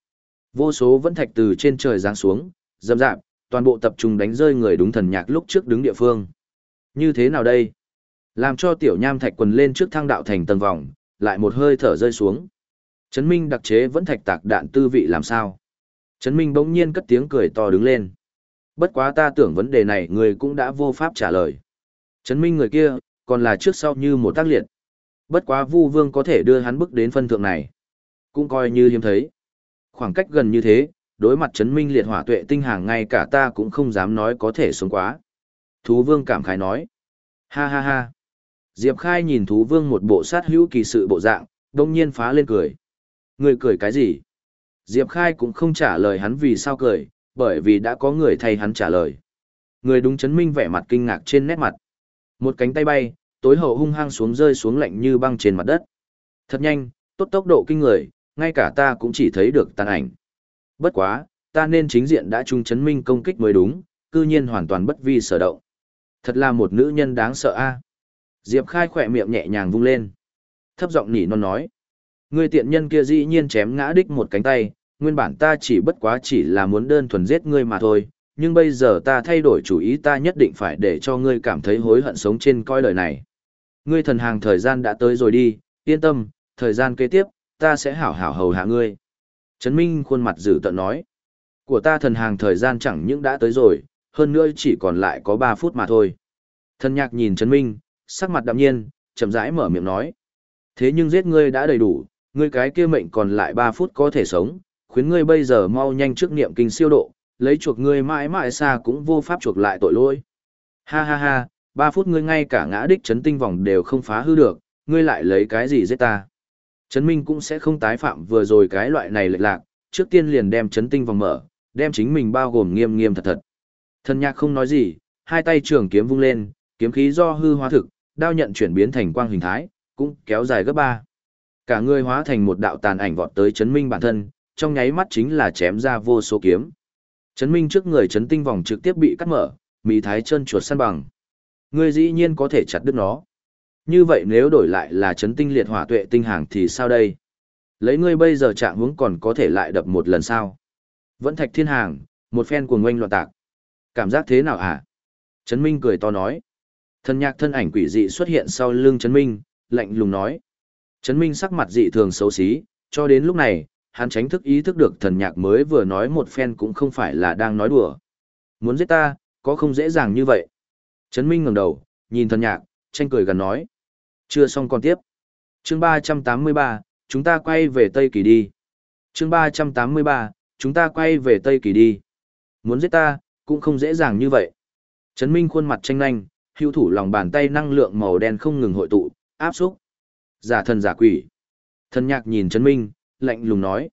Vô số vẫn thạch từ trên trời giáng xuống, dầm dạp, toàn bộ tập trung đánh rơi người đúng thần nhạc lúc trước đứng địa phương. Như thế nào đây? Làm cho tiểu nham thạch quần lên trước thang đạo thành tầng vòng, lại một hơi thở rơi xuống. Trấn Minh đặc chế vẫn thạch tạc đạn tư vị làm sao? Trấn Minh bỗng nhiên cất tiếng cười to đứng lên. Bất quá ta tưởng vấn đề này người cũng đã vô pháp trả lời. Trấn Minh người kia, còn là trước sau như một tác liệt. Bất quá Vu Vương có thể đưa hắn bước đến phân thượng này, cũng coi như hiếm thấy. Khoảng cách gần như thế, đối mặt chấn minh liệt hỏa tuệ tinh hàng ngay cả ta cũng không dám nói có thể xuống quá. Thú Vương cảm khái nói. Ha ha ha. Diệp Khai nhìn Thú Vương một bộ sát hữu kỳ sự bộ dạng, đông nhiên phá lên cười. Người cười cái gì? Diệp Khai cũng không trả lời hắn vì sao cười, bởi vì đã có người thay hắn trả lời. Người đúng chấn minh vẻ mặt kinh ngạc trên nét mặt. Một cánh tay bay, tối hậu hung hăng xuống rơi xuống lạnh như băng trên mặt đất. Thật nhanh, tốt tốc độ kinh người, ngay cả ta cũng chỉ thấy được tàn ảnh. Bất quá, ta nên chính diện đã trung chấn minh công kích mới đúng, cư nhiên hoàn toàn bất vi sở động. Thật là một nữ nhân đáng sợ a. Diệp Khai khỏe miệng nhẹ nhàng vung lên. Thấp giọng nỉ non nói. Người tiện nhân kia dĩ nhiên chém ngã đích một cánh tay, nguyên bản ta chỉ bất quá chỉ là muốn đơn thuần giết ngươi mà thôi, nhưng bây giờ ta thay đổi chủ ý ta nhất định phải để cho ngươi cảm thấy hối hận sống trên coi đời này. Ngươi thần hàng thời gian đã tới rồi đi, yên tâm, thời gian kế tiếp, ta sẽ hảo hảo hầu hạ ngươi. Trấn Minh khuôn mặt dữ tợn nói. Của ta thần hàng thời gian chẳng những đã tới rồi, hơn nữa chỉ còn lại có 3 phút mà thôi. Thần nhạc nhìn Trấn Minh, sắc mặt đạm nhiên, chậm rãi mở miệng nói. Thế nhưng giết ngươi đã đầy đủ, ngươi cái kia mệnh còn lại 3 phút có thể sống, khuyến ngươi bây giờ mau nhanh trước niệm kinh siêu độ, lấy chuộc ngươi mãi mãi xa cũng vô pháp chuộc lại tội lỗi. Ha ha ha, ba phút ngươi ngay cả ngã đích chấn tinh vòng đều không phá hư được, ngươi lại lấy cái gì giết ta. Chấn Minh cũng sẽ không tái phạm vừa rồi cái loại này lệch lạc, trước tiên liền đem chấn tinh vòng mở, đem chính mình bao gồm nghiêm nghiêm thật thật. Thần nhạc không nói gì, hai tay trường kiếm vung lên, kiếm khí do hư hóa thực, đao nhận chuyển biến thành quang hình thái, cũng kéo dài gấp ba. Cả người hóa thành một đạo tàn ảnh vọt tới chấn minh bản thân, trong nháy mắt chính là chém ra vô số kiếm. Chấn minh trước người chấn tinh vòng trực tiếp bị cắt mở, mì thái chân chuột săn bằng. Ngươi dĩ nhiên có thể chặt đứt nó. Như vậy nếu đổi lại là chấn tinh liệt hỏa tuệ tinh hàng thì sao đây? Lấy ngươi bây giờ trạng hướng còn có thể lại đập một lần sao? Vẫn thạch thiên hàng, một phen cuồng ngoanh loạn tạc. Cảm giác thế nào hả? Trấn Minh cười to nói. Thân nhạc thân ảnh quỷ dị xuất hiện sau lưng Trấn Minh, lạnh lùng nói. Trấn Minh sắc mặt dị thường xấu xí, cho đến lúc này, hắn tránh thức ý thức được thần nhạc mới vừa nói một phen cũng không phải là đang nói đùa. Muốn giết ta, có không dễ dàng như vậy. Trấn Minh ngẩng đầu, nhìn thần nhạc, tranh cười gần nói. Chưa xong còn tiếp. chương 383, chúng ta quay về Tây Kỳ đi. chương 383, chúng ta quay về Tây Kỳ đi. Muốn giết ta, cũng không dễ dàng như vậy. Trấn Minh khuôn mặt tranh nhanh, hữu thủ lòng bàn tay năng lượng màu đen không ngừng hội tụ, áp xúc. Giả thần giả quỷ. Thần nhạc nhìn Trấn Minh, lạnh lùng nói.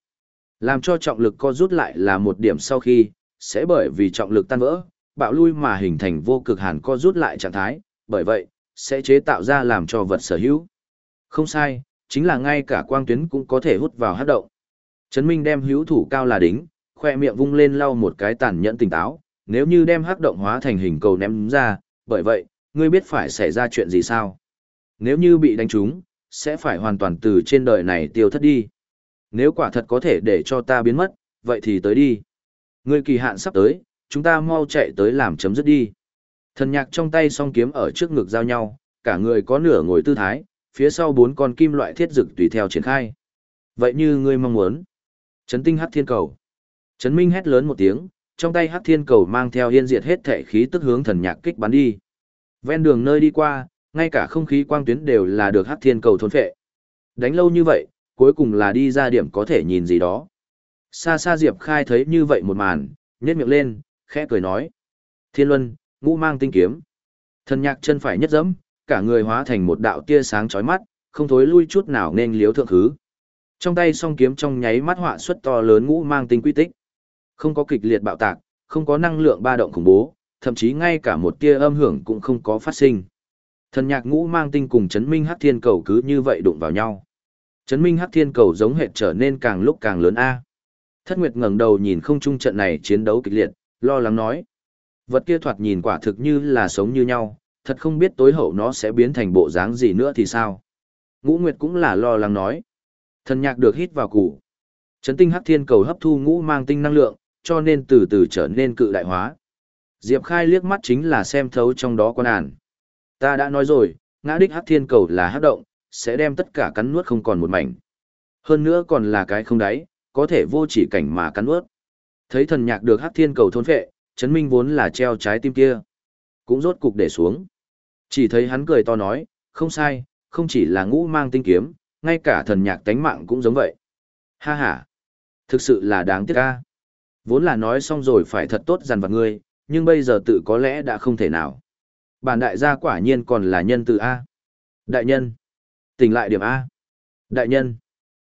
Làm cho trọng lực co rút lại là một điểm sau khi, sẽ bởi vì trọng lực tan vỡ, bạo lui mà hình thành vô cực hàn co rút lại trạng thái, bởi vậy, sẽ chế tạo ra làm cho vật sở hữu. Không sai, chính là ngay cả quang tuyến cũng có thể hút vào hát động. Trấn Minh đem hữu thủ cao là đính, khoe miệng vung lên lau một cái tàn nhẫn tỉnh táo, nếu như đem hắc động hóa thành hình cầu ném ra, bởi vậy, ngươi biết phải xảy ra chuyện gì sao? Nếu như bị đánh trúng, sẽ phải hoàn toàn từ trên đời này tiêu thất đi. Nếu quả thật có thể để cho ta biến mất, vậy thì tới đi. Ngươi kỳ hạn sắp tới, chúng ta mau chạy tới làm chấm dứt đi. Thần nhạc trong tay song kiếm ở trước ngực giao nhau, cả người có nửa ngồi tư thái, phía sau bốn con kim loại thiết dực tùy theo triển khai. Vậy như ngươi mong muốn. Chấn tinh hắc thiên cầu. Chấn minh hét lớn một tiếng, trong tay hắc thiên cầu mang theo yên diệt hết thể khí tức hướng thần nhạc kích bắn đi. Ven đường nơi đi qua, ngay cả không khí quang tuyến đều là được hắc thiên cầu thôn phệ. Đánh lâu như vậy, cuối cùng là đi ra điểm có thể nhìn gì đó. Xa xa Diệp Khai thấy như vậy một màn, nhếch miệng lên, khẽ cười nói. Thiên Luân, ngũ mang tinh kiếm. Thần nhạc chân phải nhất dẫm, cả người hóa thành một đạo tia sáng chói mắt, không thối lui chút nào nên liếu thượng thứ. Trong tay song kiếm trong nháy mắt họa xuất to lớn ngũ mang tinh quy tích. Không có kịch liệt bạo tạc, không có năng lượng ba động khủng bố, thậm chí ngay cả một tia âm hưởng cũng không có phát sinh. Thần nhạc ngũ mang tinh cùng chấn minh hắc thiên cầu cứ như vậy đụng vào nhau. Trấn minh hắc thiên cầu giống hệt trở nên càng lúc càng lớn a. Thất Nguyệt ngẩng đầu nhìn không trung trận này chiến đấu kịch liệt, lo lắng nói: Vật kia thoạt nhìn quả thực như là sống như nhau, thật không biết tối hậu nó sẽ biến thành bộ dáng gì nữa thì sao. Ngũ Nguyệt cũng là lo lắng nói. Thần nhạc được hít vào củ. Trấn tinh hắc thiên cầu hấp thu ngũ mang tinh năng lượng, cho nên từ từ trở nên cự đại hóa. Diệp Khai liếc mắt chính là xem thấu trong đó quan ản. Ta đã nói rồi, ngã đích hắc thiên cầu là hắc động, sẽ đem tất cả cắn nuốt không còn một mảnh. Hơn nữa còn là cái không đáy, có thể vô chỉ cảnh mà cắn nuốt. Thấy thần nhạc được hắc thiên cầu thôn phệ, chấn minh vốn là treo trái tim kia. Cũng rốt cục để xuống. Chỉ thấy hắn cười to nói, không sai, không chỉ là ngũ mang tinh kiếm, ngay cả thần nhạc tánh mạng cũng giống vậy. Ha ha, thực sự là đáng tiếc ca. Vốn là nói xong rồi phải thật tốt dằn vặt ngươi, nhưng bây giờ tự có lẽ đã không thể nào. Bản đại gia quả nhiên còn là nhân từ A. Đại nhân. Tỉnh lại điểm A. Đại nhân.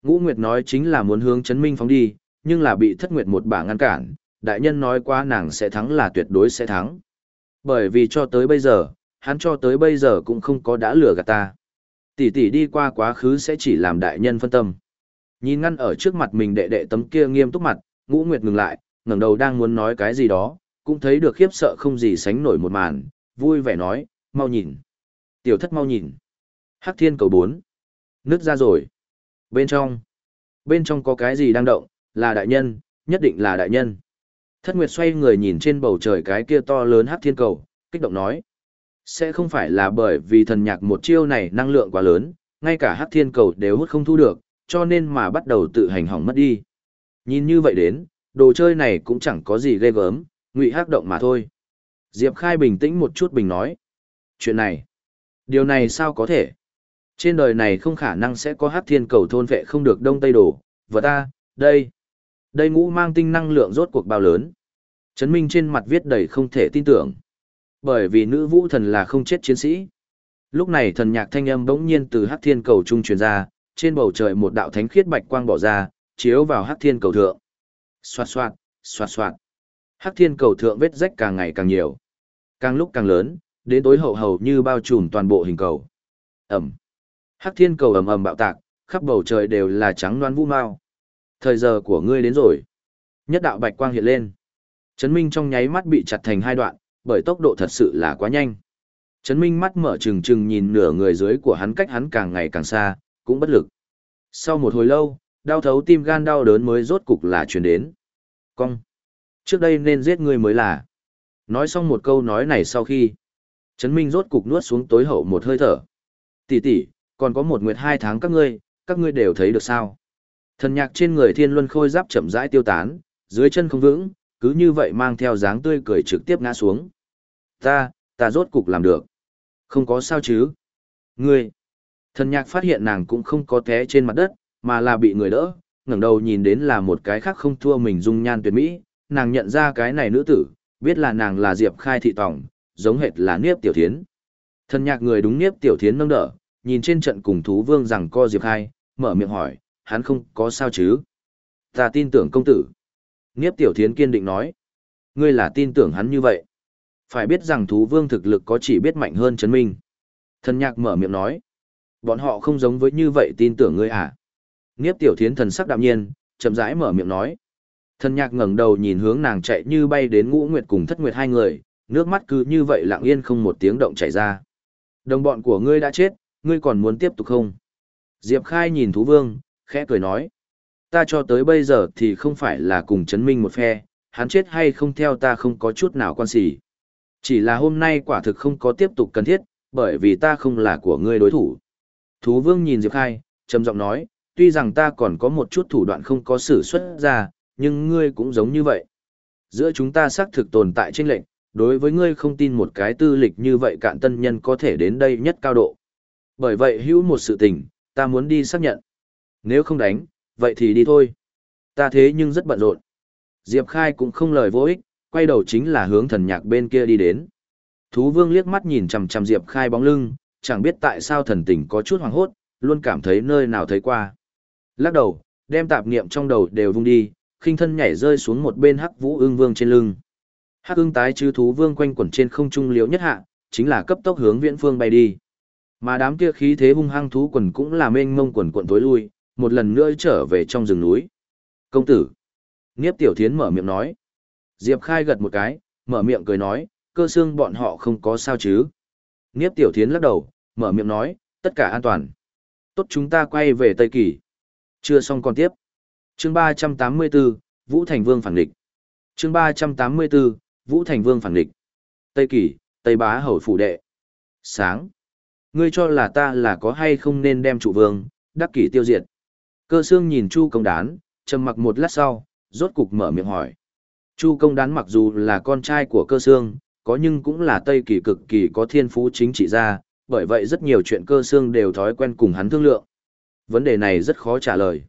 Ngũ Nguyệt nói chính là muốn hướng chấn minh phóng đi, nhưng là bị thất nguyệt một bả ngăn cản. Đại nhân nói qua nàng sẽ thắng là tuyệt đối sẽ thắng. Bởi vì cho tới bây giờ, hắn cho tới bây giờ cũng không có đã lừa gạt ta. Tỷ tỷ đi qua quá khứ sẽ chỉ làm đại nhân phân tâm. Nhìn ngăn ở trước mặt mình đệ đệ tấm kia nghiêm túc mặt, Ngũ Nguyệt ngừng lại, ngẩng đầu đang muốn nói cái gì đó, cũng thấy được khiếp sợ không gì sánh nổi một màn, vui vẻ nói, mau nhìn. Tiểu thất mau nhìn. Hắc thiên cầu bốn. Nước ra rồi. Bên trong. Bên trong có cái gì đang động, là đại nhân, nhất định là đại nhân. Thất Nguyệt xoay người nhìn trên bầu trời cái kia to lớn hắc thiên cầu, kích động nói. Sẽ không phải là bởi vì thần nhạc một chiêu này năng lượng quá lớn, ngay cả hắc thiên cầu đều hút không thu được, cho nên mà bắt đầu tự hành hỏng mất đi. Nhìn như vậy đến, đồ chơi này cũng chẳng có gì ghê gớm, ngụy hắc động mà thôi. Diệp Khai bình tĩnh một chút bình nói. Chuyện này, điều này sao có thể? Trên đời này không khả năng sẽ có hắc thiên cầu thôn vệ không được đông tây đổ vợ ta, đây. Đây ngũ mang tinh năng lượng rốt cuộc bao lớn. Trấn Minh trên mặt viết đầy không thể tin tưởng. Bởi vì nữ vũ thần là không chết chiến sĩ. Lúc này thần nhạc thanh âm bỗng nhiên từ hắc thiên cầu trung truyền ra, trên bầu trời một đạo thánh khiết bạch quang bỏ ra, chiếu vào hắc thiên cầu thượng. Xoạt xoạt, xoạt xoạt. Hắc thiên cầu thượng vết rách càng ngày càng nhiều. Càng lúc càng lớn, đến tối hậu hầu như bao trùm toàn bộ hình cầu. Ẩm. Hắc thiên cầu ầm ầm bạo tạc, khắp bầu trời đều là trắng loan vũ mao. Thời giờ của ngươi đến rồi. Nhất đạo bạch quang hiện lên. Trấn Minh trong nháy mắt bị chặt thành hai đoạn, bởi tốc độ thật sự là quá nhanh. Trấn Minh mắt mở trừng trừng nhìn nửa người dưới của hắn cách hắn càng ngày càng xa, cũng bất lực. Sau một hồi lâu, đau thấu tim gan đau đớn mới rốt cục là truyền đến. Cong. Trước đây nên giết ngươi mới là. Nói xong một câu nói này sau khi, Trấn Minh rốt cục nuốt xuống tối hậu một hơi thở. Tỷ tỷ, còn có một nguyệt hai tháng các ngươi, các ngươi đều thấy được sao? Thần nhạc trên người thiên luân khôi giáp chậm rãi tiêu tán, dưới chân không vững, cứ như vậy mang theo dáng tươi cười trực tiếp ngã xuống. Ta, ta rốt cục làm được. Không có sao chứ? Ngươi. Thần nhạc phát hiện nàng cũng không có té trên mặt đất, mà là bị người đỡ, ngẩng đầu nhìn đến là một cái khác không thua mình dung nhan tuyệt mỹ, nàng nhận ra cái này nữ tử, biết là nàng là Diệp Khai thị tòng, giống hệt là Niếp Tiểu Thiến. Thần nhạc người đúng Niếp Tiểu Thiến nâng đỡ, nhìn trên trận cùng thú vương rằng co Diệp Khai, mở miệng hỏi, hắn không có sao chứ? Ta tin tưởng công tử. Niếp Tiểu Thiến kiên định nói, ngươi là tin tưởng hắn như vậy. Phải biết rằng thú vương thực lực có chỉ biết mạnh hơn chấn minh. Thần nhạc mở miệng nói, bọn họ không giống với như vậy tin tưởng ngươi à? Niếp Tiểu Thiến thần sắc đạm nhiên, chậm rãi mở miệng nói. Thần nhạc ngẩng đầu nhìn hướng nàng chạy như bay đến ngũ nguyệt cùng thất nguyệt hai người, nước mắt cứ như vậy lặng yên không một tiếng động chảy ra. Đồng bọn của ngươi đã chết, ngươi còn muốn tiếp tục không? Diệp Khai nhìn thú vương, khẽ cười nói. Ta cho tới bây giờ thì không phải là cùng chấn minh một phe, hắn chết hay không theo ta không có chút nào quan sỉ. Chỉ là hôm nay quả thực không có tiếp tục cần thiết, bởi vì ta không là của ngươi đối thủ. Thú vương nhìn Diệp Khai, trầm giọng nói, tuy rằng ta còn có một chút thủ đoạn không có sử xuất ra, nhưng ngươi cũng giống như vậy. Giữa chúng ta xác thực tồn tại trên lệnh, đối với ngươi không tin một cái tư lịch như vậy cạn tân nhân có thể đến đây nhất cao độ. Bởi vậy hữu một sự tình, ta muốn đi xác nhận. Nếu không đánh, vậy thì đi thôi. Ta thế nhưng rất bận rộn. Diệp Khai cũng không lời vô ích, quay đầu chính là hướng thần nhạc bên kia đi đến. Thú vương liếc mắt nhìn chằm chằm Diệp Khai bóng lưng, chẳng biết tại sao thần tình có chút hoảng hốt, luôn cảm thấy nơi nào thấy qua. Lắc đầu, đem tạp niệm trong đầu đều vung đi, khinh thân nhảy rơi xuống một bên hắc vũ ương vương trên lưng. Hắc ương tái chư thú vương quanh quẩn trên không trung liễu nhất hạ, chính là cấp tốc hướng viễn phương bay đi. Mà đám kia khí thế hung hăng thú quần cũng là mênh mông quần quần tối lui, một lần nữa trở về trong rừng núi. Công tử. Niếp tiểu thiến mở miệng nói. Diệp khai gật một cái, mở miệng cười nói, cơ xương bọn họ không có sao chứ. Niếp tiểu thiến lắc đầu, mở miệng nói, tất cả an toàn. Tốt chúng ta quay về Tây Kỳ. Chưa xong còn tiếp. Chương 384, Vũ Thành Vương phản địch. Chương 384, Vũ Thành Vương phản địch. Tây Kỳ, Tây Bá Hầu phủ đệ. Sáng. Ngươi cho là ta là có hay không nên đem trụ vương, đắc kỷ tiêu diệt. Cơ xương nhìn Chu công đán, trầm mặc một lát sau, rốt cục mở miệng hỏi. Chu công đán mặc dù là con trai của cơ xương, có nhưng cũng là Tây Kỳ cực kỳ có thiên phú chính trị gia, bởi vậy rất nhiều chuyện cơ xương đều thói quen cùng hắn thương lượng. Vấn đề này rất khó trả lời.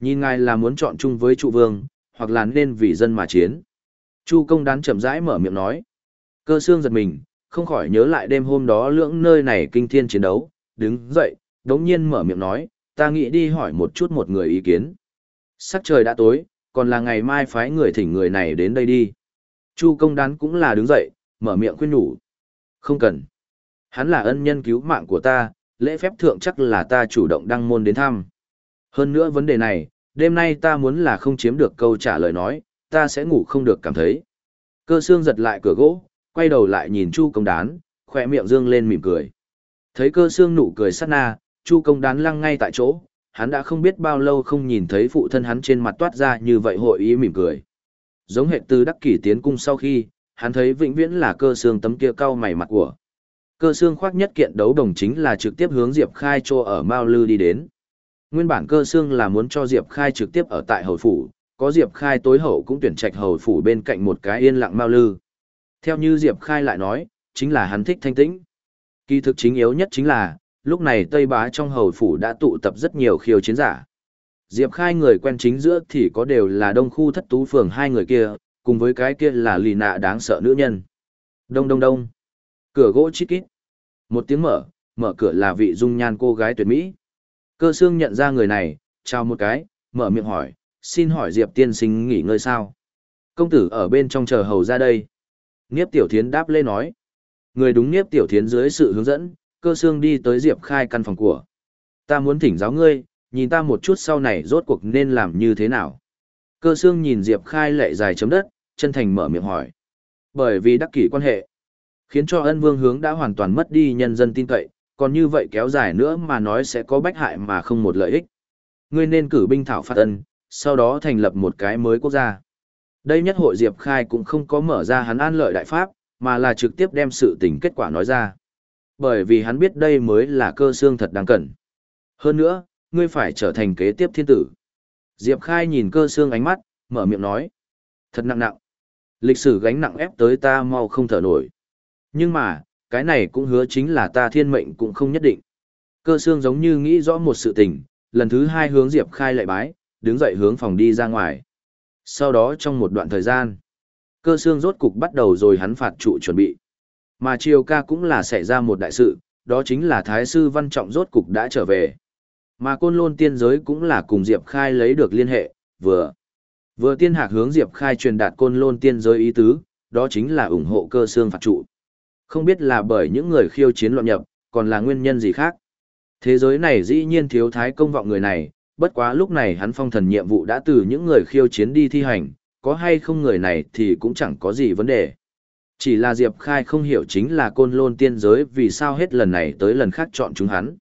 Nhìn ngài là muốn chọn chung với trụ vương, hoặc là nên vì dân mà chiến. Chu công đán chậm rãi mở miệng nói. Cơ xương giật mình, không khỏi nhớ lại đêm hôm đó lưỡng nơi này kinh thiên chiến đấu, đứng dậy, đống nhiên mở miệng nói, ta nghĩ đi hỏi một chút một người ý kiến. Sắc trời đã tối, còn là ngày mai phái người thỉnh người này đến đây đi. Chu công đán cũng là đứng dậy, mở miệng khuyên nhủ. Không cần. Hắn là ân nhân cứu mạng của ta, lễ phép thượng chắc là ta chủ động đăng môn đến thăm. Hơn nữa vấn đề này, đêm nay ta muốn là không chiếm được câu trả lời nói, ta sẽ ngủ không được cảm thấy. Cơ xương giật lại cửa gỗ, quay đầu lại nhìn Chu công đán, khỏe miệng dương lên mỉm cười. Thấy cơ xương nụ cười sát na, Chu công đán lăng ngay tại chỗ, hắn đã không biết bao lâu không nhìn thấy phụ thân hắn trên mặt toát ra như vậy hội ý mỉm cười. Giống hệ từ đắc kỷ tiến cung sau khi, hắn thấy vĩnh viễn là cơ xương tấm kia cau mày mặt của. Cơ xương khoác nhất kiện đấu đồng chính là trực tiếp hướng Diệp Khai cho ở Mao Lư đi đến. Nguyên bản cơ xương là muốn cho Diệp Khai trực tiếp ở tại hầu phủ, có Diệp Khai tối hậu cũng tuyển trạch hầu phủ bên cạnh một cái yên lặng Mao Lư. Theo như Diệp Khai lại nói, chính là hắn thích thanh tĩnh. Kỳ thực chính yếu nhất chính là, lúc này Tây Bá trong hầu phủ đã tụ tập rất nhiều khiêu chiến giả. Diệp Khai người quen chính giữa thì có đều là đông khu thất tú phường hai người kia, cùng với cái kia là lì nạ đáng sợ nữ nhân. Đông đông đông. Cửa gỗ chít kít. Một tiếng mở, mở cửa là vị dung nhan cô gái tuyệt mỹ. Cơ xương nhận ra người này, chào một cái, mở miệng hỏi, xin hỏi Diệp tiên sinh nghỉ ngơi sao? Công tử ở bên trong chờ hầu ra đây. Niếp tiểu thiến đáp lê nói. Người đúng Niếp tiểu thiến dưới sự hướng dẫn, cơ xương đi tới Diệp khai căn phòng của. Ta muốn thỉnh giáo ngươi, nhìn ta một chút sau này rốt cuộc nên làm như thế nào. Cơ xương nhìn Diệp khai lệ dài chấm đất, chân thành mở miệng hỏi. Bởi vì đắc kỷ quan hệ, khiến cho ân vương hướng đã hoàn toàn mất đi nhân dân tin cậy, còn như vậy kéo dài nữa mà nói sẽ có bách hại mà không một lợi ích. Ngươi nên cử binh thảo phạt ân, sau đó thành lập một cái mới quốc gia. Đây nhất hội Diệp Khai cũng không có mở ra hắn an lợi đại pháp, mà là trực tiếp đem sự tình kết quả nói ra. Bởi vì hắn biết đây mới là cơ xương thật đáng cần. Hơn nữa, ngươi phải trở thành kế tiếp thiên tử. Diệp Khai nhìn cơ xương ánh mắt, mở miệng nói. Thật nặng nặng. Lịch sử gánh nặng ép tới ta mau không thở nổi. Nhưng mà, cái này cũng hứa chính là ta thiên mệnh cũng không nhất định. Cơ xương giống như nghĩ rõ một sự tình, lần thứ hai hướng Diệp Khai lại bái, đứng dậy hướng phòng đi ra ngoài. Sau đó trong một đoạn thời gian, cơ xương rốt cục bắt đầu rồi hắn phạt trụ chuẩn bị. Mà triều ca cũng là xảy ra một đại sự, đó chính là Thái sư Văn Trọng rốt cục đã trở về. Mà côn lôn tiên giới cũng là cùng Diệp Khai lấy được liên hệ, vừa. Vừa tiên hạc hướng Diệp Khai truyền đạt côn lôn tiên giới ý tứ, đó chính là ủng hộ cơ xương phạt trụ. Không biết là bởi những người khiêu chiến loạn nhập, còn là nguyên nhân gì khác. Thế giới này dĩ nhiên thiếu thái công vọng người này, bất quá lúc này hắn phong thần nhiệm vụ đã từ những người khiêu chiến đi thi hành, có hay không người này thì cũng chẳng có gì vấn đề. Chỉ là Diệp Khai không hiểu chính là côn lôn tiên giới vì sao hết lần này tới lần khác chọn chúng hắn.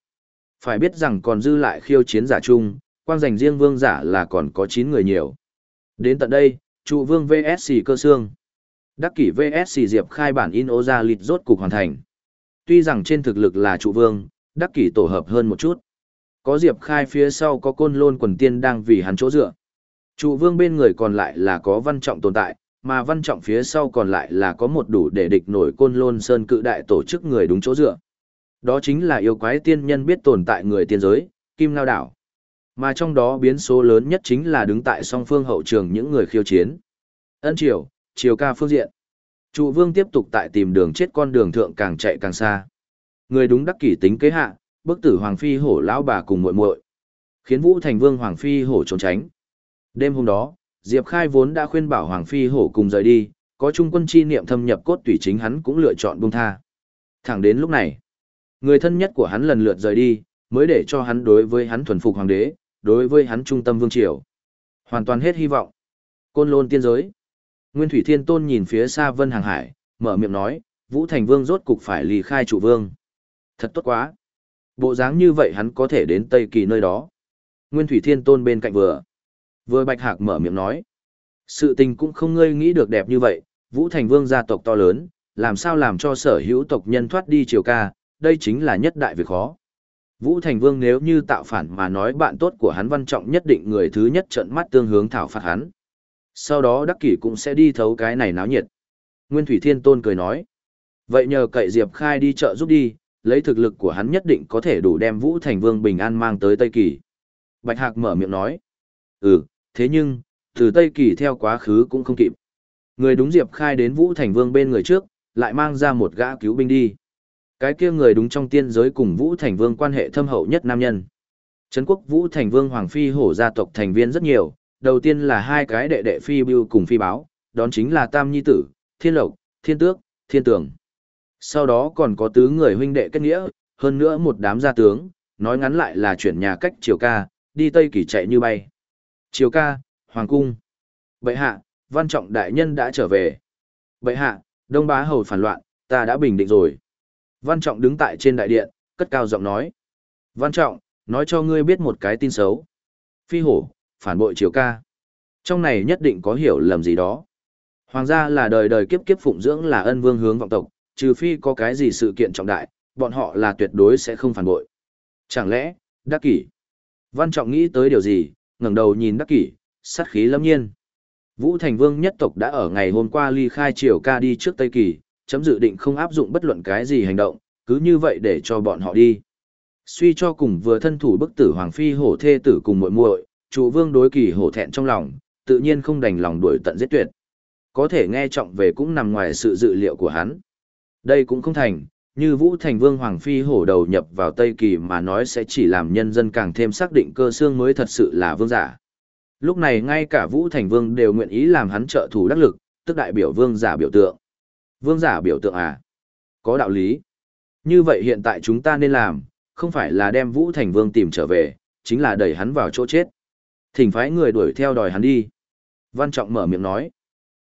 Phải biết rằng còn dư lại khiêu chiến giả chung, quang giành riêng vương giả là còn có 9 người nhiều. Đến tận đây, trụ vương VSC cơ xương. Đắc kỷ VSC Diệp Khai bản in ô ra lịch rốt cục hoàn thành. Tuy rằng trên thực lực là trụ vương, đắc kỷ tổ hợp hơn một chút. Có Diệp Khai phía sau có côn lôn quần tiên đang vì hắn chỗ dựa. Trụ vương bên người còn lại là có văn trọng tồn tại, mà văn trọng phía sau còn lại là có một đủ để địch nổi côn lôn sơn cự đại tổ chức người đúng chỗ dựa. Đó chính là yêu quái tiên nhân biết tồn tại người tiên giới, Kim lao Đảo. Mà trong đó biến số lớn nhất chính là đứng tại song phương hậu trường những người khiêu chiến. Ân triều, triều ca phương diện. Trụ vương tiếp tục tại tìm đường chết con đường thượng càng chạy càng xa. Người đúng đắc kỷ tính kế hạ, bức tử Hoàng Phi hổ lão bà cùng muội muội Khiến Vũ Thành Vương Hoàng Phi hổ trốn tránh. Đêm hôm đó, Diệp Khai vốn đã khuyên bảo Hoàng Phi hổ cùng rời đi, có trung quân chi niệm thâm nhập cốt tủy chính hắn cũng lựa chọn buông tha. Thẳng đến lúc này, người thân nhất của hắn lần lượt rời đi, mới để cho hắn đối với hắn thuần phục hoàng đế, đối với hắn trung tâm vương triều. Hoàn toàn hết hy vọng. Côn lôn tiên giới. Nguyên Thủy Thiên Tôn nhìn phía xa Vân Hàng Hải, mở miệng nói, Vũ Thành Vương rốt cục phải lì khai chủ vương. Thật tốt quá. Bộ dáng như vậy hắn có thể đến Tây Kỳ nơi đó. Nguyên Thủy Thiên Tôn bên cạnh vừa. Vừa Bạch Hạc mở miệng nói. Sự tình cũng không ngơi nghĩ được đẹp như vậy, Vũ Thành Vương gia tộc to lớn, làm sao làm cho sở hữu tộc nhân thoát đi triều ca, đây chính là nhất đại việc khó. Vũ Thành Vương nếu như tạo phản mà nói bạn tốt của hắn văn trọng nhất định người thứ nhất trận mắt tương hướng thảo phạt hắn. Sau đó Đắc Kỷ cũng sẽ đi thấu cái này náo nhiệt. Nguyên Thủy Thiên Tôn cười nói. Vậy nhờ cậy Diệp Khai đi chợ giúp đi, lấy thực lực của hắn nhất định có thể đủ đem Vũ Thành Vương bình an mang tới Tây Kỳ. Bạch Hạc mở miệng nói. Ừ, thế nhưng, từ Tây Kỳ theo quá khứ cũng không kịp. Người đúng Diệp Khai đến Vũ Thành Vương bên người trước, lại mang ra một gã cứu binh đi. Cái kia người đúng trong tiên giới cùng Vũ Thành Vương quan hệ thâm hậu nhất nam nhân. Trấn quốc Vũ Thành Vương Hoàng Phi hổ gia tộc thành viên rất nhiều, đầu tiên là hai cái đệ đệ Phi Bưu cùng Phi Báo, đón chính là Tam Nhi Tử, Thiên Lộc, Thiên Tước, Thiên Tường. Sau đó còn có tứ người huynh đệ kết nghĩa, hơn nữa một đám gia tướng, nói ngắn lại là chuyển nhà cách Triều Ca, đi Tây Kỳ chạy như bay. Triều Ca, Hoàng Cung. Bệ hạ, văn trọng đại nhân đã trở về. Bệ hạ, Đông Bá Hầu phản loạn, ta đã bình định rồi. Văn Trọng đứng tại trên đại điện, cất cao giọng nói. Văn Trọng, nói cho ngươi biết một cái tin xấu. Phi hổ, phản bội triều ca. Trong này nhất định có hiểu lầm gì đó. Hoàng gia là đời đời kiếp kiếp phụng dưỡng là ân vương hướng vọng tộc, trừ phi có cái gì sự kiện trọng đại, bọn họ là tuyệt đối sẽ không phản bội. Chẳng lẽ, Đắc Kỷ? Văn Trọng nghĩ tới điều gì, ngẩng đầu nhìn Đắc Kỷ, sát khí lâm nhiên. Vũ Thành Vương nhất tộc đã ở ngày hôm qua ly khai triều ca đi trước Tây Kỳ, chấm dự định không áp dụng bất luận cái gì hành động, cứ như vậy để cho bọn họ đi. Suy cho cùng vừa thân thủ bức tử Hoàng Phi hổ thê tử cùng muội muội, chủ vương đối kỳ hổ thẹn trong lòng, tự nhiên không đành lòng đuổi tận giết tuyệt. Có thể nghe trọng về cũng nằm ngoài sự dự liệu của hắn. Đây cũng không thành, như Vũ Thành Vương Hoàng Phi hổ đầu nhập vào Tây Kỳ mà nói sẽ chỉ làm nhân dân càng thêm xác định cơ xương mới thật sự là vương giả. Lúc này ngay cả Vũ Thành Vương đều nguyện ý làm hắn trợ thủ đắc lực, tức đại biểu vương giả biểu tượng. Vương giả biểu tượng à? Có đạo lý. Như vậy hiện tại chúng ta nên làm, không phải là đem Vũ Thành Vương tìm trở về, chính là đẩy hắn vào chỗ chết. Thỉnh phái người đuổi theo đòi hắn đi. Văn Trọng mở miệng nói.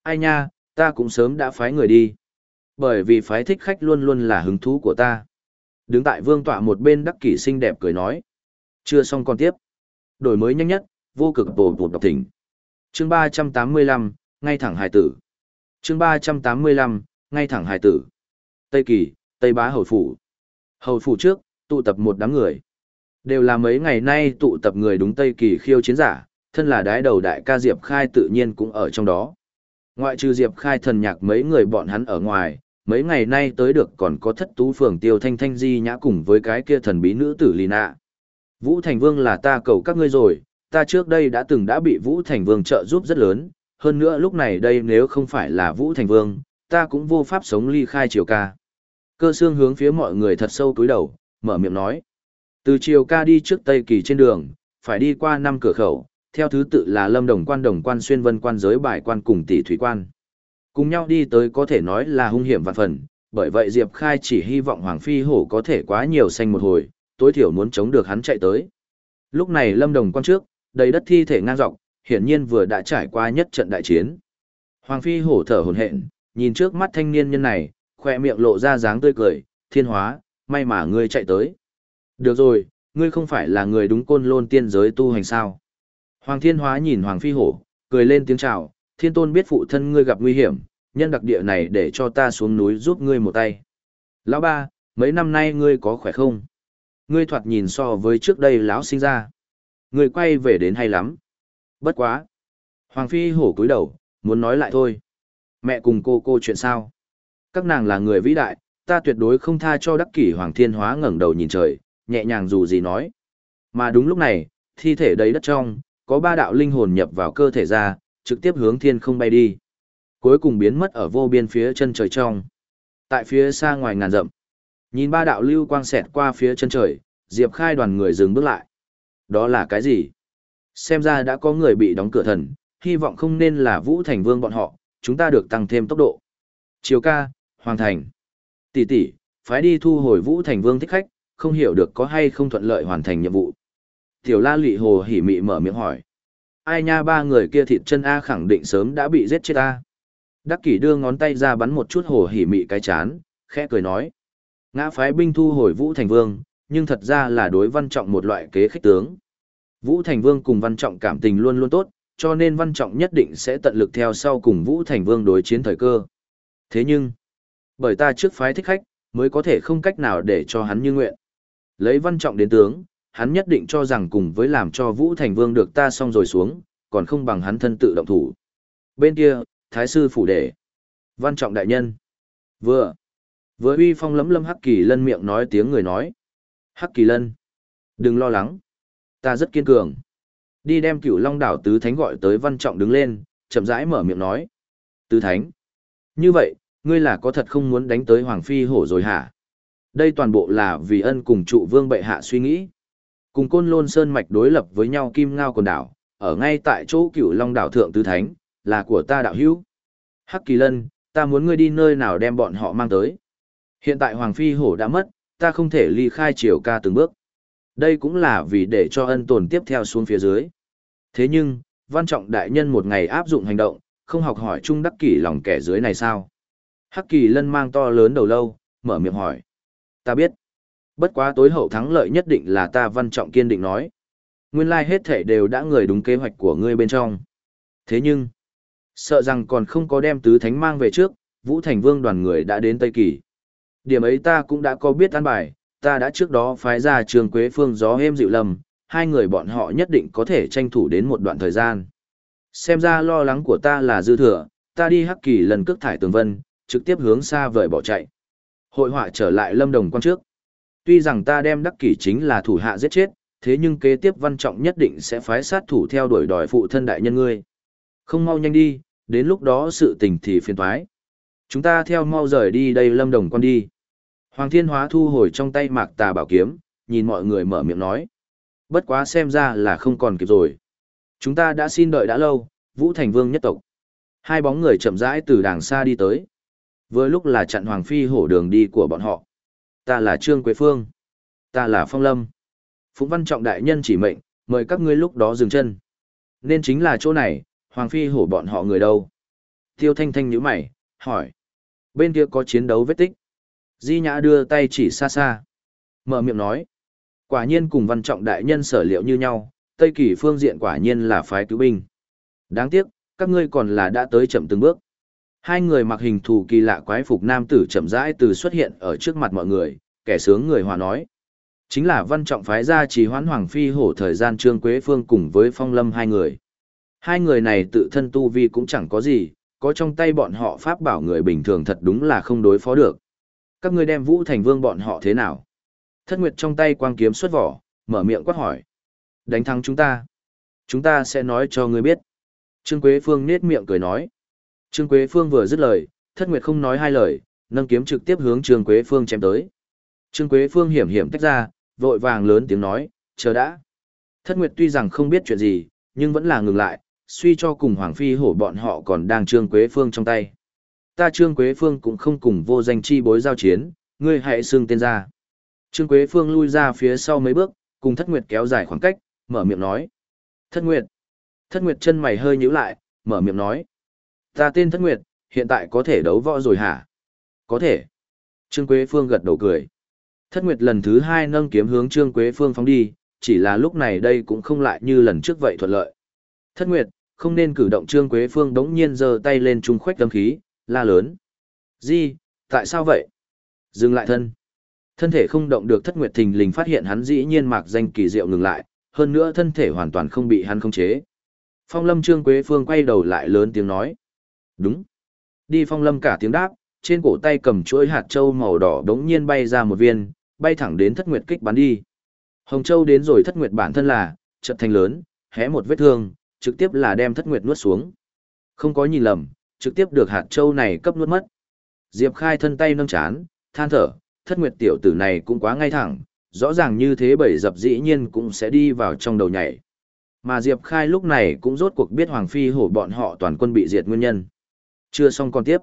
Ai nha, ta cũng sớm đã phái người đi. Bởi vì phái thích khách luôn luôn là hứng thú của ta. Đứng tại vương tọa một bên đắc kỷ xinh đẹp cười nói. Chưa xong còn tiếp. Đổi mới nhanh nhất, vô cực bổ bột đọc thỉnh. Chương ba trăm tám mươi lăm ngay thẳng hải tử. Chương ba trăm tám mươi lăm ngay thẳng hải tử. Tây Kỳ, Tây Bá Hầu Phủ. Hầu Phủ trước, tụ tập một đám người. Đều là mấy ngày nay tụ tập người đúng Tây Kỳ khiêu chiến giả, thân là đái đầu đại ca Diệp Khai tự nhiên cũng ở trong đó. Ngoại trừ Diệp Khai thần nhạc mấy người bọn hắn ở ngoài, mấy ngày nay tới được còn có thất tú phường tiêu thanh thanh di nhã cùng với cái kia thần bí nữ tử Lì Nạ. Vũ Thành Vương là ta cầu các ngươi rồi, ta trước đây đã từng đã bị Vũ Thành Vương trợ giúp rất lớn, hơn nữa lúc này đây nếu không phải là Vũ Thành Vương, ta cũng vô pháp sống ly khai triều ca. Cơ xương hướng phía mọi người thật sâu túi đầu, mở miệng nói. Từ triều ca đi trước Tây Kỳ trên đường, phải đi qua năm cửa khẩu, theo thứ tự là Lâm Đồng quan Đồng quan Xuyên Vân quan giới bài quan cùng tỷ thủy quan. Cùng nhau đi tới có thể nói là hung hiểm vạn phần, bởi vậy Diệp Khai chỉ hy vọng Hoàng Phi Hổ có thể quá nhiều xanh một hồi, tối thiểu muốn chống được hắn chạy tới. Lúc này Lâm Đồng quan trước, đầy đất thi thể ngang dọc, hiển nhiên vừa đã trải qua nhất trận đại chiến. Hoàng Phi Hổ thở hổn hển, nhìn trước mắt thanh niên nhân này, khoe miệng lộ ra dáng tươi cười, thiên hóa, may mà ngươi chạy tới. Được rồi, ngươi không phải là người đúng côn lôn tiên giới tu hành sao. Hoàng thiên hóa nhìn Hoàng Phi Hổ, cười lên tiếng chào, thiên tôn biết phụ thân ngươi gặp nguy hiểm, nhân đặc địa này để cho ta xuống núi giúp ngươi một tay. Lão ba, mấy năm nay ngươi có khỏe không? Ngươi thoạt nhìn so với trước đây lão sinh ra. Ngươi quay về đến hay lắm. Bất quá. Hoàng Phi hổ cúi đầu, muốn nói lại thôi. Mẹ cùng cô cô chuyện sao? Các nàng là người vĩ đại, ta tuyệt đối không tha cho đắc kỷ Hoàng Thiên Hóa ngẩng đầu nhìn trời, nhẹ nhàng dù gì nói. Mà đúng lúc này, thi thể đầy đất trong, có ba đạo linh hồn nhập vào cơ thể ra, trực tiếp hướng thiên không bay đi. Cuối cùng biến mất ở vô biên phía chân trời trong. Tại phía xa ngoài ngàn dặm, nhìn ba đạo lưu quang xẹt qua phía chân trời, Diệp Khai đoàn người dừng bước lại. Đó là cái gì? Xem ra đã có người bị đóng cửa thần, hy vọng không nên là Vũ Thành Vương bọn họ, chúng ta được tăng thêm tốc độ. Chiều ca, Hoàng Thành. Tỷ tỷ, phái đi thu hồi Vũ Thành Vương thích khách, không hiểu được có hay không thuận lợi hoàn thành nhiệm vụ. Tiểu La Lệ Hồ hỉ mị mở miệng hỏi ai nha ba người kia thịt chân A khẳng định sớm đã bị giết chết A. Đắc kỷ đưa ngón tay ra bắn một chút hồ hỉ mị cái chán, khẽ cười nói. Ngã phái binh thu hồi Vũ Thành Vương, nhưng thật ra là đối văn trọng một loại kế khích tướng. Vũ Thành Vương cùng văn trọng cảm tình luôn luôn tốt, cho nên văn trọng nhất định sẽ tận lực theo sau cùng Vũ Thành Vương đối chiến thời cơ. Thế nhưng, bởi ta trước phái thích khách, mới có thể không cách nào để cho hắn như nguyện. Lấy văn trọng đến tướng, hắn nhất định cho rằng cùng với làm cho Vũ Thành Vương được ta xong rồi xuống, còn không bằng hắn thân tự động thủ. Bên kia, Thái sư phủ đệ. Văn trọng đại nhân. Vừa. Vừa uy phong lấm lâm Hắc Kỳ Lân miệng nói tiếng người nói. Hắc Kỳ Lân. Đừng lo lắng. Ta rất kiên cường. Đi đem cửu long đảo tứ thánh gọi tới văn trọng đứng lên, chậm rãi mở miệng nói. Tứ thánh. Như vậy, ngươi là có thật không muốn đánh tới Hoàng Phi hổ rồi hả? Đây toàn bộ là vì ân cùng trụ vương bệ hạ suy nghĩ. Cùng côn lôn sơn mạch đối lập với nhau kim ngao quần đảo, ở ngay tại chỗ cửu long đảo thượng tứ thánh, là của ta đạo hữu. Hắc kỳ lân, ta muốn ngươi đi nơi nào đem bọn họ mang tới. Hiện tại Hoàng Phi Hổ đã mất, ta không thể ly khai triều ca từng bước. Đây cũng là vì để cho ân tồn tiếp theo xuống phía dưới. Thế nhưng, văn trọng đại nhân một ngày áp dụng hành động, không học hỏi trung đắc kỷ lòng kẻ dưới này sao? Hắc kỳ lân mang to lớn đầu lâu, mở miệng hỏi. Ta biết. Bất quá tối hậu thắng lợi nhất định là ta văn trọng kiên định nói. Nguyên lai hết thể đều đã người đúng kế hoạch của ngươi bên trong. Thế nhưng, sợ rằng còn không có đem tứ thánh mang về trước, Vũ Thành Vương đoàn người đã đến Tây Kỳ. Điểm ấy ta cũng đã có biết an bài, ta đã trước đó phái ra trường Quế Phương gió êm dịu lầm, hai người bọn họ nhất định có thể tranh thủ đến một đoạn thời gian. Xem ra lo lắng của ta là dư thừa, ta đi hắc kỳ lần cước thải tường vân, trực tiếp hướng xa vời bỏ chạy. Hội họa trở lại lâm đồng quan trước. Tuy rằng ta đem đắc kỷ chính là thủ hạ giết chết, thế nhưng kế tiếp văn trọng nhất định sẽ phái sát thủ theo đuổi đòi phụ thân đại nhân ngươi. Không mau nhanh đi, đến lúc đó sự tình thì phiền toái. Chúng ta theo mau rời đi đây lâm đồng con đi. Hoàng thiên hóa thu hồi trong tay mạc tà bảo kiếm, nhìn mọi người mở miệng nói. Bất quá xem ra là không còn kịp rồi. Chúng ta đã xin đợi đã lâu, Vũ Thành Vương nhất tộc. Hai bóng người chậm rãi từ đàng xa đi tới. Vừa lúc là chặn Hoàng Phi hổ đường đi của bọn họ. Ta là Trương Quế Phương. Ta là Phong Lâm. Phụng Văn Trọng Đại Nhân chỉ mệnh, mời các ngươi lúc đó dừng chân. Nên chính là chỗ này, Hoàng Phi hổ bọn họ người đâu? Tiêu Thanh Thanh nhíu mày, hỏi. Bên kia có chiến đấu vết tích. Di Nhã đưa tay chỉ xa xa. Mở miệng nói. Quả nhiên cùng Văn Trọng Đại Nhân sở liệu như nhau, Tây Kỳ phương diện quả nhiên là phái cứu binh. Đáng tiếc, các ngươi còn là đã tới chậm từng bước. Hai người mặc hình thù kỳ lạ quái phục nam tử chậm rãi từ xuất hiện ở trước mặt mọi người, kẻ sướng người hòa nói. Chính là văn trọng phái gia trì hoãn hoàng phi hổ thời gian trương quế phương cùng với phong lâm hai người. Hai người này tự thân tu vi cũng chẳng có gì, có trong tay bọn họ pháp bảo người bình thường thật đúng là không đối phó được. Các ngươi đem vũ thành vương bọn họ thế nào? Thất nguyệt trong tay quang kiếm xuất vỏ, mở miệng quát hỏi. Đánh thắng chúng ta. Chúng ta sẽ nói cho ngươi biết. Trương Quế Phương nết miệng cười nói. Trương Quế Phương vừa dứt lời, thất nguyệt không nói hai lời, nâng kiếm trực tiếp hướng Trương Quế Phương chém tới. Trương Quế Phương hiểm hiểm tách ra, vội vàng lớn tiếng nói, chờ đã. Thất nguyệt tuy rằng không biết chuyện gì, nhưng vẫn là ngừng lại, suy cho cùng Hoàng Phi hổ bọn họ còn đang Trương Quế Phương trong tay. Ta Trương Quế Phương cũng không cùng vô danh chi bối giao chiến, ngươi hãy xưng tên ra. Trương Quế Phương lui ra phía sau mấy bước, cùng Thất Nguyệt kéo dài khoảng cách, mở miệng nói. Thất Nguyệt. Thất Nguyệt chân mày hơi nhíu lại, mở miệng nói. Ta tên Thất Nguyệt, hiện tại có thể đấu võ rồi hả? Có thể. Trương Quế Phương gật đầu cười. Thất Nguyệt lần thứ hai nâng kiếm hướng Trương Quế Phương phóng đi, chỉ là lúc này đây cũng không lại như lần trước vậy thuận lợi. Thất Nguyệt, không nên cử động Trương Quế Phương đống nhiên giơ tay lên trung khuếch tâm khí, la lớn. Gì, tại sao vậy? Dừng lại thân. Thân thể không động được Thất Nguyệt thình lình phát hiện hắn dĩ nhiên mạc danh kỳ diệu ngừng lại, hơn nữa thân thể hoàn toàn không bị hắn khống chế. Phong lâm Trương Quế Phương quay đầu lại lớn tiếng nói. Đúng. Đi phong lâm cả tiếng đáp, trên cổ tay cầm chuỗi hạt châu màu đỏ đống nhiên bay ra một viên, bay thẳng đến thất nguyệt kích bắn đi. Hồng châu đến rồi thất nguyệt bản thân là, chợt thành lớn, hé một vết thương, trực tiếp là đem thất nguyệt nuốt xuống. Không có nhìn lầm, trực tiếp được hạt châu này cấp nuốt mất. Diệp khai thân tay nâng chán, than thở, thất nguyệt tiểu tử này cũng quá ngay thẳng, rõ ràng như thế bảy dập dĩ nhiên cũng sẽ đi vào trong đầu nhảy. Mà Diệp Khai lúc này cũng rốt cuộc biết Hoàng Phi hổ bọn họ toàn quân bị diệt nguyên nhân. Chưa xong còn tiếp.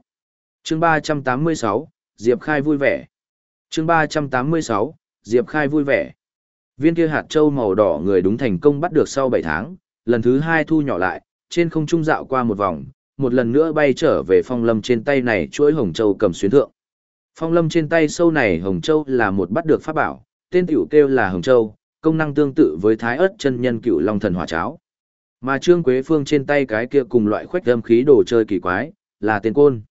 Chương 386, Diệp Khai vui vẻ. Chương 386, Diệp Khai vui vẻ. Viên kia hạt châu màu đỏ người đúng thành công bắt được sau 7 tháng, lần thứ 2 thu nhỏ lại, trên không trung dạo qua một vòng, một lần nữa bay trở về phong lâm trên tay này chuỗi hồng châu cầm xuyến thượng. Phong lâm trên tay sâu này hồng châu là một bắt được pháp bảo, tên tiểu kêu là hồng châu, công năng tương tự với thái ớt chân nhân cựu long thần hỏa cháo. Mà Trương Quế Phương trên tay cái kia cùng loại khuếch âm khí đồ chơi kỳ quái, là tên côn.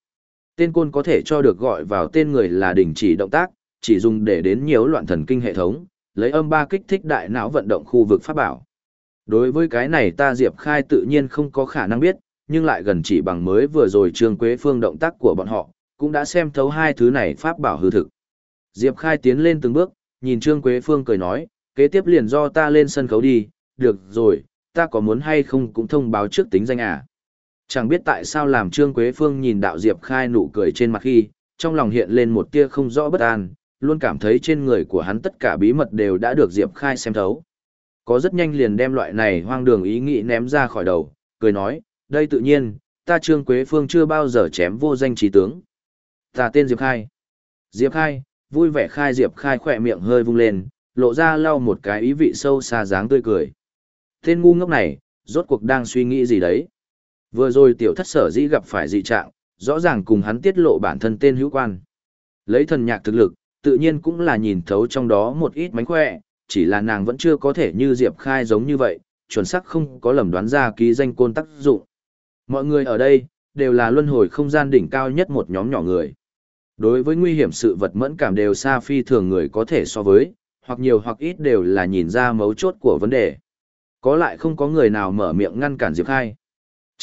Tên côn có thể cho được gọi vào tên người là đình chỉ động tác, chỉ dùng để đến nhiều loạn thần kinh hệ thống, lấy âm ba kích thích đại não vận động khu vực pháp bảo. Đối với cái này ta Diệp Khai tự nhiên không có khả năng biết, nhưng lại gần chỉ bằng mới vừa rồi Trương Quế Phương động tác của bọn họ, cũng đã xem thấu hai thứ này pháp bảo hư thực. Diệp Khai tiến lên từng bước, nhìn Trương Quế Phương cười nói, kế tiếp liền do ta lên sân khấu đi, được rồi, ta có muốn hay không cũng thông báo trước tính danh à. Chẳng biết tại sao làm Trương Quế Phương nhìn đạo Diệp Khai nụ cười trên mặt khi, trong lòng hiện lên một tia không rõ bất an, luôn cảm thấy trên người của hắn tất cả bí mật đều đã được Diệp Khai xem thấu. Có rất nhanh liền đem loại này hoang đường ý nghĩ ném ra khỏi đầu, cười nói, đây tự nhiên, ta Trương Quế Phương chưa bao giờ chém vô danh trí tướng. Ta tên Diệp Khai. Diệp Khai, vui vẻ Khai Diệp Khai khỏe miệng hơi vung lên, lộ ra lau một cái ý vị sâu xa dáng tươi cười. Tên ngu ngốc này, rốt cuộc đang suy nghĩ gì đấy? Vừa rồi tiểu thất sở dĩ gặp phải dị trạng, rõ ràng cùng hắn tiết lộ bản thân tên hữu quan. Lấy thần nhạc thực lực, tự nhiên cũng là nhìn thấu trong đó một ít mánh khỏe, chỉ là nàng vẫn chưa có thể như Diệp Khai giống như vậy, chuẩn xác không có lầm đoán ra ký danh côn tác dụng. Mọi người ở đây, đều là luân hồi không gian đỉnh cao nhất một nhóm nhỏ người. Đối với nguy hiểm sự vật mẫn cảm đều xa phi thường người có thể so với, hoặc nhiều hoặc ít đều là nhìn ra mấu chốt của vấn đề. Có lại không có người nào mở miệng ngăn cản Diệp Khai.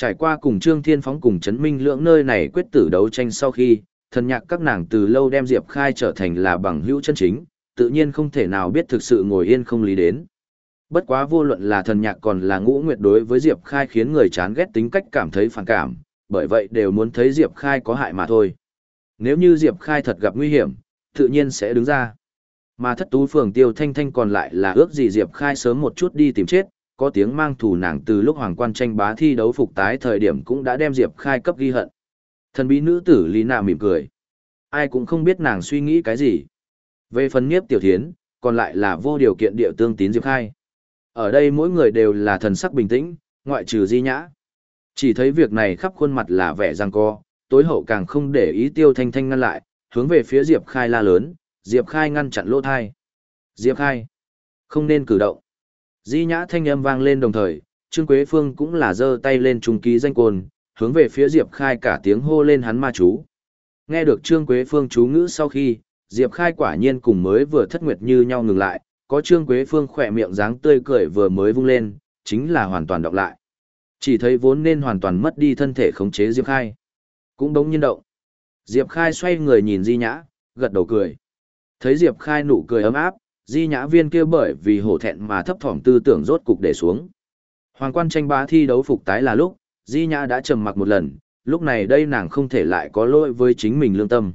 Trải qua cùng Trương Thiên Phóng cùng Trấn Minh lưỡng nơi này quyết tử đấu tranh sau khi, thần nhạc các nàng từ lâu đem Diệp Khai trở thành là bằng hữu chân chính, tự nhiên không thể nào biết thực sự ngồi yên không lý đến. Bất quá vô luận là thần nhạc còn là ngũ nguyệt đối với Diệp Khai khiến người chán ghét tính cách cảm thấy phản cảm, bởi vậy đều muốn thấy Diệp Khai có hại mà thôi. Nếu như Diệp Khai thật gặp nguy hiểm, tự nhiên sẽ đứng ra. Mà thất tú phường tiêu thanh thanh còn lại là ước gì Diệp Khai sớm một chút đi tìm chết, có tiếng mang thủ nàng từ lúc hoàng quan tranh bá thi đấu phục tái thời điểm cũng đã đem Diệp Khai cấp ghi hận. Thần bí nữ tử Lý Nạ mỉm cười. Ai cũng không biết nàng suy nghĩ cái gì. Về phần nhiếp tiểu thiến, còn lại là vô điều kiện địa tương tín Diệp Khai. Ở đây mỗi người đều là thần sắc bình tĩnh, ngoại trừ di nhã. Chỉ thấy việc này khắp khuôn mặt là vẻ răng co, tối hậu càng không để ý tiêu thanh thanh ngăn lại, hướng về phía Diệp Khai la lớn, Diệp Khai ngăn chặn lỗ thai. Diệp Khai, không nên cử động. Di nhã thanh âm vang lên đồng thời, Trương Quế Phương cũng là giơ tay lên trung ký danh côn, hướng về phía Diệp Khai cả tiếng hô lên hắn ma chú. Nghe được Trương Quế Phương chú ngữ sau khi, Diệp Khai quả nhiên cùng mới vừa thất nguyệt như nhau ngừng lại, có Trương Quế Phương khỏe miệng dáng tươi cười vừa mới vung lên, chính là hoàn toàn đọc lại. Chỉ thấy vốn nên hoàn toàn mất đi thân thể khống chế Diệp Khai. Cũng đống nhiên động. Diệp Khai xoay người nhìn Di Nhã, gật đầu cười. Thấy Diệp Khai nụ cười ấm áp, Di Nhã viên kia bởi vì hổ thẹn mà thấp thỏm tư tưởng rốt cục để xuống. Hoàng quan tranh bá thi đấu phục tái là lúc, Di Nhã đã trầm mặc một lần, lúc này đây nàng không thể lại có lỗi với chính mình lương tâm.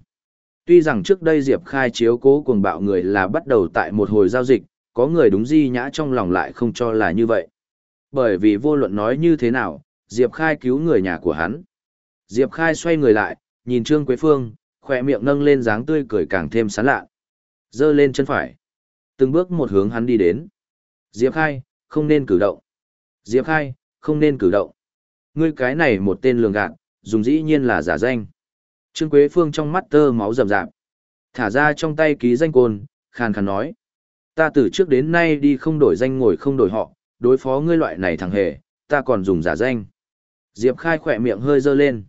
Tuy rằng trước đây Diệp Khai chiếu cố cuồng bạo người là bắt đầu tại một hồi giao dịch, có người đúng Di Nhã trong lòng lại không cho là như vậy. Bởi vì vô luận nói như thế nào, Diệp Khai cứu người nhà của hắn. Diệp Khai xoay người lại, nhìn Trương Quế Phương, khỏe miệng nâng lên dáng tươi cười càng thêm sán lạ. Dơ lên chân phải. Từng bước một hướng hắn đi đến. Diệp Khai, không nên cử động. Diệp Khai, không nên cử động. Ngươi cái này một tên lường gạt, dùng dĩ nhiên là giả danh. Trương Quế Phương trong mắt tơ máu rầm rạp. Thả ra trong tay ký danh côn, khàn khàn nói. Ta từ trước đến nay đi không đổi danh ngồi không đổi họ, đối phó ngươi loại này thằng hề, ta còn dùng giả danh. Diệp Khai khỏe miệng hơi dơ lên.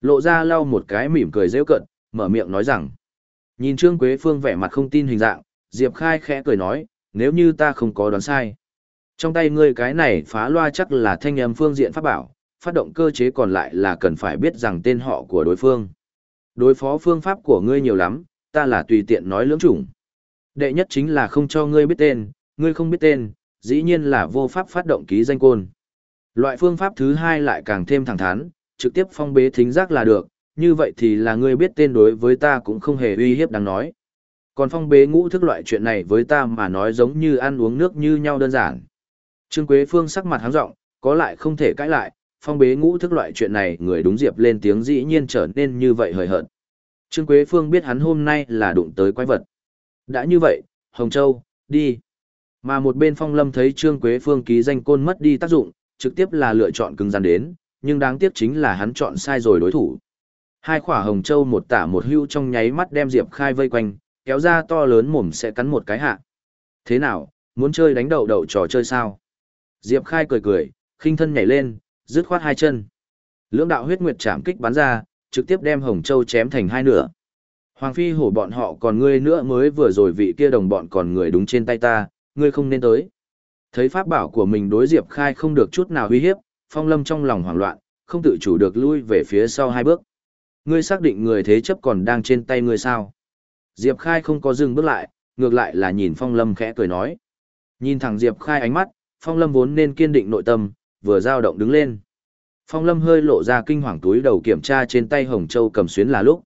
Lộ ra lau một cái mỉm cười rêu cận, mở miệng nói rằng. Nhìn Trương Quế Phương vẻ mặt không tin hình dạng, Diệp Khai khẽ cười nói, nếu như ta không có đoán sai. Trong tay ngươi cái này phá loa chắc là thanh âm phương diện pháp bảo, phát động cơ chế còn lại là cần phải biết rằng tên họ của đối phương. Đối phó phương pháp của ngươi nhiều lắm, ta là tùy tiện nói lưỡng chủng. Đệ nhất chính là không cho ngươi biết tên, ngươi không biết tên, dĩ nhiên là vô pháp phát động ký danh côn. Loại phương pháp thứ hai lại càng thêm thẳng thắn, trực tiếp phong bế thính giác là được, như vậy thì là ngươi biết tên đối với ta cũng không hề uy hiếp đáng nói. Còn phong bế ngũ thức loại chuyện này với ta mà nói giống như ăn uống nước như nhau đơn giản. Trương Quế Phương sắc mặt háng rộng, có lại không thể cãi lại, phong bế ngũ thức loại chuyện này người đúng diệp lên tiếng dĩ nhiên trở nên như vậy hời hợt. Trương Quế Phương biết hắn hôm nay là đụng tới quái vật. Đã như vậy, Hồng Châu, đi. Mà một bên phong lâm thấy Trương Quế Phương ký danh côn mất đi tác dụng, trực tiếp là lựa chọn cứng rắn đến, nhưng đáng tiếc chính là hắn chọn sai rồi đối thủ. Hai khỏa Hồng Châu một tả một hưu trong nháy mắt đem Diệp Khai vây quanh, kéo ra to lớn mồm sẽ cắn một cái hạ. Thế nào, muốn chơi đánh đầu đầu trò chơi sao? Diệp Khai cười cười, khinh thân nhảy lên, dứt khoát hai chân. Lưỡng đạo huyết nguyệt chạm kích bắn ra, trực tiếp đem Hồng Châu chém thành hai nửa. Hoàng phi hổ bọn họ còn ngươi nữa mới vừa rồi vị kia đồng bọn còn người đúng trên tay ta, ngươi không nên tới. Thấy pháp bảo của mình đối Diệp Khai không được chút nào uy hiếp, Phong Lâm trong lòng hoảng loạn, không tự chủ được lui về phía sau hai bước. Ngươi xác định người thế chấp còn đang trên tay ngươi sao? Diệp Khai không có dừng bước lại, ngược lại là nhìn Phong Lâm khẽ cười nói. Nhìn thẳng Diệp Khai ánh mắt, Phong Lâm vốn nên kiên định nội tâm, vừa dao động đứng lên. Phong Lâm hơi lộ ra kinh hoàng túi đầu kiểm tra trên tay Hồng Châu cầm xuyến là lúc.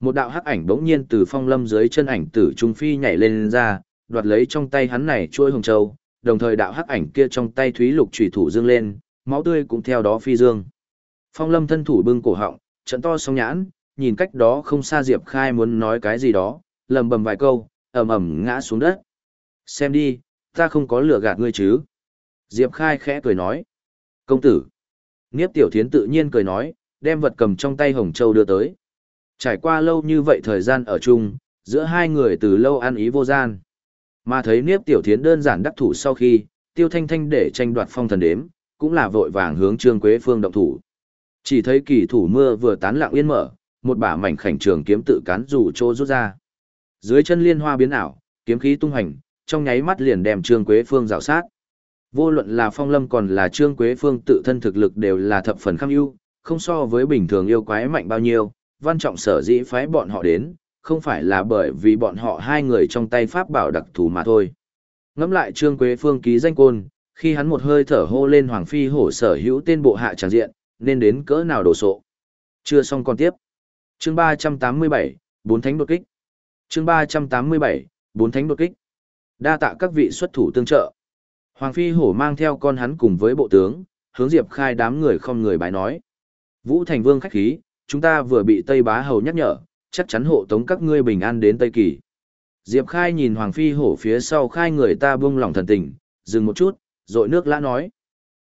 Một đạo hắc ảnh bỗng nhiên từ Phong Lâm dưới chân ảnh tử trung phi nhảy lên, lên ra, đoạt lấy trong tay hắn này chuôi Hồng Châu, đồng thời đạo hắc ảnh kia trong tay thúy lục chủy thủ dương lên, máu tươi cũng theo đó phi dương. Phong Lâm thân thủ bưng cổ họng, trận to song nhãn, nhìn cách đó không xa Diệp Khai muốn nói cái gì đó, lầm bầm vài câu, ầm ầm ngã xuống đất. Xem đi, ta không có lừa gạt ngươi chứ. Diệp Khai khẽ cười nói. Công tử. Niếp tiểu thiến tự nhiên cười nói, đem vật cầm trong tay Hồng Châu đưa tới. Trải qua lâu như vậy thời gian ở chung, giữa hai người từ lâu ăn ý vô gian. Mà thấy Niếp tiểu thiến đơn giản đắc thủ sau khi, tiêu thanh thanh để tranh đoạt phong thần đếm, cũng là vội vàng hướng Trương Quế Phương động thủ. Chỉ thấy kỳ thủ mưa vừa tán lặng yên mở, một bả mảnh khảnh trường kiếm tự cán rủ trô rút ra. Dưới chân liên hoa biến ảo, kiếm khí tung hành, trong nháy mắt liền đem Trương Quế Phương rào sát. Vô luận là Phong Lâm còn là Trương Quế Phương tự thân thực lực đều là thập phần kham ưu, không so với bình thường yêu quái mạnh bao nhiêu, văn trọng sở dĩ phái bọn họ đến, không phải là bởi vì bọn họ hai người trong tay pháp bảo đặc thù mà thôi. ngẫm lại Trương Quế Phương ký danh côn, khi hắn một hơi thở hô lên Hoàng Phi hổ sở hữu tên bộ hạ tràng diện, nên đến cỡ nào đổ sộ. Chưa xong còn tiếp. Chương 387, bốn thánh đột kích. Chương 387, bốn thánh đột kích. Đa tạ các vị xuất thủ tương trợ. Hoàng Phi Hổ mang theo con hắn cùng với bộ tướng, hướng Diệp Khai đám người không người bài nói. Vũ Thành Vương khách khí, chúng ta vừa bị Tây Bá Hầu nhắc nhở, chắc chắn hộ tống các ngươi bình an đến Tây Kỳ. Diệp Khai nhìn Hoàng Phi Hổ phía sau khai người ta buông lòng thần tình, dừng một chút, rồi nước lã nói.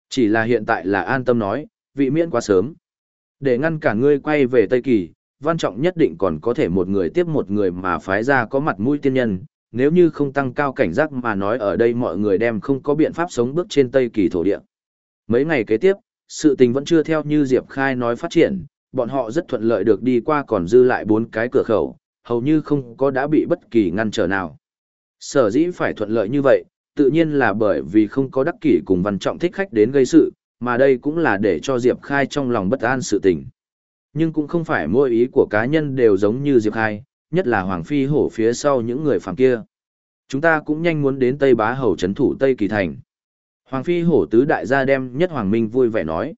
Chỉ là hiện tại là an tâm nói, vị miễn quá sớm. Để ngăn cả ngươi quay về Tây Kỳ, văn trọng nhất định còn có thể một người tiếp một người mà phái ra có mặt mũi tiên nhân, nếu như không tăng cao cảnh giác mà nói ở đây mọi người đem không có biện pháp sống bước trên Tây Kỳ thổ địa. Mấy ngày kế tiếp, sự tình vẫn chưa theo như Diệp Khai nói phát triển, bọn họ rất thuận lợi được đi qua còn dư lại bốn cái cửa khẩu, hầu như không có đã bị bất kỳ ngăn trở nào. Sở dĩ phải thuận lợi như vậy, tự nhiên là bởi vì không có đắc kỷ cùng văn trọng thích khách đến gây sự, mà đây cũng là để cho Diệp Khai trong lòng bất an sự tình. Nhưng cũng không phải mỗi ý của cá nhân đều giống như Diệp Khai, nhất là Hoàng Phi hổ phía sau những người phàm kia. Chúng ta cũng nhanh muốn đến Tây Bá Hầu trấn thủ Tây Kỳ Thành. Hoàng Phi hổ tứ đại gia đem nhất Hoàng Minh vui vẻ nói.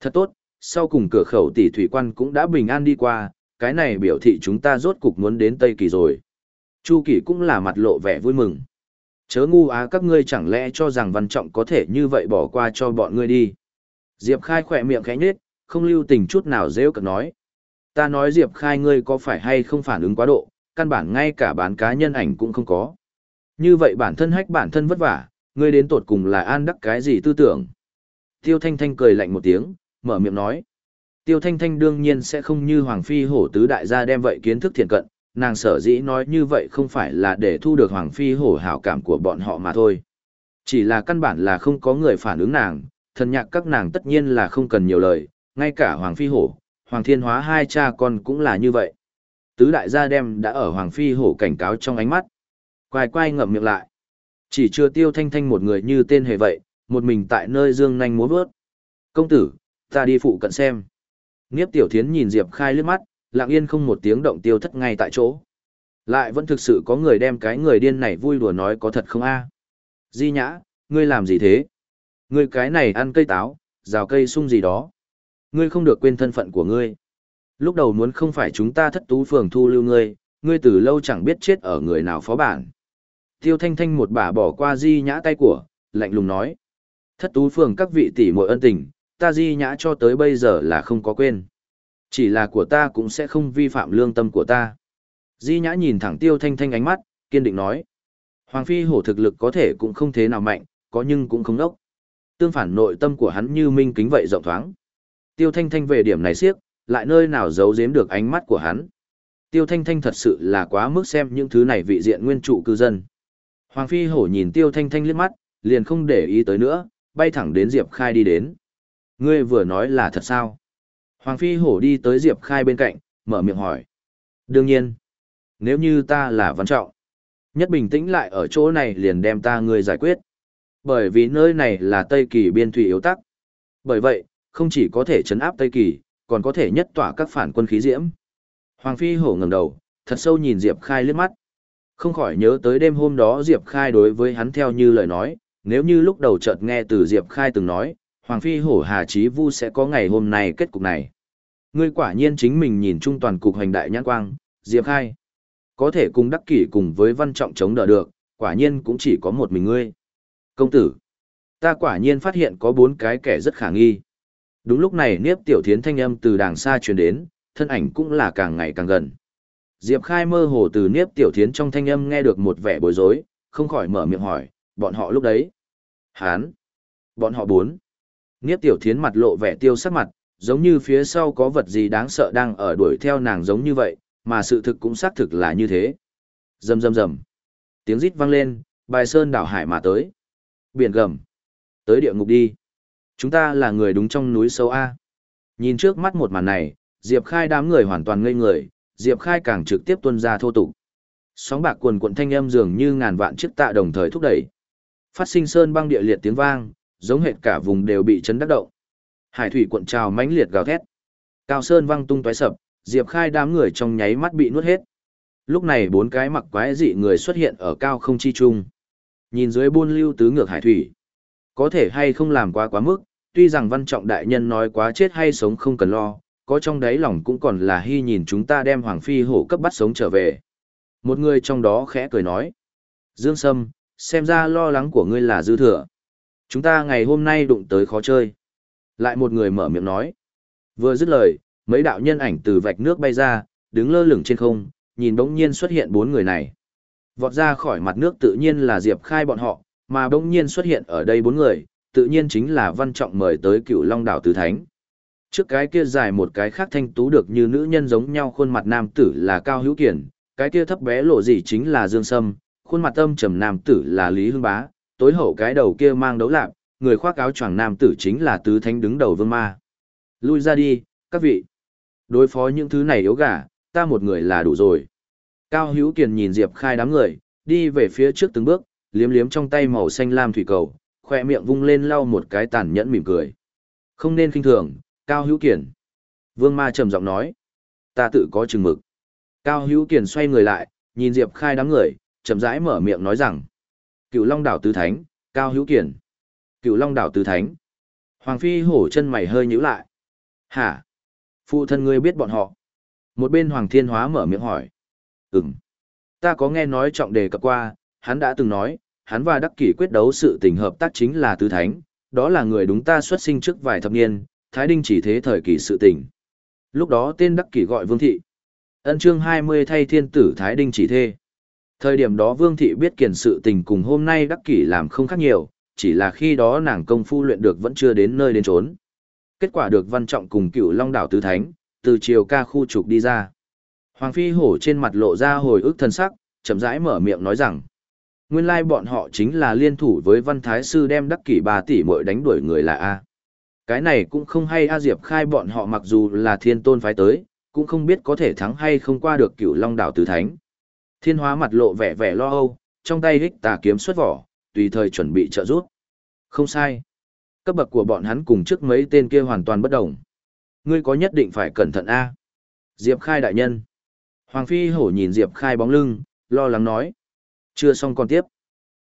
Thật tốt, sau cùng cửa khẩu tỷ thủy quan cũng đã bình an đi qua, cái này biểu thị chúng ta rốt cục muốn đến Tây Kỳ rồi. Chu Kỳ cũng là mặt lộ vẻ vui mừng. Chớ ngu á các ngươi chẳng lẽ cho rằng văn trọng có thể như vậy bỏ qua cho bọn ngươi đi. Diệp Khai khỏe miệng khẽ nhết, không lưu tình chút nào rêu cực nói. Ta nói Diệp Khai ngươi có phải hay không phản ứng quá độ, căn bản ngay cả bán cá nhân ảnh cũng không có. Như vậy bản thân hách bản thân vất vả, ngươi đến tột cùng là an đắc cái gì tư tưởng. Tiêu Thanh Thanh cười lạnh một tiếng, mở miệng nói. Tiêu Thanh Thanh đương nhiên sẽ không như Hoàng Phi hổ tứ đại gia đem vậy kiến thức thiện cận, nàng sở dĩ nói như vậy không phải là để thu được Hoàng Phi hổ hảo cảm của bọn họ mà thôi. Chỉ là căn bản là không có người phản ứng nàng, thần nhạc các nàng tất nhiên là không cần nhiều lời, ngay cả Hoàng Phi hổ, Hoàng Thiên Hóa hai cha con cũng là như vậy. Tứ đại gia đem đã ở Hoàng Phi hổ cảnh cáo trong ánh mắt. Quài quay ngậm miệng lại. Chỉ chưa tiêu thanh thanh một người như tên hề vậy, một mình tại nơi dương nanh múa vớt. Công tử, ta đi phụ cận xem. Nghiếp tiểu thiến nhìn Diệp Khai lướt mắt, lặng yên không một tiếng động tiêu thất ngay tại chỗ. Lại vẫn thực sự có người đem cái người điên này vui đùa nói có thật không a? Di nhã, ngươi làm gì thế? Ngươi cái này ăn cây táo, rào cây sung gì đó. Ngươi không được quên thân phận của ngươi. Lúc đầu muốn không phải chúng ta thất tú phường thu lưu ngươi, ngươi từ lâu chẳng biết chết ở người nào phó bản. Tiêu thanh thanh một bà bỏ qua di nhã tay của, lạnh lùng nói. Thất tú phường các vị tỷ muội ân tình, ta di nhã cho tới bây giờ là không có quên. Chỉ là của ta cũng sẽ không vi phạm lương tâm của ta. Di nhã nhìn thẳng tiêu thanh thanh ánh mắt, kiên định nói. Hoàng phi hổ thực lực có thể cũng không thế nào mạnh, có nhưng cũng không đốc. Tương phản nội tâm của hắn như minh kính vậy rộng thoáng. Tiêu thanh thanh về điểm này siếc, lại nơi nào giấu giếm được ánh mắt của hắn. Tiêu thanh thanh thật sự là quá mức xem những thứ này vị diện nguyên trụ cư dân. Hoàng phi hổ nhìn tiêu thanh thanh liếc mắt, liền không để ý tới nữa, bay thẳng đến Diệp Khai đi đến. Ngươi vừa nói là thật sao? Hoàng phi hổ đi tới Diệp Khai bên cạnh, mở miệng hỏi. Đương nhiên, nếu như ta là văn trọng, nhất bình tĩnh lại ở chỗ này liền đem ta ngươi giải quyết. Bởi vì nơi này là Tây Kỳ biên thủy yếu tắc. Bởi vậy, không chỉ có thể chấn áp Tây Kỳ, còn có thể nhất tỏa các phản quân khí diễm. Hoàng phi hổ ngẩng đầu, thật sâu nhìn Diệp Khai liếc mắt. Không khỏi nhớ tới đêm hôm đó Diệp Khai đối với hắn theo như lời nói, nếu như lúc đầu chợt nghe từ Diệp Khai từng nói, Hoàng Phi hổ Hà Chí Vu sẽ có ngày hôm nay kết cục này. Ngươi quả nhiên chính mình nhìn chung toàn cục hành đại nhãn quang, Diệp Khai. Có thể cùng đắc kỷ cùng với văn trọng chống đỡ được, quả nhiên cũng chỉ có một mình ngươi. Công tử, ta quả nhiên phát hiện có bốn cái kẻ rất khả nghi. Đúng lúc này Niếp Tiểu Thiến thanh âm từ đàng xa truyền đến, thân ảnh cũng là càng ngày càng gần. Diệp Khai mơ hồ từ Niếp Tiểu Thiến trong thanh âm nghe được một vẻ bối rối, không khỏi mở miệng hỏi, bọn họ lúc đấy. Hán. Bọn họ bốn. Niếp Tiểu Thiến mặt lộ vẻ tiêu sắc mặt, giống như phía sau có vật gì đáng sợ đang ở đuổi theo nàng giống như vậy, mà sự thực cũng xác thực là như thế. Rầm rầm rầm. Tiếng rít vang lên, bài sơn đảo hải mà tới. Biển gầm. Tới địa ngục đi. Chúng ta là người đúng trong núi sâu A. Nhìn trước mắt một màn này, Diệp Khai đám người hoàn toàn ngây người, Diệp Khai càng trực tiếp tuân ra thô tục. Sóng bạc quần cuộn thanh âm dường như ngàn vạn chiếc tạ đồng thời thúc đẩy. Phát sinh sơn băng địa liệt tiếng vang, giống hệt cả vùng đều bị chấn đắc động. Hải thủy cuộn trào mãnh liệt gào thét. Cao sơn văng tung tóe sập, Diệp Khai đám người trong nháy mắt bị nuốt hết. Lúc này bốn cái mặc quái dị người xuất hiện ở cao không chi trung. Nhìn dưới buôn lưu tứ ngược hải thủy. Có thể hay không làm quá quá mức, tuy rằng văn trọng đại nhân nói quá chết hay sống không cần lo, có trong đáy lòng cũng còn là hy nhìn chúng ta đem Hoàng Phi hổ cấp bắt sống trở về. Một người trong đó khẽ cười nói. Dương Sâm, xem ra lo lắng của ngươi là dư thừa. Chúng ta ngày hôm nay đụng tới khó chơi. Lại một người mở miệng nói. Vừa dứt lời, mấy đạo nhân ảnh từ vạch nước bay ra, đứng lơ lửng trên không, nhìn bỗng nhiên xuất hiện bốn người này. Vọt ra khỏi mặt nước tự nhiên là Diệp Khai bọn họ, mà bỗng nhiên xuất hiện ở đây bốn người, tự nhiên chính là văn trọng mời tới cựu long đảo tứ thánh. Trước cái kia dài một cái khác thanh tú được như nữ nhân giống nhau khuôn mặt nam tử là Cao Hữu Kiển, cái kia thấp bé lộ gì chính là Dương Sâm, khuôn mặt âm trầm nam tử là Lý Hưng Bá, tối hậu cái đầu kia mang đấu lạc, người khoác áo choàng nam tử chính là tứ thánh đứng đầu vương ma. Lui ra đi, các vị. Đối phó những thứ này yếu gà, ta một người là đủ rồi. Cao Hữu Kiền nhìn Diệp Khai đám người, đi về phía trước từng bước, liếm liếm trong tay màu xanh lam thủy cầu, khoe miệng vung lên lau một cái tàn nhẫn mỉm cười. Không nên kinh thường, Cao Hữu Kiền. Vương Ma trầm giọng nói, ta tự có chừng mực. Cao Hữu Kiền xoay người lại, nhìn Diệp Khai đám người, chậm rãi mở miệng nói rằng, Cựu Long đảo tứ thánh, Cao Hữu Kiền. Cựu Long đảo tứ thánh. Hoàng phi hổ chân mày hơi nhíu lại. Hả? Phụ thân ngươi biết bọn họ. Một bên Hoàng Thiên Hóa mở miệng hỏi. Ừm. Ta có nghe nói trọng đề cập qua, hắn đã từng nói, hắn và Đắc Kỷ quyết đấu sự tình hợp tác chính là tứ thánh, đó là người đúng ta xuất sinh trước vài thập niên, Thái Đinh chỉ thế thời kỳ sự tình. Lúc đó tên Đắc Kỷ gọi Vương Thị. Ân chương 20 thay thiên tử Thái Đinh chỉ thê. Thời điểm đó Vương Thị biết kiền sự tình cùng hôm nay Đắc Kỷ làm không khác nhiều, chỉ là khi đó nàng công phu luyện được vẫn chưa đến nơi đến trốn. Kết quả được văn trọng cùng cựu long đảo tứ thánh, từ chiều ca khu trục đi ra. Hoàng phi hổ trên mặt lộ ra hồi ức thân sắc, chậm rãi mở miệng nói rằng, nguyên lai bọn họ chính là liên thủ với văn thái sư đem đắc kỷ ba tỷ mội đánh đuổi người là A. Cái này cũng không hay A Diệp khai bọn họ mặc dù là thiên tôn phái tới, cũng không biết có thể thắng hay không qua được cựu long đảo tứ thánh. Thiên hóa mặt lộ vẻ vẻ lo âu, trong tay hích tà kiếm xuất vỏ, tùy thời chuẩn bị trợ giúp. Không sai. Cấp bậc của bọn hắn cùng trước mấy tên kia hoàn toàn bất đồng. Ngươi có nhất định phải cẩn thận a. Diệp Khai đại nhân. Hoàng Phi hổ nhìn Diệp Khai bóng lưng, lo lắng nói. Chưa xong còn tiếp.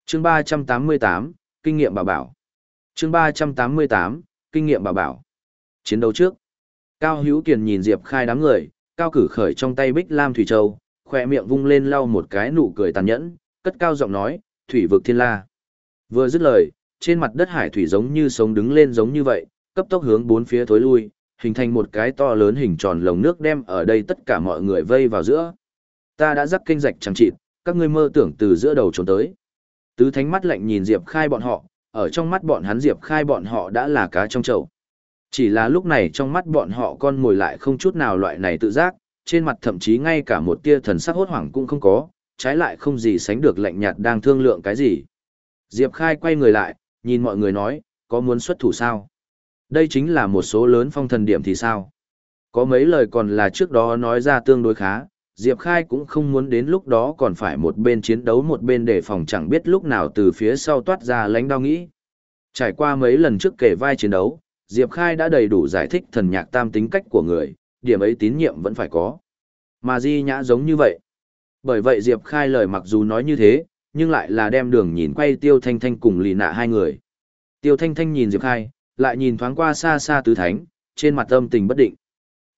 Chương 388, kinh nghiệm bảo bảo. Chương 388, kinh nghiệm bảo bảo. Chiến đấu trước. Cao Hữu Kiền nhìn Diệp Khai đám người, cao cử khởi trong tay Bích Lam Thủy Châu, khỏe miệng vung lên lau một cái nụ cười tàn nhẫn, cất cao giọng nói, thủy vực thiên la. Vừa dứt lời, trên mặt đất hải thủy giống như sống đứng lên giống như vậy, cấp tốc hướng bốn phía thối lui, hình thành một cái to lớn hình tròn lồng nước đem ở đây tất cả mọi người vây vào giữa. Ta đã dắt kênh rạch chẳng chịt, các ngươi mơ tưởng từ giữa đầu trốn tới. Tứ thánh mắt lạnh nhìn Diệp Khai bọn họ, ở trong mắt bọn hắn Diệp Khai bọn họ đã là cá trong chậu. Chỉ là lúc này trong mắt bọn họ con ngồi lại không chút nào loại này tự giác, trên mặt thậm chí ngay cả một tia thần sắc hốt hoảng cũng không có, trái lại không gì sánh được lạnh nhạt đang thương lượng cái gì. Diệp Khai quay người lại, nhìn mọi người nói, có muốn xuất thủ sao? Đây chính là một số lớn phong thần điểm thì sao? Có mấy lời còn là trước đó nói ra tương đối khá, Diệp Khai cũng không muốn đến lúc đó còn phải một bên chiến đấu một bên để phòng chẳng biết lúc nào từ phía sau toát ra lánh đau nghĩ. Trải qua mấy lần trước kể vai chiến đấu, Diệp Khai đã đầy đủ giải thích thần nhạc tam tính cách của người, điểm ấy tín nhiệm vẫn phải có. Mà Di Nhã giống như vậy. Bởi vậy Diệp Khai lời mặc dù nói như thế, nhưng lại là đem đường nhìn quay Tiêu Thanh Thanh cùng lì nạ hai người. Tiêu Thanh Thanh nhìn Diệp Khai, lại nhìn thoáng qua xa xa Tứ Thánh, trên mặt âm tình bất định.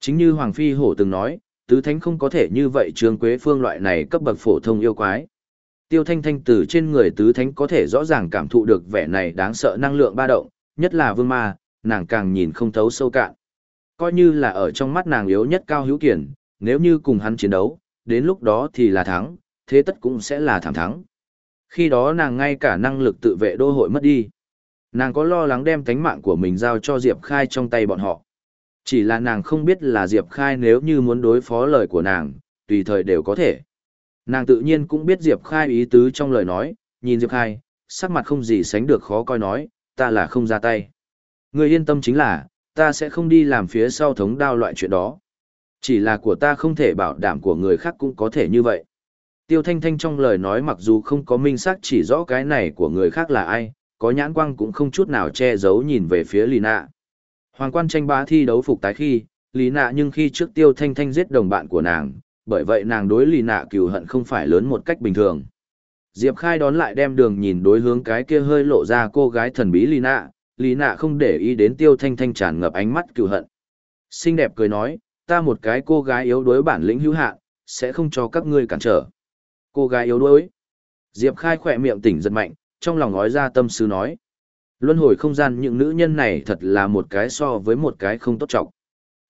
Chính như Hoàng Phi Hổ từng nói, Tứ Thánh không có thể như vậy Trương Quế Phương loại này cấp bậc phổ thông yêu quái. Tiêu Thanh Thanh từ trên người Tứ Thánh có thể rõ ràng cảm thụ được vẻ này đáng sợ năng lượng ba động, nhất là vương ma, nàng càng nhìn không thấu sâu cạn. Coi như là ở trong mắt nàng yếu nhất cao hữu kiển, nếu như cùng hắn chiến đấu, đến lúc đó thì là thắng, thế tất cũng sẽ là thảm thắng. Khi đó nàng ngay cả năng lực tự vệ đô hội mất đi. Nàng có lo lắng đem tánh mạng của mình giao cho Diệp Khai trong tay bọn họ. Chỉ là nàng không biết là Diệp Khai nếu như muốn đối phó lời của nàng, tùy thời đều có thể. Nàng tự nhiên cũng biết Diệp Khai ý tứ trong lời nói, nhìn Diệp Khai, sắc mặt không gì sánh được khó coi nói, ta là không ra tay. Người yên tâm chính là, ta sẽ không đi làm phía sau thống đao loại chuyện đó. Chỉ là của ta không thể bảo đảm của người khác cũng có thể như vậy. Tiêu Thanh Thanh trong lời nói mặc dù không có minh xác chỉ rõ cái này của người khác là ai, có nhãn quang cũng không chút nào che giấu nhìn về phía Lina Nạ. Hoàng quan tranh bá thi đấu phục tái khi, Lý Nạ nhưng khi trước Tiêu Thanh Thanh giết đồng bạn của nàng, bởi vậy nàng đối Lý Nạ cừu hận không phải lớn một cách bình thường. Diệp Khai đón lại đem đường nhìn đối hướng cái kia hơi lộ ra cô gái thần bí Lý Nạ, Lý Nạ không để ý đến Tiêu Thanh Thanh tràn ngập ánh mắt cừu hận. Xinh đẹp cười nói, ta một cái cô gái yếu đuối bản lĩnh hữu hạn, sẽ không cho các ngươi cản trở. Cô gái yếu đuối. Diệp Khai khỏe miệng tỉnh giật mạnh, trong lòng nói ra tâm sư nói. Luân hồi không gian những nữ nhân này thật là một cái so với một cái không tốt trọng.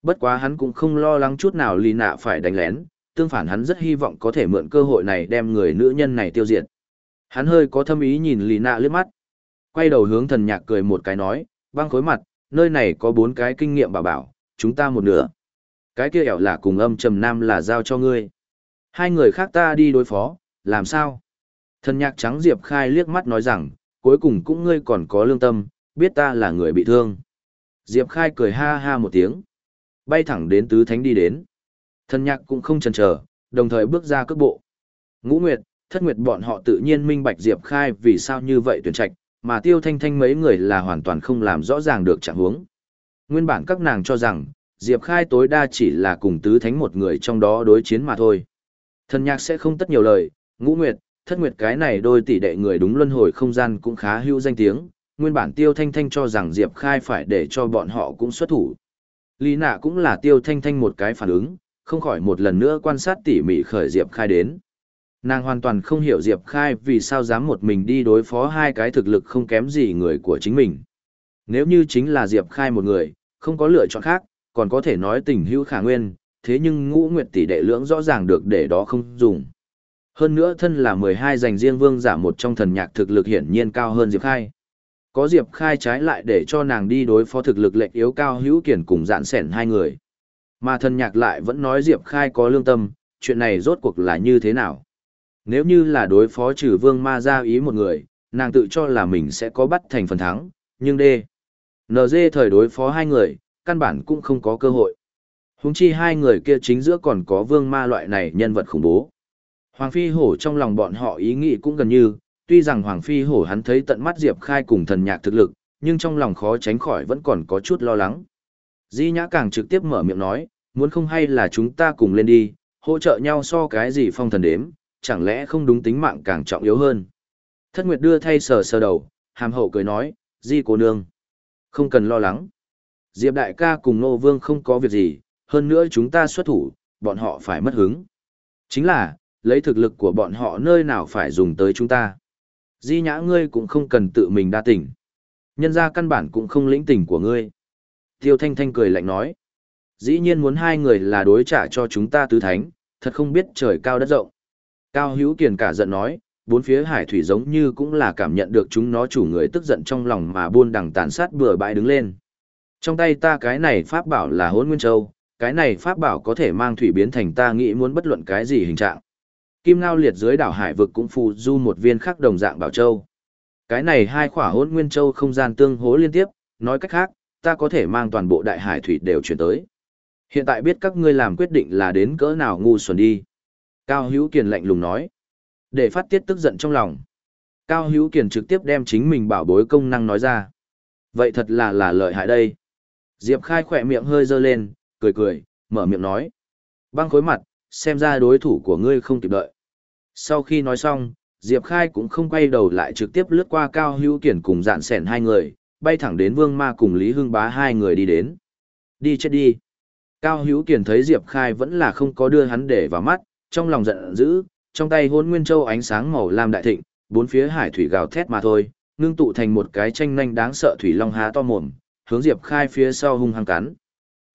Bất quá hắn cũng không lo lắng chút nào lì nạ phải đánh lén, tương phản hắn rất hy vọng có thể mượn cơ hội này đem người nữ nhân này tiêu diệt. Hắn hơi có thâm ý nhìn lì nạ lướt mắt. Quay đầu hướng thần nhạc cười một cái nói, băng khối mặt, nơi này có bốn cái kinh nghiệm bảo bảo, chúng ta một nửa. Cái kia ẻo là cùng âm trầm nam là giao cho ngươi. Hai người khác ta đi đối phó, làm sao? Thần nhạc trắng Diệp Khai liếc mắt nói rằng, cuối cùng cũng ngươi còn có lương tâm, biết ta là người bị thương. Diệp Khai cười ha ha một tiếng, bay thẳng đến tứ thánh đi đến. Thần nhạc cũng không chần chờ, đồng thời bước ra cước bộ. Ngũ Nguyệt, Thất Nguyệt bọn họ tự nhiên minh bạch Diệp Khai vì sao như vậy tuyển trạch, mà Tiêu Thanh Thanh mấy người là hoàn toàn không làm rõ ràng được trạng huống. Nguyên bản các nàng cho rằng, Diệp Khai tối đa chỉ là cùng tứ thánh một người trong đó đối chiến mà thôi. Thần nhạc sẽ không tất nhiều lời, ngũ nguyệt, thất nguyệt cái này đôi tỷ đệ người đúng luân hồi không gian cũng khá hữu danh tiếng, nguyên bản tiêu thanh thanh cho rằng Diệp Khai phải để cho bọn họ cũng xuất thủ. Lý nạ cũng là tiêu thanh thanh một cái phản ứng, không khỏi một lần nữa quan sát tỉ mỉ khởi Diệp Khai đến. Nàng hoàn toàn không hiểu Diệp Khai vì sao dám một mình đi đối phó hai cái thực lực không kém gì người của chính mình. Nếu như chính là Diệp Khai một người, không có lựa chọn khác, còn có thể nói tình hữu khả nguyên, thế nhưng ngũ nguyệt tỷ đệ lưỡng rõ ràng được để đó không dùng. Hơn nữa thân là 12 dành riêng vương giả một trong thần nhạc thực lực hiển nhiên cao hơn Diệp Khai. Có Diệp Khai trái lại để cho nàng đi đối phó thực lực lệnh yếu cao hữu kiển cùng dạn sẻn hai người. Mà thần nhạc lại vẫn nói Diệp Khai có lương tâm, chuyện này rốt cuộc là như thế nào. Nếu như là đối phó trừ vương ma ra ý một người, nàng tự cho là mình sẽ có bắt thành phần thắng, nhưng đê. NG thời đối phó hai người, căn bản cũng không có cơ hội. Húng chi hai người kia chính giữa còn có vương ma loại này nhân vật khủng bố. Hoàng Phi Hổ trong lòng bọn họ ý nghĩ cũng gần như, tuy rằng Hoàng Phi Hổ hắn thấy tận mắt Diệp Khai cùng thần nhạc thực lực, nhưng trong lòng khó tránh khỏi vẫn còn có chút lo lắng. Di Nhã càng trực tiếp mở miệng nói, muốn không hay là chúng ta cùng lên đi, hỗ trợ nhau so cái gì phong thần đếm, chẳng lẽ không đúng tính mạng càng trọng yếu hơn. Thất Nguyệt đưa thay sờ sờ đầu, hàm hậu cười nói, Di cô nương, không cần lo lắng. Diệp đại ca cùng Nô Vương không có việc gì, hơn nữa chúng ta xuất thủ, bọn họ phải mất hứng. Chính là, lấy thực lực của bọn họ nơi nào phải dùng tới chúng ta. Di nhã ngươi cũng không cần tự mình đa tình. Nhân ra căn bản cũng không lĩnh tình của ngươi. Tiêu Thanh Thanh cười lạnh nói. Dĩ nhiên muốn hai người là đối trả cho chúng ta tứ thánh, thật không biết trời cao đất rộng. Cao Hữu Kiền cả giận nói, bốn phía hải thủy giống như cũng là cảm nhận được chúng nó chủ người tức giận trong lòng mà buôn đằng tàn sát bừa bãi đứng lên. Trong tay ta cái này pháp bảo là hôn nguyên châu, cái này pháp bảo có thể mang thủy biến thành ta nghĩ muốn bất luận cái gì hình trạng. Kim Ngao liệt dưới đảo hải vực cũng phù du một viên khắc đồng dạng bảo châu. Cái này hai khỏa hôn nguyên châu không gian tương hố liên tiếp, nói cách khác, ta có thể mang toàn bộ đại hải thủy đều chuyển tới. Hiện tại biết các ngươi làm quyết định là đến cỡ nào ngu xuẩn đi. Cao Hữu Kiền lạnh lùng nói. Để phát tiết tức giận trong lòng. Cao Hữu Kiền trực tiếp đem chính mình bảo bối công năng nói ra. Vậy thật là là lợi hại đây. Diệp Khai khỏe miệng hơi dơ lên, cười cười, mở miệng nói. Băng khối mặt, xem ra đối thủ của ngươi không kịp đợi. Sau khi nói xong, Diệp Khai cũng không quay đầu lại trực tiếp lướt qua Cao Hữu Kiển cùng dạn sẻn hai người, bay thẳng đến Vương Ma cùng Lý Hưng Bá hai người đi đến. Đi chết đi. Cao Hữu Kiển thấy Diệp Khai vẫn là không có đưa hắn để vào mắt, trong lòng giận dữ, trong tay hôn nguyên châu ánh sáng màu lam đại thịnh, bốn phía hải thủy gào thét mà thôi, ngưng tụ thành một cái tranh nhanh đáng sợ thủy long há to mồm, hướng Diệp Khai phía sau hung hăng cắn.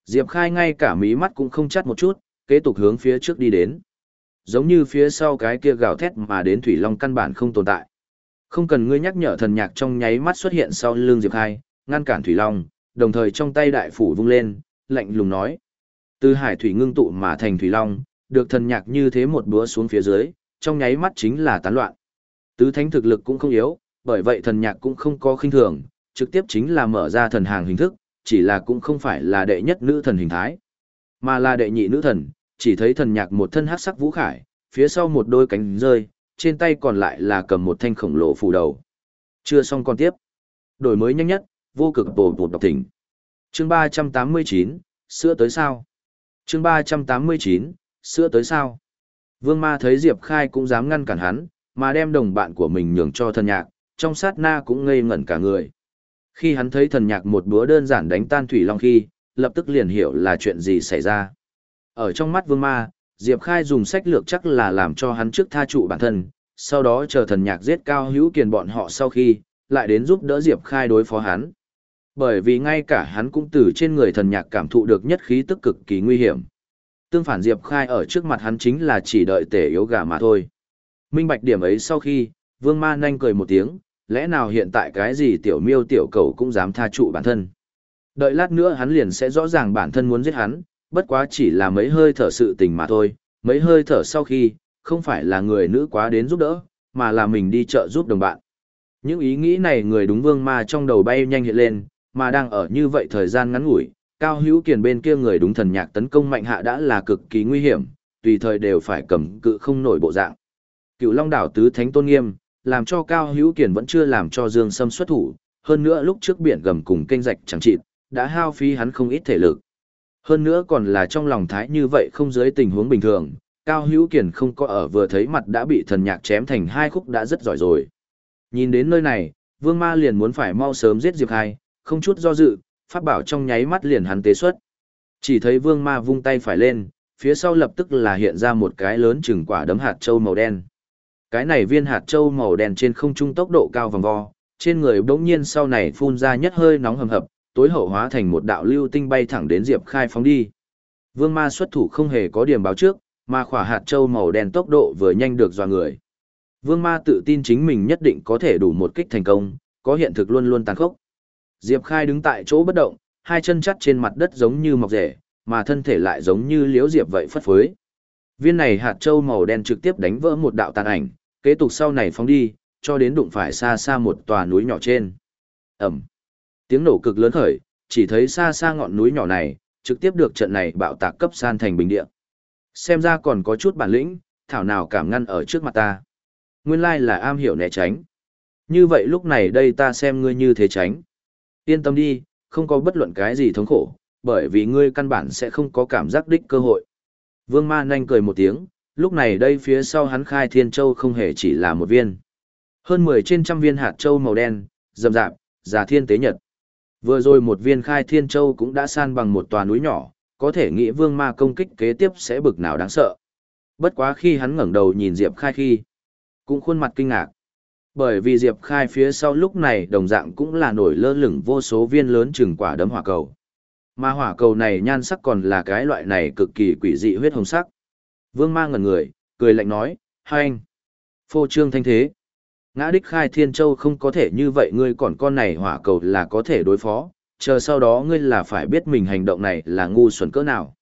Diệp Khai ngay cả mí mắt cũng không chắt một chút, kế tục hướng phía trước đi đến. Giống như phía sau cái kia gào thét mà đến Thủy Long căn bản không tồn tại. Không cần ngươi nhắc nhở thần nhạc trong nháy mắt xuất hiện sau lưng Diệp Khai, ngăn cản Thủy Long, đồng thời trong tay đại phủ vung lên, lạnh lùng nói. Từ hải thủy ngưng tụ mà thành Thủy Long, được thần nhạc như thế một búa xuống phía dưới, trong nháy mắt chính là tán loạn. Tứ thánh thực lực cũng không yếu, bởi vậy thần nhạc cũng không có khinh thường, trực tiếp chính là mở ra thần hàng hình thức, chỉ là cũng không phải là đệ nhất nữ thần hình thái, mà là đệ nhị nữ thần, chỉ thấy thần nhạc một thân hắc sắc vũ khải, phía sau một đôi cánh rơi, trên tay còn lại là cầm một thanh khổng lồ phủ đầu. Chưa xong còn tiếp. Đổi mới nhanh nhất, vô cực bổ bột đọc thỉnh. Chương 389, sữa tới sao? Chương 389, sữa tới sao? Vương ma thấy Diệp Khai cũng dám ngăn cản hắn, mà đem đồng bạn của mình nhường cho thần nhạc, trong sát na cũng ngây ngẩn cả người. Khi hắn thấy thần nhạc một búa đơn giản đánh tan Thủy Long khi, lập tức liền hiểu là chuyện gì xảy ra. Ở trong mắt vương ma, Diệp Khai dùng sách lược chắc là làm cho hắn trước tha trụ bản thân, sau đó chờ thần nhạc giết cao hữu kiền bọn họ sau khi, lại đến giúp đỡ Diệp Khai đối phó hắn. Bởi vì ngay cả hắn cũng từ trên người thần nhạc cảm thụ được nhất khí tức cực kỳ nguy hiểm. Tương phản Diệp Khai ở trước mặt hắn chính là chỉ đợi tể yếu gà mà thôi. Minh bạch điểm ấy sau khi, Vương Ma nhanh cười một tiếng, lẽ nào hiện tại cái gì tiểu miêu tiểu cầu cũng dám tha trụ bản thân. Đợi lát nữa hắn liền sẽ rõ ràng bản thân muốn giết hắn, bất quá chỉ là mấy hơi thở sự tình mà thôi, mấy hơi thở sau khi, không phải là người nữ quá đến giúp đỡ, mà là mình đi chợ giúp đồng bạn. Những ý nghĩ này người đúng vương ma trong đầu bay nhanh hiện lên, mà đang ở như vậy thời gian ngắn ngủi, cao hữu kiền bên kia người đúng thần nhạc tấn công mạnh hạ đã là cực kỳ nguy hiểm, tùy thời đều phải cầm cự không nổi bộ dạng. Cựu Long đảo tứ thánh tôn nghiêm, làm cho cao hữu kiền vẫn chưa làm cho Dương Sâm xuất thủ, hơn nữa lúc trước biển gầm cùng kênh rạch chẳng chịt, đã hao phí hắn không ít thể lực. Hơn nữa còn là trong lòng thái như vậy không dưới tình huống bình thường, Cao Hữu Kiền không có ở vừa thấy mặt đã bị thần nhạc chém thành hai khúc đã rất giỏi rồi. Nhìn đến nơi này, Vương Ma liền muốn phải mau sớm giết Diệp Khai, không chút do dự, phát bảo trong nháy mắt liền hắn tế xuất. Chỉ thấy Vương Ma vung tay phải lên, phía sau lập tức là hiện ra một cái lớn chừng quả đấm hạt châu màu đen. Cái này viên hạt châu màu đen trên không trung tốc độ cao vòng vo, trên người bỗng nhiên sau này phun ra nhất hơi nóng hầm hập, tối hậu hóa thành một đạo lưu tinh bay thẳng đến Diệp Khai phóng đi. Vương Ma xuất thủ không hề có điểm báo trước, mà khỏa hạt châu màu đen tốc độ vừa nhanh được dò người. Vương Ma tự tin chính mình nhất định có thể đủ một kích thành công, có hiện thực luôn luôn tàn khốc. Diệp Khai đứng tại chỗ bất động, hai chân chắt trên mặt đất giống như mọc rễ, mà thân thể lại giống như liễu diệp vậy phất phới. Viên này hạt châu màu đen trực tiếp đánh vỡ một đạo tàn ảnh, kế tục sau này phóng đi, cho đến đụng phải xa xa một tòa núi nhỏ trên. Ẩm. Tiếng nổ cực lớn khởi, chỉ thấy xa xa ngọn núi nhỏ này, trực tiếp được trận này bạo tạc cấp san thành bình địa. Xem ra còn có chút bản lĩnh, thảo nào cảm ngăn ở trước mặt ta. Nguyên lai là am hiểu né tránh. Như vậy lúc này đây ta xem ngươi như thế tránh. Yên tâm đi, không có bất luận cái gì thống khổ, bởi vì ngươi căn bản sẽ không có cảm giác đích cơ hội. Vương Ma nhanh cười một tiếng, lúc này đây phía sau hắn khai thiên châu không hề chỉ là một viên. Hơn 10 trên trăm viên hạt châu màu đen, rậm rạp, giả thiên tế nhật. Vừa rồi một viên khai thiên châu cũng đã san bằng một tòa núi nhỏ, có thể nghĩ vương ma công kích kế tiếp sẽ bực nào đáng sợ. Bất quá khi hắn ngẩng đầu nhìn Diệp Khai khi, cũng khuôn mặt kinh ngạc. Bởi vì Diệp Khai phía sau lúc này đồng dạng cũng là nổi lơ lửng vô số viên lớn chừng quả đấm hỏa cầu. Mà hỏa cầu này nhan sắc còn là cái loại này cực kỳ quỷ dị huyết hồng sắc. Vương ma ngẩn người, cười lạnh nói, hai anh. Phô trương thanh thế. Ngã đích khai thiên châu không có thể như vậy ngươi còn con này hỏa cầu là có thể đối phó, chờ sau đó ngươi là phải biết mình hành động này là ngu xuẩn cỡ nào.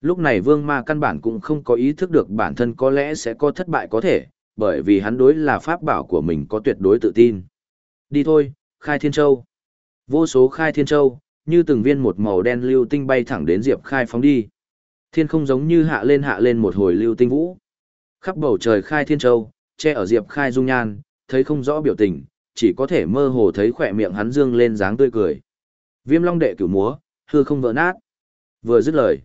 Lúc này vương ma căn bản cũng không có ý thức được bản thân có lẽ sẽ có thất bại có thể, bởi vì hắn đối là pháp bảo của mình có tuyệt đối tự tin. Đi thôi, khai thiên châu. Vô số khai thiên châu, như từng viên một màu đen lưu tinh bay thẳng đến diệp khai phóng đi. Thiên không giống như hạ lên hạ lên một hồi lưu tinh vũ. Khắp bầu trời khai thiên châu, che ở diệp khai dung nhan, thấy không rõ biểu tình, chỉ có thể mơ hồ thấy khỏe miệng hắn dương lên dáng tươi cười. Viêm long đệ cửu múa, hư không vỡ nát. Vừa dứt lời.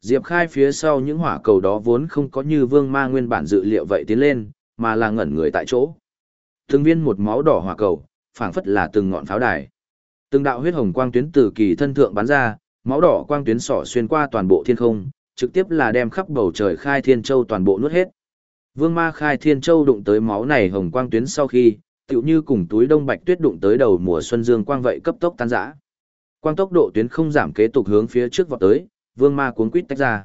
Diệp Khai phía sau những hỏa cầu đó vốn không có như vương ma nguyên bản dự liệu vậy tiến lên, mà là ngẩn người tại chỗ. Từng viên một máu đỏ hỏa cầu, phảng phất là từng ngọn pháo đài. Từng đạo huyết hồng quang tuyến từ kỳ thân thượng bắn ra, máu đỏ quang tuyến sỏ xuyên qua toàn bộ thiên không, trực tiếp là đem khắp bầu trời khai thiên châu toàn bộ nuốt hết. Vương ma khai thiên châu đụng tới máu này hồng quang tuyến sau khi, tựu như cùng túi đông bạch tuyết đụng tới đầu mùa xuân dương quang vậy cấp tốc tan rã. Quang tốc độ tuyến không giảm kế tục hướng phía trước vọt tới, vương ma cuốn quýt tách ra.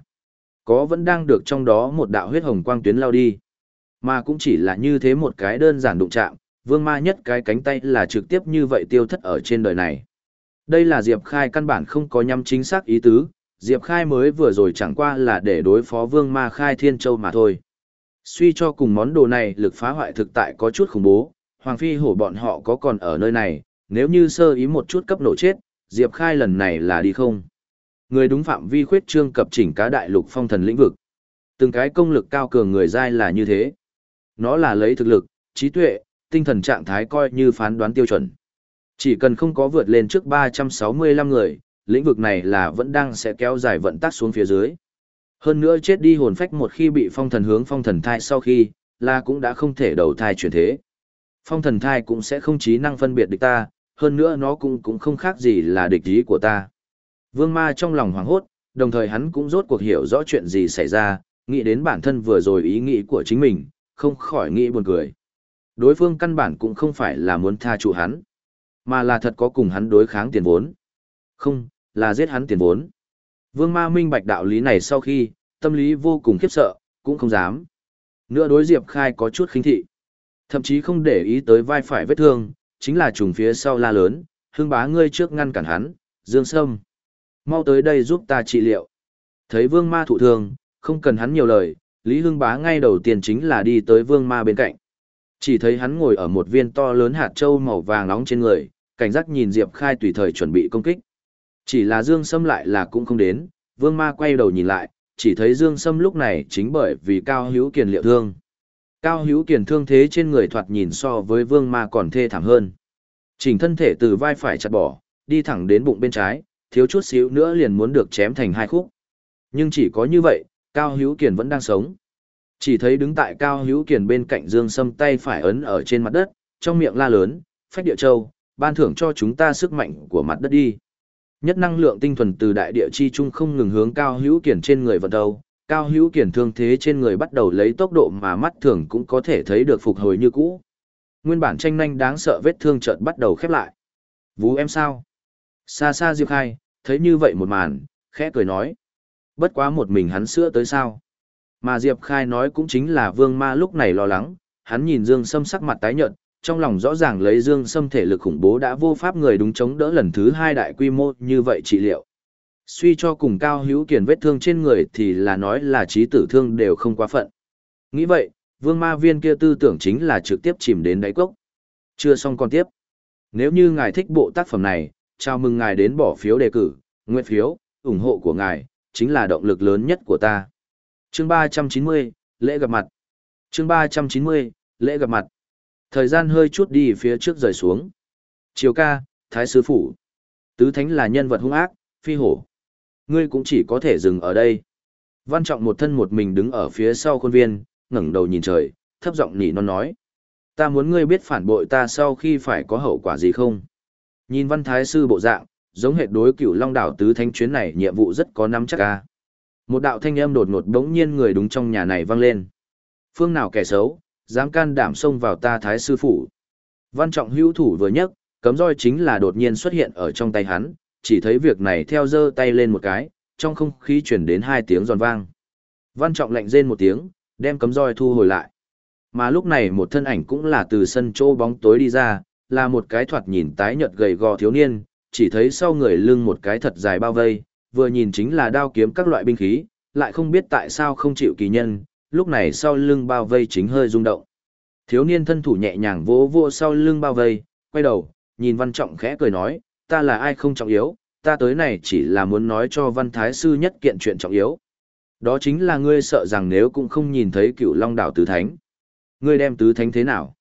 Có vẫn đang được trong đó một đạo huyết hồng quang tuyến lao đi. Mà cũng chỉ là như thế một cái đơn giản đụng chạm, vương ma nhất cái cánh tay là trực tiếp như vậy tiêu thất ở trên đời này. Đây là Diệp Khai căn bản không có nhắm chính xác ý tứ, Diệp Khai mới vừa rồi chẳng qua là để đối phó vương ma khai thiên châu mà thôi. Suy cho cùng món đồ này lực phá hoại thực tại có chút khủng bố, Hoàng Phi hổ bọn họ có còn ở nơi này, nếu như sơ ý một chút cấp nổ chết, Diệp Khai lần này là đi không. Người đúng phạm vi khuyết trương cập chỉnh cá đại lục phong thần lĩnh vực. Từng cái công lực cao cường người dai là như thế. Nó là lấy thực lực, trí tuệ, tinh thần trạng thái coi như phán đoán tiêu chuẩn. Chỉ cần không có vượt lên trước 365 người, lĩnh vực này là vẫn đang sẽ kéo dài vận tắc xuống phía dưới. Hơn nữa chết đi hồn phách một khi bị phong thần hướng phong thần thai sau khi, là cũng đã không thể đầu thai chuyển thế. Phong thần thai cũng sẽ không trí năng phân biệt địch ta, hơn nữa nó cũng cũng không khác gì là địch ý của ta. Vương ma trong lòng hoảng hốt, đồng thời hắn cũng rốt cuộc hiểu rõ chuyện gì xảy ra, nghĩ đến bản thân vừa rồi ý nghĩ của chính mình, không khỏi nghĩ buồn cười. Đối phương căn bản cũng không phải là muốn tha trụ hắn, mà là thật có cùng hắn đối kháng tiền vốn. Không, là giết hắn tiền vốn. Vương ma minh bạch đạo lý này sau khi, tâm lý vô cùng khiếp sợ, cũng không dám. Nữa đối Diệp Khai có chút khinh thị. Thậm chí không để ý tới vai phải vết thương, chính là trùng phía sau la lớn, hương bá ngươi trước ngăn cản hắn, dương sâm. Mau tới đây giúp ta trị liệu. Thấy vương ma thụ thương, không cần hắn nhiều lời, Lý Hương bá ngay đầu tiên chính là đi tới vương ma bên cạnh. Chỉ thấy hắn ngồi ở một viên to lớn hạt trâu màu vàng nóng trên người, cảnh giác nhìn Diệp Khai tùy thời chuẩn bị công kích. Chỉ là Dương Sâm lại là cũng không đến, Vương Ma quay đầu nhìn lại, chỉ thấy Dương Sâm lúc này chính bởi vì Cao Hữu Kiền liệu thương. Cao Hữu Kiền thương thế trên người thoạt nhìn so với Vương Ma còn thê thảm hơn. Chỉnh thân thể từ vai phải chặt bỏ, đi thẳng đến bụng bên trái, thiếu chút xíu nữa liền muốn được chém thành hai khúc. Nhưng chỉ có như vậy, Cao Hữu Kiền vẫn đang sống. Chỉ thấy đứng tại Cao Hữu Kiền bên cạnh Dương Sâm tay phải ấn ở trên mặt đất, trong miệng la lớn, phách địa châu, ban thưởng cho chúng ta sức mạnh của mặt đất đi. Nhất năng lượng tinh thuần từ đại địa chi trung không ngừng hướng Cao Hữu Kiền trên người vận đầu, Cao Hữu Kiền thương thế trên người bắt đầu lấy tốc độ mà mắt thường cũng có thể thấy được phục hồi như cũ. Nguyên bản tranh nhanh đáng sợ vết thương chợt bắt đầu khép lại. Vú em sao? Xa xa Diệp Khai, thấy như vậy một màn, khẽ cười nói. Bất quá một mình hắn sữa tới sao? Mà Diệp Khai nói cũng chính là vương ma lúc này lo lắng, hắn nhìn Dương Sâm sắc mặt tái nhợt, trong lòng rõ ràng lấy Dương Sâm thể lực khủng bố đã vô pháp người đúng chống đỡ lần thứ hai đại quy mô như vậy trị liệu. Suy cho cùng cao hữu kiền vết thương trên người thì là nói là trí tử thương đều không quá phận. Nghĩ vậy, vương ma viên kia tư tưởng chính là trực tiếp chìm đến đáy cốc. Chưa xong còn tiếp. Nếu như ngài thích bộ tác phẩm này, chào mừng ngài đến bỏ phiếu đề cử, nguyện phiếu, ủng hộ của ngài, chính là động lực lớn nhất của ta. Chương 390, lễ gặp mặt. Chương 390, lễ gặp mặt. Thời gian hơi chút đi phía trước rời xuống. Chiều ca, Thái Sư Phủ. Tứ Thánh là nhân vật hung ác, phi hổ. Ngươi cũng chỉ có thể dừng ở đây. Văn Trọng một thân một mình đứng ở phía sau khuôn viên, ngẩng đầu nhìn trời, thấp giọng nỉ non nói. Ta muốn ngươi biết phản bội ta sau khi phải có hậu quả gì không? Nhìn Văn Thái Sư bộ dạng, giống hệ đối cửu long đảo tứ thánh chuyến này nhiệm vụ rất có nắm chắc ca. Một đạo thanh âm đột ngột bỗng nhiên người đúng trong nhà này vang lên. Phương nào kẻ xấu, dám can đảm xông vào ta thái sư phủ. Văn trọng hữu thủ vừa nhấc, cấm roi chính là đột nhiên xuất hiện ở trong tay hắn, chỉ thấy việc này theo giơ tay lên một cái, trong không khí chuyển đến hai tiếng giòn vang. Văn trọng lạnh rên một tiếng, đem cấm roi thu hồi lại. Mà lúc này một thân ảnh cũng là từ sân chỗ bóng tối đi ra, là một cái thoạt nhìn tái nhợt gầy gò thiếu niên, chỉ thấy sau người lưng một cái thật dài bao vây, vừa nhìn chính là đao kiếm các loại binh khí, lại không biết tại sao không chịu kỳ nhân, lúc này sau lưng bao vây chính hơi rung động. Thiếu niên thân thủ nhẹ nhàng vỗ vỗ sau lưng bao vây, quay đầu, nhìn văn trọng khẽ cười nói, ta là ai không trọng yếu, ta tới này chỉ là muốn nói cho văn thái sư nhất kiện chuyện trọng yếu. Đó chính là ngươi sợ rằng nếu cũng không nhìn thấy cựu long đảo tứ thánh. Ngươi đem tứ thánh thế nào?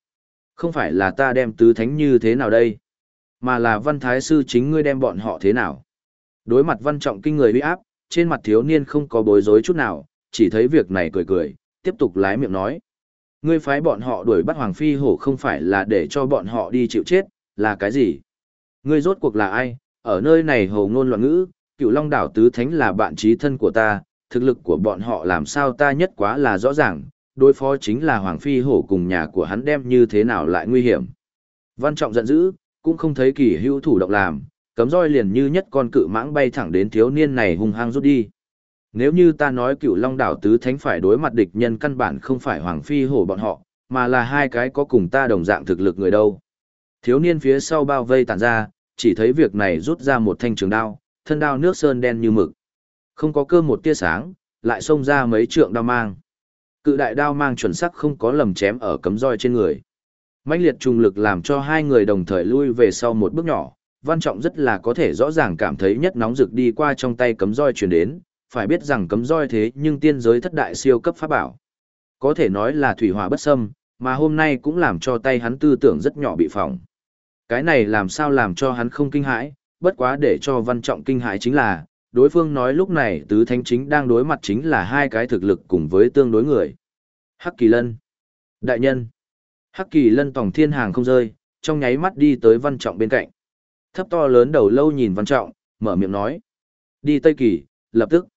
Không phải là ta đem tứ thánh như thế nào đây? Mà là văn thái sư chính ngươi đem bọn họ thế nào? Đối mặt văn trọng kinh người uy áp, trên mặt thiếu niên không có bối rối chút nào, chỉ thấy việc này cười cười, tiếp tục lái miệng nói. Ngươi phái bọn họ đuổi bắt Hoàng Phi Hổ không phải là để cho bọn họ đi chịu chết, là cái gì? Ngươi rốt cuộc là ai? Ở nơi này hồ ngôn loạn ngữ, cựu long đảo tứ thánh là bạn trí thân của ta, thực lực của bọn họ làm sao ta nhất quá là rõ ràng, đối phó chính là Hoàng Phi Hổ cùng nhà của hắn đem như thế nào lại nguy hiểm. Văn Trọng giận dữ, cũng không thấy kỳ hữu thủ động làm, cấm roi liền như nhất con cự mãng bay thẳng đến thiếu niên này hung hăng rút đi. Nếu như ta nói cựu long đảo tứ thánh phải đối mặt địch nhân căn bản không phải hoàng phi hổ bọn họ, mà là hai cái có cùng ta đồng dạng thực lực người đâu. Thiếu niên phía sau bao vây tản ra, chỉ thấy việc này rút ra một thanh trường đao, thân đao nước sơn đen như mực. Không có cơ một tia sáng, lại xông ra mấy trượng đao mang. Cự đại đao mang chuẩn sắc không có lầm chém ở cấm roi trên người. mãnh liệt trùng lực làm cho hai người đồng thời lui về sau một bước nhỏ, Văn Trọng rất là có thể rõ ràng cảm thấy nhất nóng rực đi qua trong tay cấm roi truyền đến, phải biết rằng cấm roi thế nhưng tiên giới thất đại siêu cấp pháp bảo. Có thể nói là thủy hỏa bất xâm, mà hôm nay cũng làm cho tay hắn tư tưởng rất nhỏ bị phỏng. Cái này làm sao làm cho hắn không kinh hãi, bất quá để cho Văn Trọng kinh hãi chính là, đối phương nói lúc này tứ thánh chính đang đối mặt chính là hai cái thực lực cùng với tương đối người. Hắc Kỳ Lân. Đại nhân. Hắc Kỳ Lân tổng thiên hàng không rơi, trong nháy mắt đi tới Văn Trọng bên cạnh. Thấp to lớn đầu lâu nhìn Văn Trọng, mở miệng nói. Đi Tây Kỳ, lập tức.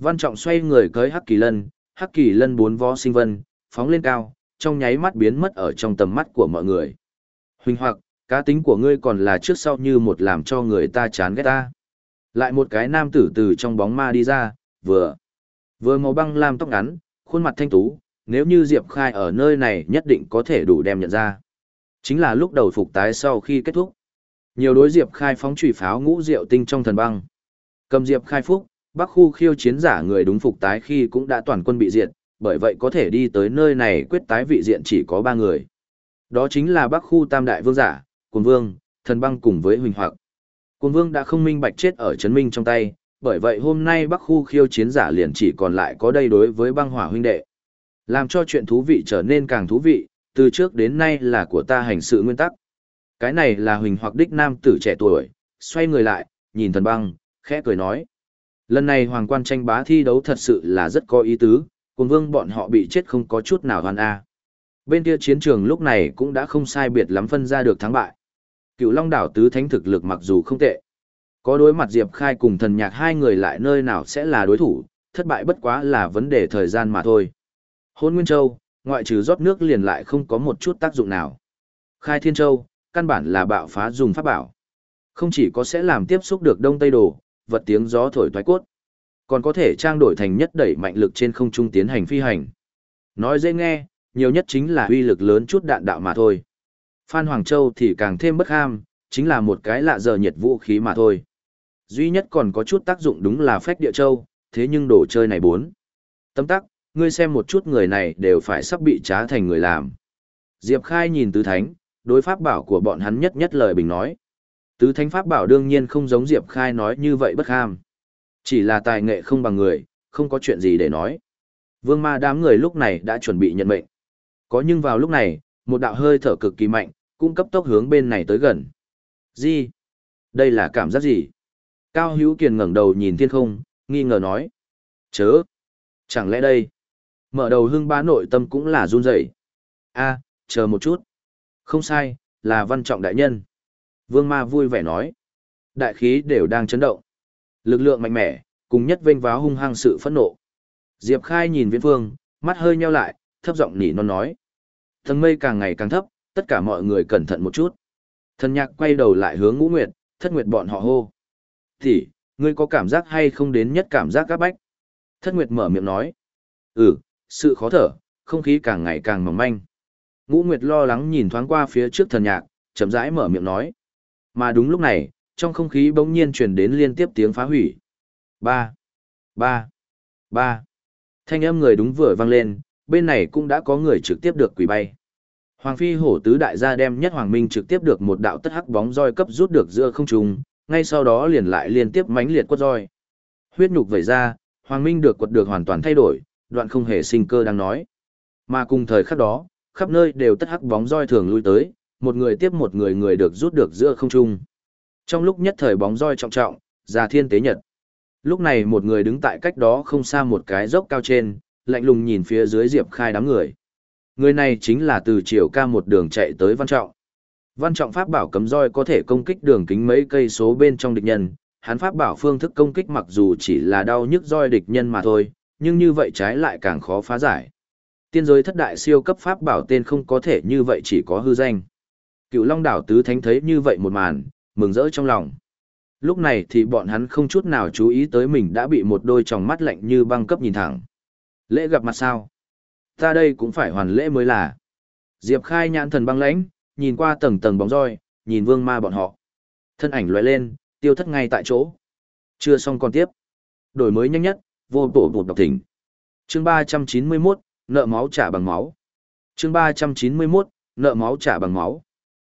Văn Trọng xoay người cưới Hắc Kỳ Lân, Hắc Kỳ Lân bốn vó sinh vân, phóng lên cao, trong nháy mắt biến mất ở trong tầm mắt của mọi người. Huỳnh hoặc, cá tính của ngươi còn là trước sau như một làm cho người ta chán ghét ta. Lại một cái nam tử từ trong bóng ma đi ra, vừa, vừa màu băng lam tóc ngắn, khuôn mặt thanh tú, nếu như Diệp Khai ở nơi này nhất định có thể đủ đem nhận ra. Chính là lúc đầu phục tái sau khi kết thúc. Nhiều đối Diệp Khai phóng trùy pháo ngũ rượu tinh trong thần băng. Cầm Diệp Khai phúc, Bắc khu khiêu chiến giả người đúng phục tái khi cũng đã toàn quân bị diệt, bởi vậy có thể đi tới nơi này quyết tái vị diện chỉ có ba người. Đó chính là Bắc khu Tam Đại Vương giả, Cuồng Vương, Thần Băng cùng với Huỳnh Hoặc. Cuồng Vương đã không minh bạch chết ở Trấn Minh trong tay, bởi vậy hôm nay Bắc khu khiêu chiến giả liền chỉ còn lại có đây đối với băng hỏa huynh đệ. Làm cho chuyện thú vị trở nên càng thú vị, từ trước đến nay là của ta hành sự nguyên tắc. Cái này là Huỳnh Hoặc đích nam tử trẻ tuổi, xoay người lại, nhìn Thần Băng, khẽ cười nói. Lần này hoàng quan tranh bá thi đấu thật sự là rất có ý tứ, cùng vương bọn họ bị chết không có chút nào hoàn a. Bên kia chiến trường lúc này cũng đã không sai biệt lắm phân ra được thắng bại. Cựu Long đảo tứ thánh thực lực mặc dù không tệ. Có đối mặt Diệp Khai cùng thần nhạc hai người lại nơi nào sẽ là đối thủ, thất bại bất quá là vấn đề thời gian mà thôi. Hôn Nguyên Châu, ngoại trừ rót nước liền lại không có một chút tác dụng nào. Khai Thiên Châu, căn bản là bạo phá dùng pháp bảo. Không chỉ có sẽ làm tiếp xúc được đông tây đồ, vật tiếng gió thổi thoái cốt. Còn có thể trang đổi thành nhất đẩy mạnh lực trên không trung tiến hành phi hành. Nói dễ nghe, nhiều nhất chính là uy lực lớn chút đạn đạo mà thôi. Phan Hoàng Châu thì càng thêm bất ham, chính là một cái lạ giờ nhiệt vũ khí mà thôi. Duy nhất còn có chút tác dụng đúng là phách địa châu, thế nhưng đồ chơi này bốn. Tâm tắc, ngươi xem một chút người này đều phải sắp bị trá thành người làm. Diệp Khai nhìn tứ thánh, đối pháp bảo của bọn hắn nhất nhất lời bình nói. Tứ thánh pháp bảo đương nhiên không giống Diệp Khai nói như vậy bất ham. Chỉ là tài nghệ không bằng người, không có chuyện gì để nói. Vương ma đám người lúc này đã chuẩn bị nhận mệnh. Có nhưng vào lúc này, một đạo hơi thở cực kỳ mạnh, cũng cấp tốc hướng bên này tới gần. Gì? Đây là cảm giác gì? Cao Hữu Kiền ngẩng đầu nhìn thiên không, nghi ngờ nói. Chớ! Chẳng lẽ đây? Mở đầu hưng bá nội tâm cũng là run rẩy. a chờ một chút. Không sai, là văn trọng đại nhân. Vương ma vui vẻ nói. Đại khí đều đang chấn động. Lực lượng mạnh mẽ, cùng nhất vênh váo hung hăng sự phẫn nộ. Diệp Khai nhìn viễn phương, mắt hơi nheo lại, thấp giọng nỉ non nói. Tầng mây càng ngày càng thấp, tất cả mọi người cẩn thận một chút. Thần nhạc quay đầu lại hướng ngũ nguyệt, thất nguyệt bọn họ hô. Thì, ngươi có cảm giác hay không đến nhất cảm giác các bách? Thất nguyệt mở miệng nói. Ừ, sự khó thở, không khí càng ngày càng mỏng manh. Ngũ nguyệt lo lắng nhìn thoáng qua phía trước thần nhạc, chậm rãi mở miệng nói. Mà đúng lúc này, trong không khí bỗng nhiên truyền đến liên tiếp tiếng phá hủy. Ba, ba, ba. Thanh âm người đúng vừa vang lên, bên này cũng đã có người trực tiếp được quỷ bay. Hoàng phi hổ tứ đại gia đem nhất hoàng minh trực tiếp được một đạo tất hắc bóng roi cấp rút được giữa không trung, ngay sau đó liền lại liên tiếp mánh liệt quất roi. Huyết nhục vẩy ra, hoàng minh được quật được hoàn toàn thay đổi, đoạn không hề sinh cơ đang nói. Mà cùng thời khắc đó, khắp nơi đều tất hắc bóng roi thường lui tới, một người tiếp một người người được rút được giữa không trung. Trong lúc nhất thời bóng roi trọng trọng, già thiên tế nhật. Lúc này một người đứng tại cách đó không xa một cái dốc cao trên, lạnh lùng nhìn phía dưới Diệp Khai đám người. Người này chính là từ chiều ca một đường chạy tới Văn Trọng. Văn Trọng pháp bảo cấm roi có thể công kích đường kính mấy cây số bên trong địch nhân, hắn pháp bảo phương thức công kích mặc dù chỉ là đau nhức roi địch nhân mà thôi, nhưng như vậy trái lại càng khó phá giải. Tiên giới thất đại siêu cấp pháp bảo tên không có thể như vậy chỉ có hư danh. Cựu Long đảo tứ thánh thấy như vậy một màn, mừng rỡ trong lòng. Lúc này thì bọn hắn không chút nào chú ý tới mình đã bị một đôi tròng mắt lạnh như băng cấp nhìn thẳng. Lễ gặp mặt sao? Ta đây cũng phải hoàn lễ mới là. Diệp khai nhãn thần băng lãnh, nhìn qua tầng tầng bóng roi, nhìn vương ma bọn họ. Thân ảnh lóe lên, tiêu thất ngay tại chỗ. Chưa xong còn tiếp. Đổi mới nhanh nhất, vô tổ bột đọc thỉnh. Chương 391, nợ máu trả bằng máu. Chương 391, nợ máu trả bằng máu.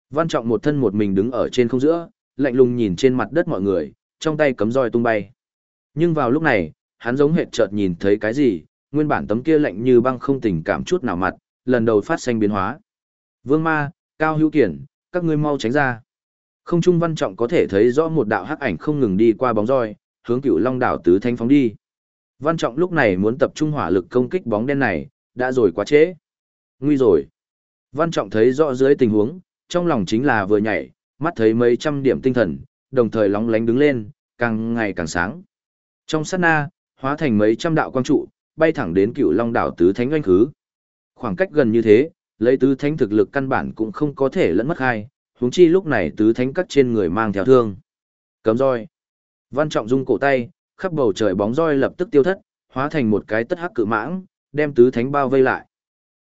Văn Trọng một thân một mình đứng ở trên không giữa, lạnh lùng nhìn trên mặt đất mọi người, trong tay cấm roi tung bay. Nhưng vào lúc này, hắn giống hệt chợt nhìn thấy cái gì, nguyên bản tấm kia lạnh như băng không tình cảm chút nào mặt, lần đầu phát sinh biến hóa. Vương Ma, Cao Hữu Kiển, các ngươi mau tránh ra. Không trung Văn Trọng có thể thấy rõ một đạo hắc ảnh không ngừng đi qua bóng roi, hướng Cửu Long đảo tứ thanh phóng đi. Văn Trọng lúc này muốn tập trung hỏa lực công kích bóng đen này, đã rồi quá trễ. Nguy rồi. Văn Trọng thấy rõ dưới tình huống, trong lòng chính là vừa nhảy, mắt thấy mấy trăm điểm tinh thần, đồng thời lóng lánh đứng lên, càng ngày càng sáng. Trong sát na, hóa thành mấy trăm đạo quang trụ, bay thẳng đến cựu long đảo tứ thánh oanh khứ. Khoảng cách gần như thế, lấy tứ thánh thực lực căn bản cũng không có thể lẫn mất hai, huống chi lúc này tứ thánh cắt trên người mang theo thương. Cấm roi. Văn trọng dung cổ tay, khắp bầu trời bóng roi lập tức tiêu thất, hóa thành một cái tất hắc cự mãng, đem tứ thánh bao vây lại.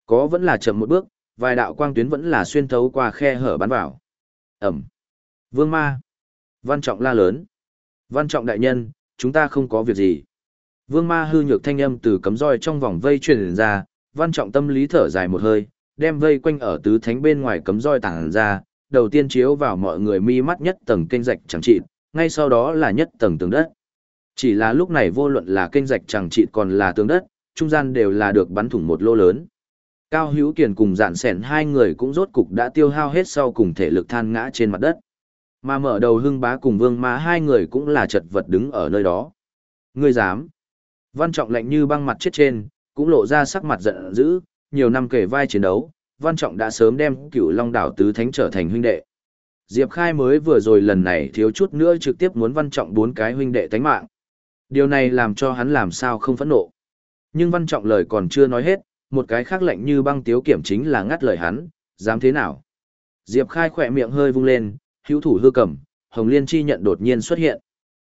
Có vẫn là chậm một bước, vài đạo quang tuyến vẫn là xuyên thấu qua khe hở bắn vào. Ẩm. Vương ma. Văn trọng la lớn. Văn trọng đại nhân, chúng ta không có việc gì. Vương ma hư nhược thanh âm từ cấm roi trong vòng vây truyền ra, văn trọng tâm lý thở dài một hơi, đem vây quanh ở tứ thánh bên ngoài cấm roi tàng ra, đầu tiên chiếu vào mọi người mi mắt nhất tầng kênh rạch chẳng trị, ngay sau đó là nhất tầng tường đất. Chỉ là lúc này vô luận là kênh rạch chẳng trị còn là tường đất, trung gian đều là được bắn thủng một lô lớn. Cao Hữu Kiền cùng dạn sẻn hai người cũng rốt cục đã tiêu hao hết sau cùng thể lực than ngã trên mặt đất. Mà mở đầu hưng bá cùng vương má hai người cũng là chật vật đứng ở nơi đó. Ngươi dám. Văn Trọng lạnh như băng mặt chết trên, cũng lộ ra sắc mặt giận dữ, nhiều năm kể vai chiến đấu, Văn Trọng đã sớm đem cựu Long đảo tứ thánh trở thành huynh đệ. Diệp Khai mới vừa rồi lần này thiếu chút nữa trực tiếp muốn Văn Trọng bốn cái huynh đệ tánh mạng. Điều này làm cho hắn làm sao không phẫn nộ. Nhưng Văn Trọng lời còn chưa nói hết, một cái khác lạnh như băng tiếu kiểm chính là ngắt lời hắn, dám thế nào. Diệp Khai khỏe miệng hơi vung lên, hữu thủ hư cầm, Hồng Liên chi nhận đột nhiên xuất hiện.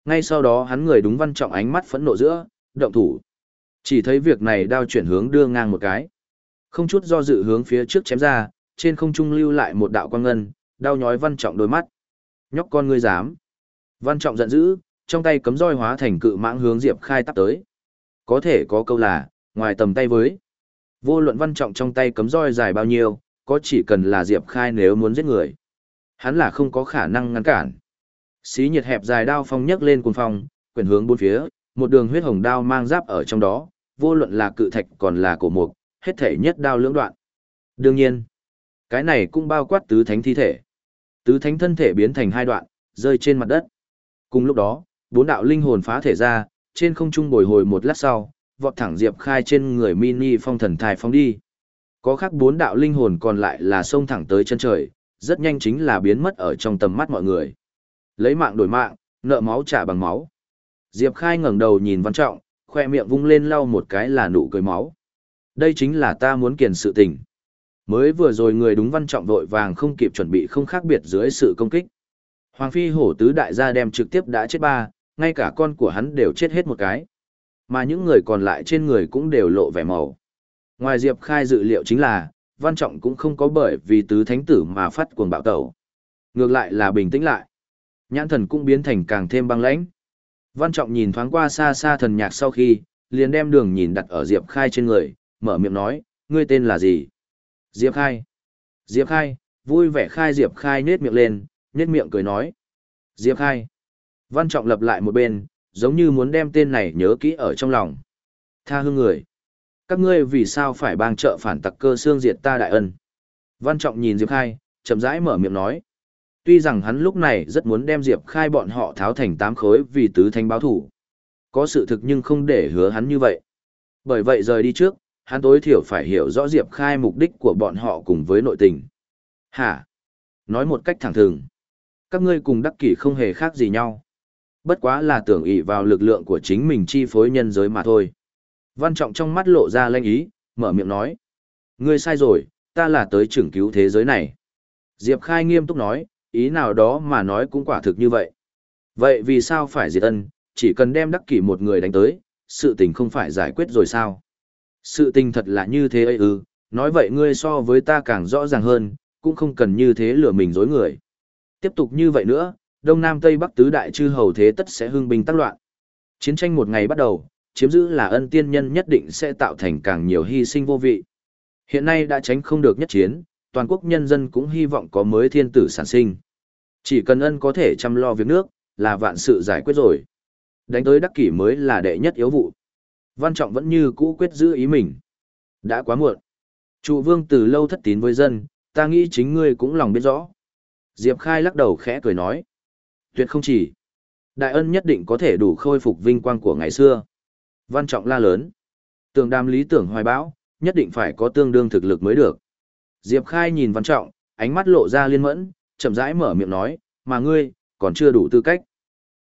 Ngay sau đó hắn người đúng Văn Trọng ánh mắt phẫn nộ giữa, động thủ. Chỉ thấy việc này đao chuyển hướng đưa ngang một cái. Không chút do dự hướng phía trước chém ra, trên không trung lưu lại một đạo quang ngân, đau nhói văn trọng đôi mắt. Nhóc con ngươi dám. Văn trọng giận dữ, trong tay cấm roi hóa thành cự mãng hướng Diệp Khai tắp tới. Có thể có câu là, ngoài tầm tay với. Vô luận văn trọng trong tay cấm roi dài bao nhiêu, có chỉ cần là Diệp Khai nếu muốn giết người. Hắn là không có khả năng ngăn cản. Xí nhiệt hẹp dài đao phong nhấc lên cuồng phong, quyền hướng bốn phía, một đường huyết hồng đao mang giáp ở trong đó, vô luận là cự thạch còn là cổ mục, hết thể nhất đao lưỡng đoạn. Đương nhiên, cái này cũng bao quát tứ thánh thi thể. Tứ thánh thân thể biến thành hai đoạn, rơi trên mặt đất. Cùng lúc đó, bốn đạo linh hồn phá thể ra, trên không trung bồi hồi một lát sau, vọt thẳng Diệp Khai trên người mini phong thần thai phong đi. Có khác bốn đạo linh hồn còn lại là xông thẳng tới chân trời, rất nhanh chính là biến mất ở trong tầm mắt mọi người. Lấy mạng đổi mạng, nợ máu trả bằng máu. Diệp Khai ngẩng đầu nhìn Văn Trọng, khoe miệng vung lên lau một cái là nụ cười máu. Đây chính là ta muốn kiền sự tình. Mới vừa rồi người đúng Văn Trọng vội vàng không kịp chuẩn bị không khác biệt dưới sự công kích. Hoàng Phi hổ tứ đại gia đem trực tiếp đã chết ba, ngay cả con của hắn đều chết hết một cái. Mà những người còn lại trên người cũng đều lộ vẻ màu. Ngoài Diệp Khai dự liệu chính là, Văn Trọng cũng không có bởi vì tứ thánh tử mà phát cuồng bạo tẩu. Ngược lại là bình tĩnh lại. Nhãn thần cũng biến thành càng thêm băng lãnh. Văn Trọng nhìn thoáng qua xa xa thần nhạc sau khi, liền đem đường nhìn đặt ở Diệp Khai trên người, mở miệng nói, ngươi tên là gì? Diệp Khai. Diệp Khai, vui vẻ khai Diệp Khai nết miệng lên, nết miệng cười nói. Diệp Khai. Văn Trọng lập lại một bên, giống như muốn đem tên này nhớ kỹ ở trong lòng. Tha hương người. Các ngươi vì sao phải bang trợ phản tặc cơ xương diệt ta đại ân? Văn Trọng nhìn Diệp Khai, chậm rãi mở miệng nói tuy rằng hắn lúc này rất muốn đem Diệp Khai bọn họ tháo thành tám khối vì tứ thanh báo thủ. Có sự thực nhưng không để hứa hắn như vậy. Bởi vậy rời đi trước, hắn tối thiểu phải hiểu rõ Diệp Khai mục đích của bọn họ cùng với nội tình. Hả? Nói một cách thẳng thừng. Các ngươi cùng đắc kỷ không hề khác gì nhau. Bất quá là tưởng ý vào lực lượng của chính mình chi phối nhân giới mà thôi. Văn Trọng trong mắt lộ ra lanh ý, mở miệng nói. Ngươi sai rồi, ta là tới trưởng cứu thế giới này. Diệp Khai nghiêm túc nói, ý nào đó mà nói cũng quả thực như vậy. Vậy vì sao phải diệt ân, chỉ cần đem đắc kỷ một người đánh tới, sự tình không phải giải quyết rồi sao? Sự tình thật là như thế ấy ư, nói vậy ngươi so với ta càng rõ ràng hơn, cũng không cần như thế lừa mình dối người. Tiếp tục như vậy nữa, Đông Nam Tây Bắc tứ đại chư hầu thế tất sẽ hưng binh tác loạn. Chiến tranh một ngày bắt đầu, chiếm giữ là ân tiên nhân nhất định sẽ tạo thành càng nhiều hy sinh vô vị. Hiện nay đã tránh không được nhất chiến, toàn quốc nhân dân cũng hy vọng có mới thiên tử sản sinh. Chỉ cần ân có thể chăm lo việc nước, là vạn sự giải quyết rồi. Đánh tới đắc kỷ mới là đệ nhất yếu vụ. Văn Trọng vẫn như cũ quyết giữ ý mình. Đã quá muộn. Trụ vương từ lâu thất tín với dân, ta nghĩ chính ngươi cũng lòng biết rõ. Diệp Khai lắc đầu khẽ cười nói. Tuyệt không chỉ. Đại ân nhất định có thể đủ khôi phục vinh quang của ngày xưa. Văn Trọng la lớn. Tường đam lý tưởng hoài bão, nhất định phải có tương đương thực lực mới được. Diệp Khai nhìn Văn Trọng, ánh mắt lộ ra liên mẫn, chậm rãi mở miệng nói, mà ngươi, còn chưa đủ tư cách.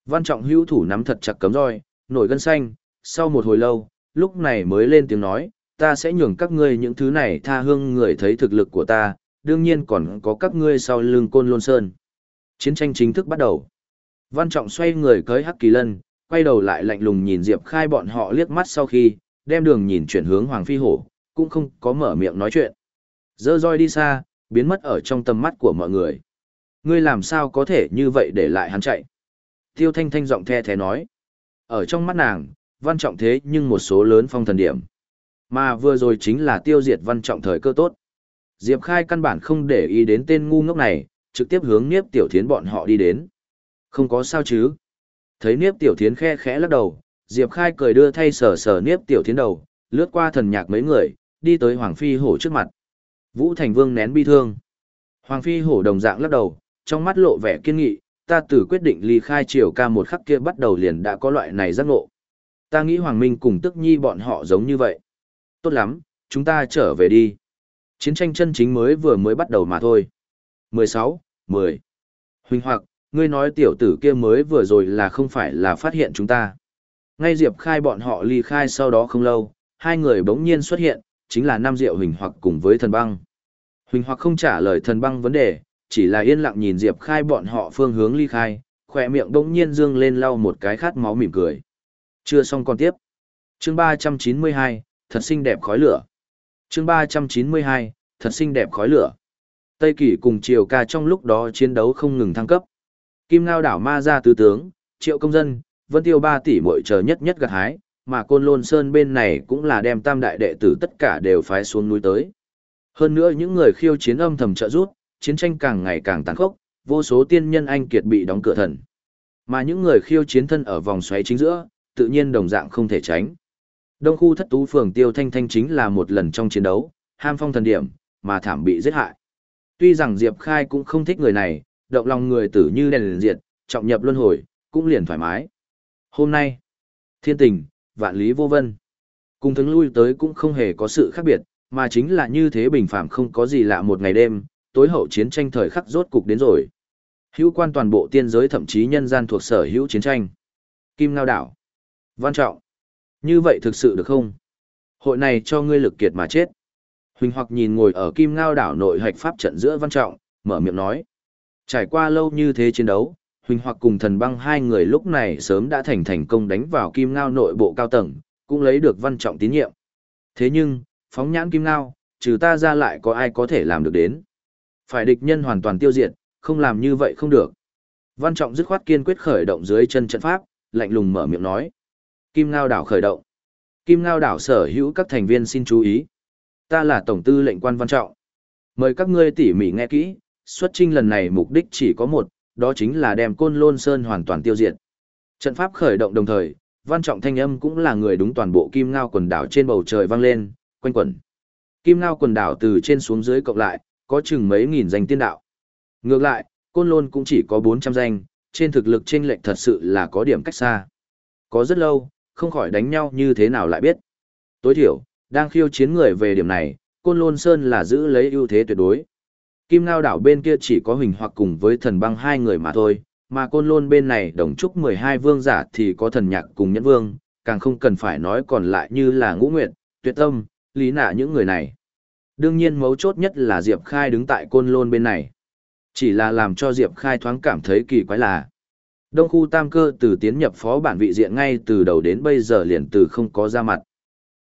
Văn trọng hữu thủ nắm thật chặt cấm roi, nổi gân xanh, sau một hồi lâu, lúc này mới lên tiếng nói, ta sẽ nhường các ngươi những thứ này tha hương người thấy thực lực của ta, đương nhiên còn có các ngươi sau lưng côn lôn sơn. Chiến tranh chính thức bắt đầu. Văn Trọng xoay người cưới Hắc Kỳ Lân, quay đầu lại lạnh lùng nhìn Diệp Khai bọn họ liếc mắt sau khi, đem đường nhìn chuyển hướng Hoàng Phi Hổ, cũng không có mở miệng nói chuyện. Dơ roi đi xa, biến mất ở trong tầm mắt của mọi người. Ngươi làm sao có thể như vậy để lại hắn chạy? Tiêu Thanh Thanh giọng the thế nói. Ở trong mắt nàng, văn trọng thế nhưng một số lớn phong thần điểm. Mà vừa rồi chính là tiêu diệt văn trọng thời cơ tốt. Diệp Khai căn bản không để ý đến tên ngu ngốc này, trực tiếp hướng Niếp Tiểu Thiến bọn họ đi đến. Không có sao chứ. Thấy Niếp Tiểu Thiến khe khẽ lắc đầu, Diệp Khai cười đưa thay sờ sờ Niếp Tiểu Thiến đầu, lướt qua thần nhạc mấy người, đi tới Hoàng Phi Hổ trước mặt. Vũ Thành Vương nén bi thương. Hoàng Phi Hổ đồng dạng lắc đầu, trong mắt lộ vẻ kiên nghị, ta từ quyết định ly khai triều ca một khắc kia bắt đầu liền đã có loại này giác ngộ. Ta nghĩ Hoàng Minh cùng tức nhi bọn họ giống như vậy. Tốt lắm, chúng ta trở về đi. Chiến tranh chân chính mới vừa mới bắt đầu mà thôi. 16, 10. Huỳnh hoặc, ngươi nói tiểu tử kia mới vừa rồi là không phải là phát hiện chúng ta. Ngay Diệp khai bọn họ ly khai sau đó không lâu, hai người bỗng nhiên xuất hiện, chính là Nam Diệu Huỳnh hoặc cùng với thần băng. Huỳnh hoặc không trả lời thần băng vấn đề, chỉ là yên lặng nhìn Diệp khai bọn họ phương hướng ly khai, khỏe miệng bỗng nhiên dương lên lau một cái khát máu mỉm cười. Chưa xong còn tiếp. Chương 392, thật xinh đẹp khói lửa. Chương 392, thật xinh đẹp khói lửa. Tây Kỳ cùng Triều Ca trong lúc đó chiến đấu không ngừng thăng cấp. Kim Ngao đảo ma ra tứ tướng, triệu công dân, vân tiêu 3 tỷ mỗi chờ nhất nhất gặt hái, mà Côn Lôn Sơn bên này cũng là đem tam đại đệ tử tất cả đều phái xuống núi tới. Hơn nữa những người khiêu chiến âm thầm trợ rút, chiến tranh càng ngày càng tàn khốc, vô số tiên nhân anh kiệt bị đóng cửa thần. Mà những người khiêu chiến thân ở vòng xoáy chính giữa, tự nhiên đồng dạng không thể tránh. Đông khu thất tú phường Tiêu Thanh Thanh chính là một lần trong chiến đấu, ham phong thần điểm, mà thảm bị giết hại. Tuy rằng Diệp Khai cũng không thích người này, động lòng người tử như đèn liền diệt, trọng nhập luân hồi, cũng liền thoải mái. Hôm nay, thiên tình, vạn lý vô vân. Cùng thứng lui tới cũng không hề có sự khác biệt, mà chính là như thế bình phạm không có gì lạ một ngày đêm, tối hậu chiến tranh thời khắc rốt cục đến rồi. Hữu quan toàn bộ tiên giới thậm chí nhân gian thuộc sở hữu chiến tranh. Kim Ngao Đảo. Văn trọng. Như vậy thực sự được không? Hội này cho ngươi lực kiệt mà chết. Huỳnh hoặc nhìn ngồi ở Kim Ngao Đảo nội hạch pháp trận giữa Văn trọng, mở miệng nói. Trải qua lâu như thế chiến đấu, Huỳnh hoặc cùng thần băng hai người lúc này sớm đã thành thành công đánh vào Kim Ngao nội bộ cao tầng, cũng lấy được Văn trọng tín nhiệm. Thế nhưng, phóng nhãn Kim Ngao, trừ ta ra lại có ai có thể làm được đến. Phải địch nhân hoàn toàn tiêu diệt, không làm như vậy không được. Văn Trọng dứt khoát kiên quyết khởi động dưới chân trận pháp, lạnh lùng mở miệng nói. Kim Ngao đảo khởi động. Kim Ngao đảo sở hữu các thành viên xin chú ý. Ta là Tổng tư lệnh quan Văn Trọng. Mời các ngươi tỉ mỉ nghe kỹ, xuất trinh lần này mục đích chỉ có một, đó chính là đem Côn Lôn Sơn hoàn toàn tiêu diệt. Trận pháp khởi động đồng thời, Văn Trọng thanh âm cũng là người đúng toàn bộ Kim Ngao quần đảo trên bầu trời vang lên, quanh quẩn. Kim Ngao quần đảo từ trên xuống dưới cộng lại, có chừng mấy nghìn danh tiên đạo. Ngược lại, Côn Lôn cũng chỉ có 400 danh, trên thực lực chênh lệch thật sự là có điểm cách xa. Có rất lâu, không khỏi đánh nhau như thế nào lại biết. Tối thiểu, đang khiêu chiến người về điểm này, Côn Lôn Sơn là giữ lấy ưu thế tuyệt đối. Kim Ngao đảo bên kia chỉ có Huỳnh hoặc cùng với thần băng hai người mà thôi, mà Côn Lôn bên này đồng trúc 12 vương giả thì có thần nhạc cùng nhẫn vương, càng không cần phải nói còn lại như là ngũ nguyệt, tuyệt tâm, lý nạ những người này. Đương nhiên mấu chốt nhất là Diệp Khai đứng tại côn lôn bên này. Chỉ là làm cho Diệp Khai thoáng cảm thấy kỳ quái là. Đông khu tam cơ từ tiến nhập phó bản vị diện ngay từ đầu đến bây giờ liền từ không có ra mặt.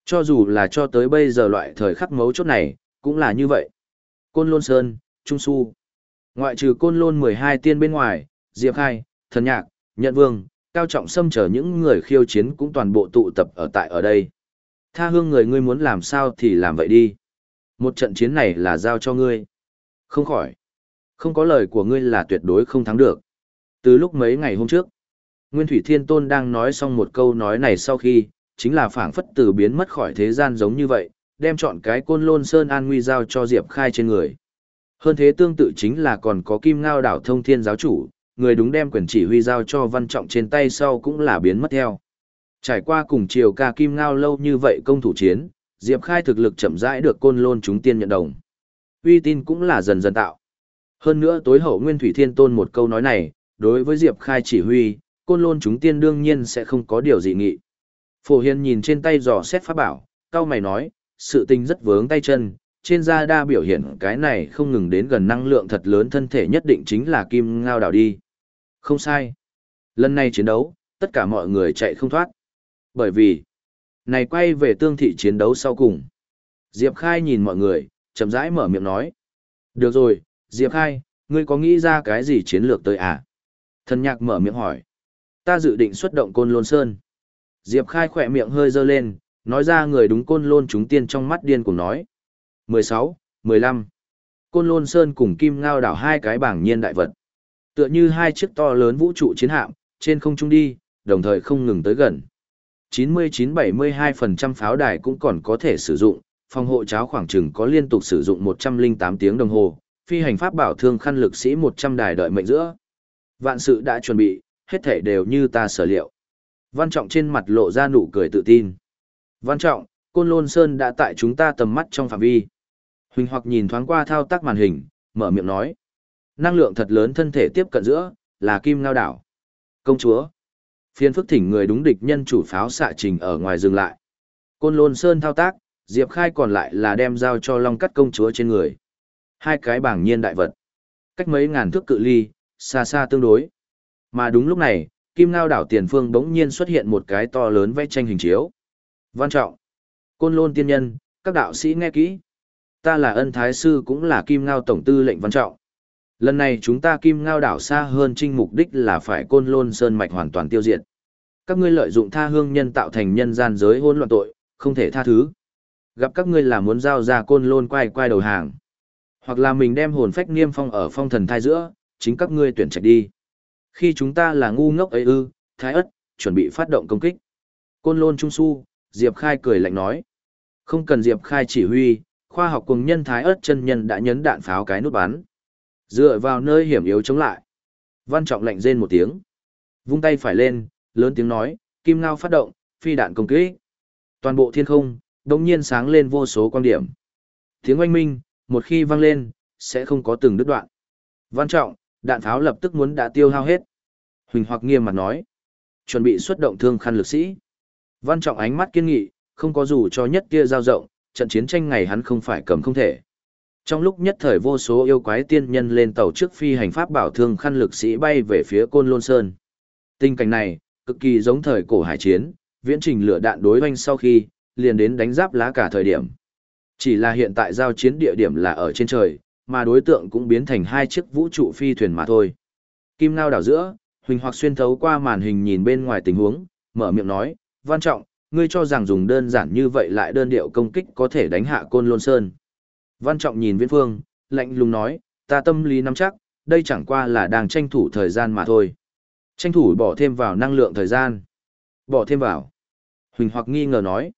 Cho dù là cho tới bây giờ loại thời khắc mấu chốt này, cũng là như vậy. Côn Lôn Sơn, Trung Su. Ngoại trừ Côn Lôn 12 tiên bên ngoài, Diệp Khai, Thần Nhạc, Nhận Vương, Cao Trọng Sâm chờ những người khiêu chiến cũng toàn bộ tụ tập ở tại ở đây. Tha hương người ngươi muốn làm sao thì làm vậy đi. Một trận chiến này là giao cho ngươi. Không khỏi. Không có lời của ngươi là tuyệt đối không thắng được. Từ lúc mấy ngày hôm trước, Nguyên Thủy Thiên Tôn đang nói xong một câu nói này sau khi, chính là phảng phất từ biến mất khỏi thế gian giống như vậy, đem chọn cái côn lôn sơn an nguy giao cho Diệp Khai trên người. Hơn thế tương tự chính là còn có Kim Ngao đảo thông thiên giáo chủ, người đúng đem quyền chỉ huy giao cho văn trọng trên tay sau cũng là biến mất theo. Trải qua cùng chiều ca Kim Ngao lâu như vậy công thủ chiến, Diệp Khai thực lực chậm rãi được côn lôn chúng tiên nhận đồng. Uy tin cũng là dần dần tạo. Hơn nữa tối hậu Nguyên Thủy Thiên Tôn một câu nói này, đối với Diệp Khai chỉ huy, côn lôn chúng tiên đương nhiên sẽ không có điều dị nghị. Phổ Hiền nhìn trên tay dò xét pháp bảo, cao mày nói, sự tình rất vướng tay chân, trên da đa biểu hiện cái này không ngừng đến gần năng lượng thật lớn thân thể nhất định chính là kim ngao đảo đi. Không sai. Lần này chiến đấu, tất cả mọi người chạy không thoát. Bởi vì, này quay về tương thị chiến đấu sau cùng. Diệp Khai nhìn mọi người, chậm rãi mở miệng nói. Được rồi, Diệp Khai, ngươi có nghĩ ra cái gì chiến lược tới à? Thần nhạc mở miệng hỏi. Ta dự định xuất động côn lôn sơn. Diệp Khai khỏe miệng hơi dơ lên, nói ra người đúng côn lôn chúng tiên trong mắt điên cùng nói. 16, 15. Côn lôn sơn cùng kim ngao đảo hai cái bảng nhiên đại vật. Tựa như hai chiếc to lớn vũ trụ chiến hạm, trên không trung đi, đồng thời không ngừng tới gần. 99-72% pháo đài cũng còn có thể sử dụng, phòng hộ cháo khoảng chừng có liên tục sử dụng 108 tiếng đồng hồ, phi hành pháp bảo thương khăn lực sĩ 100 đài đợi mệnh giữa. Vạn sự đã chuẩn bị, hết thể đều như ta sở liệu. Văn Trọng trên mặt lộ ra nụ cười tự tin. Văn Trọng, Côn Lôn Sơn đã tại chúng ta tầm mắt trong phạm vi. Huỳnh hoặc nhìn thoáng qua thao tác màn hình, mở miệng nói. Năng lượng thật lớn thân thể tiếp cận giữa, là kim ngao đảo. Công chúa. Phiên phức thỉnh người đúng địch nhân chủ pháo xạ trình ở ngoài dừng lại. Côn Lôn Sơn thao tác, Diệp Khai còn lại là đem giao cho Long Cắt công chúa trên người. Hai cái bảng nhiên đại vật. Cách mấy ngàn thước cự ly, xa xa tương đối. Mà đúng lúc này, Kim Ngao đảo tiền phương bỗng nhiên xuất hiện một cái to lớn vẽ tranh hình chiếu. Văn trọng. Côn Lôn tiên nhân, các đạo sĩ nghe kỹ. Ta là ân thái sư cũng là Kim Ngao tổng tư lệnh văn trọng. Lần này chúng ta Kim Ngao đảo xa hơn trinh mục đích là phải Côn Lôn sơn mạch hoàn toàn tiêu diệt. Các ngươi lợi dụng tha hương nhân tạo thành nhân gian giới hỗn loạn tội, không thể tha thứ. Gặp các ngươi là muốn giao ra Côn Lôn quay quay đầu hàng. Hoặc là mình đem hồn phách niêm phong ở phong thần thai giữa, chính các ngươi tuyển trạch đi. Khi chúng ta là ngu ngốc ấy ư, thái ất, chuẩn bị phát động công kích. Côn lôn trung su, Diệp Khai cười lạnh nói. Không cần Diệp Khai chỉ huy, khoa học cùng nhân thái ớt chân nhân đã nhấn đạn pháo cái nút bắn. Dựa vào nơi hiểm yếu chống lại. Văn trọng lạnh rên một tiếng. Vung tay phải lên, lớn tiếng nói, kim ngao phát động, phi đạn công kích. Toàn bộ thiên không, đồng nhiên sáng lên vô số quan điểm. Tiếng oanh minh, một khi vang lên, sẽ không có từng đứt đoạn. Văn trọng, đạn pháo lập tức muốn đã tiêu hao hết. Huỳnh hoặc nghiêm mặt nói. Chuẩn bị xuất động thương khăn lực sĩ. Văn trọng ánh mắt kiên nghị, không có dù cho nhất kia giao rộng, trận chiến tranh ngày hắn không phải cầm không thể. Trong lúc nhất thời vô số yêu quái tiên nhân lên tàu trước phi hành pháp bảo thương khăn lực sĩ bay về phía Côn Lôn Sơn. Tình cảnh này, cực kỳ giống thời cổ hải chiến, viễn trình lửa đạn đối hoanh sau khi, liền đến đánh giáp lá cả thời điểm. Chỉ là hiện tại giao chiến địa điểm là ở trên trời, mà đối tượng cũng biến thành hai chiếc vũ trụ phi thuyền mà thôi. Kim Ngao đảo giữa, Huỳnh Hoặc xuyên thấu qua màn hình nhìn bên ngoài tình huống, mở miệng nói, "Văn Trọng, ngươi cho rằng dùng đơn giản như vậy lại đơn điệu công kích có thể đánh hạ Côn Lôn Sơn?" Văn Trọng nhìn Viễn Phương, lạnh lùng nói, "Ta tâm lý nắm chắc, đây chẳng qua là đang tranh thủ thời gian mà thôi. Tranh thủ bỏ thêm vào năng lượng thời gian." "Bỏ thêm vào?" Huỳnh Hoặc nghi ngờ nói.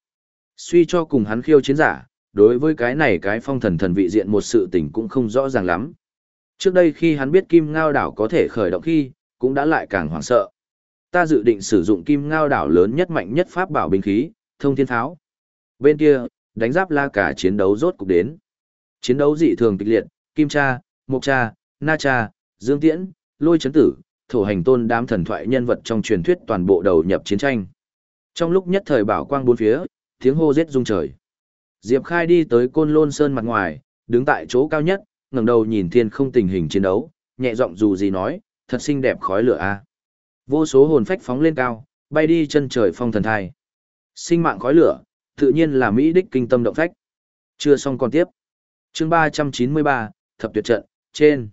Suy cho cùng hắn khiêu chiến giả, đối với cái này cái phong thần thần vị diện một sự tình cũng không rõ ràng lắm. Trước đây khi hắn biết kim ngao đảo có thể khởi động khi, cũng đã lại càng hoảng sợ. Ta dự định sử dụng kim ngao đảo lớn nhất mạnh nhất pháp bảo binh khí, thông thiên tháo. Bên kia, đánh giáp la cả chiến đấu rốt cục đến. Chiến đấu dị thường kịch liệt, kim cha, mộc cha, na cha, dương tiễn, lôi chấn tử, thổ hành tôn đám thần thoại nhân vật trong truyền thuyết toàn bộ đầu nhập chiến tranh. Trong lúc nhất thời bảo quang bốn phía, tiếng hô giết rung trời. Diệp Khai đi tới Côn Lôn Sơn mặt ngoài, đứng tại chỗ cao nhất, ngẩng đầu nhìn thiên không tình hình chiến đấu, nhẹ giọng dù gì nói, thật xinh đẹp khói lửa a. Vô số hồn phách phóng lên cao, bay đi chân trời phong thần thai. Sinh mạng khói lửa, tự nhiên là mỹ đích kinh tâm động phách. Chưa xong còn tiếp. Chương 393, thập tuyệt trận, trên.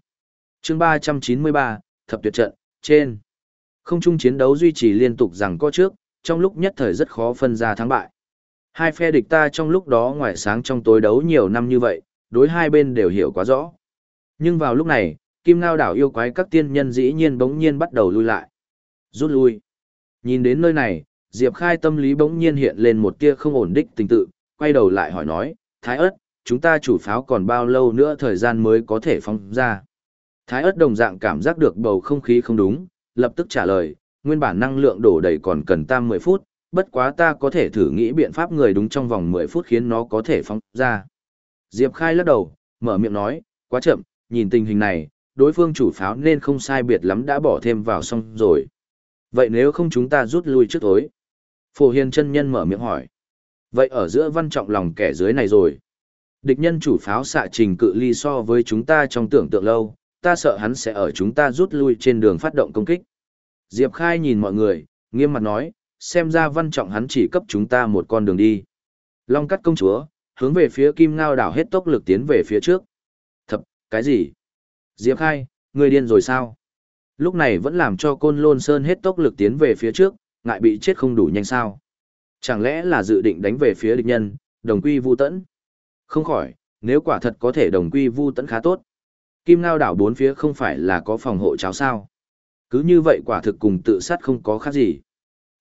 Chương 393, thập tuyệt trận, trên. Không chung chiến đấu duy trì liên tục rằng có trước, trong lúc nhất thời rất khó phân ra thắng bại. Hai phe địch ta trong lúc đó ngoài sáng trong tối đấu nhiều năm như vậy, đối hai bên đều hiểu quá rõ. Nhưng vào lúc này, Kim Ngao đảo yêu quái các tiên nhân dĩ nhiên bỗng nhiên bắt đầu lui lại. Rút lui. Nhìn đến nơi này, Diệp Khai tâm lý bỗng nhiên hiện lên một tia không ổn định tình tự, quay đầu lại hỏi nói, Thái ớt, chúng ta chủ pháo còn bao lâu nữa thời gian mới có thể phóng ra. Thái ớt đồng dạng cảm giác được bầu không khí không đúng, lập tức trả lời, nguyên bản năng lượng đổ đầy còn cần tam 10 phút, bất quá ta có thể thử nghĩ biện pháp người đúng trong vòng 10 phút khiến nó có thể phóng ra. Diệp Khai lắc đầu, mở miệng nói, quá chậm, nhìn tình hình này, đối phương chủ pháo nên không sai biệt lắm đã bỏ thêm vào xong rồi. Vậy nếu không chúng ta rút lui trước tối. Phổ hiền chân nhân mở miệng hỏi. Vậy ở giữa văn trọng lòng kẻ dưới này rồi. Địch nhân chủ pháo xạ trình cự ly so với chúng ta trong tưởng tượng lâu, ta sợ hắn sẽ ở chúng ta rút lui trên đường phát động công kích. Diệp Khai nhìn mọi người, nghiêm mặt nói, xem ra văn trọng hắn chỉ cấp chúng ta một con đường đi. Long cắt công chúa, hướng về phía kim ngao đảo hết tốc lực tiến về phía trước. Thập, cái gì? Diệp Khai, người điên rồi sao? Lúc này vẫn làm cho côn lôn sơn hết tốc lực tiến về phía trước, ngại bị chết không đủ nhanh sao? Chẳng lẽ là dự định đánh về phía địch nhân, đồng quy vu tẫn? Không khỏi, nếu quả thật có thể đồng quy vu tẫn khá tốt. Kim Ngao đảo bốn phía không phải là có phòng hộ cháo sao? Cứ như vậy quả thực cùng tự sát không có khác gì.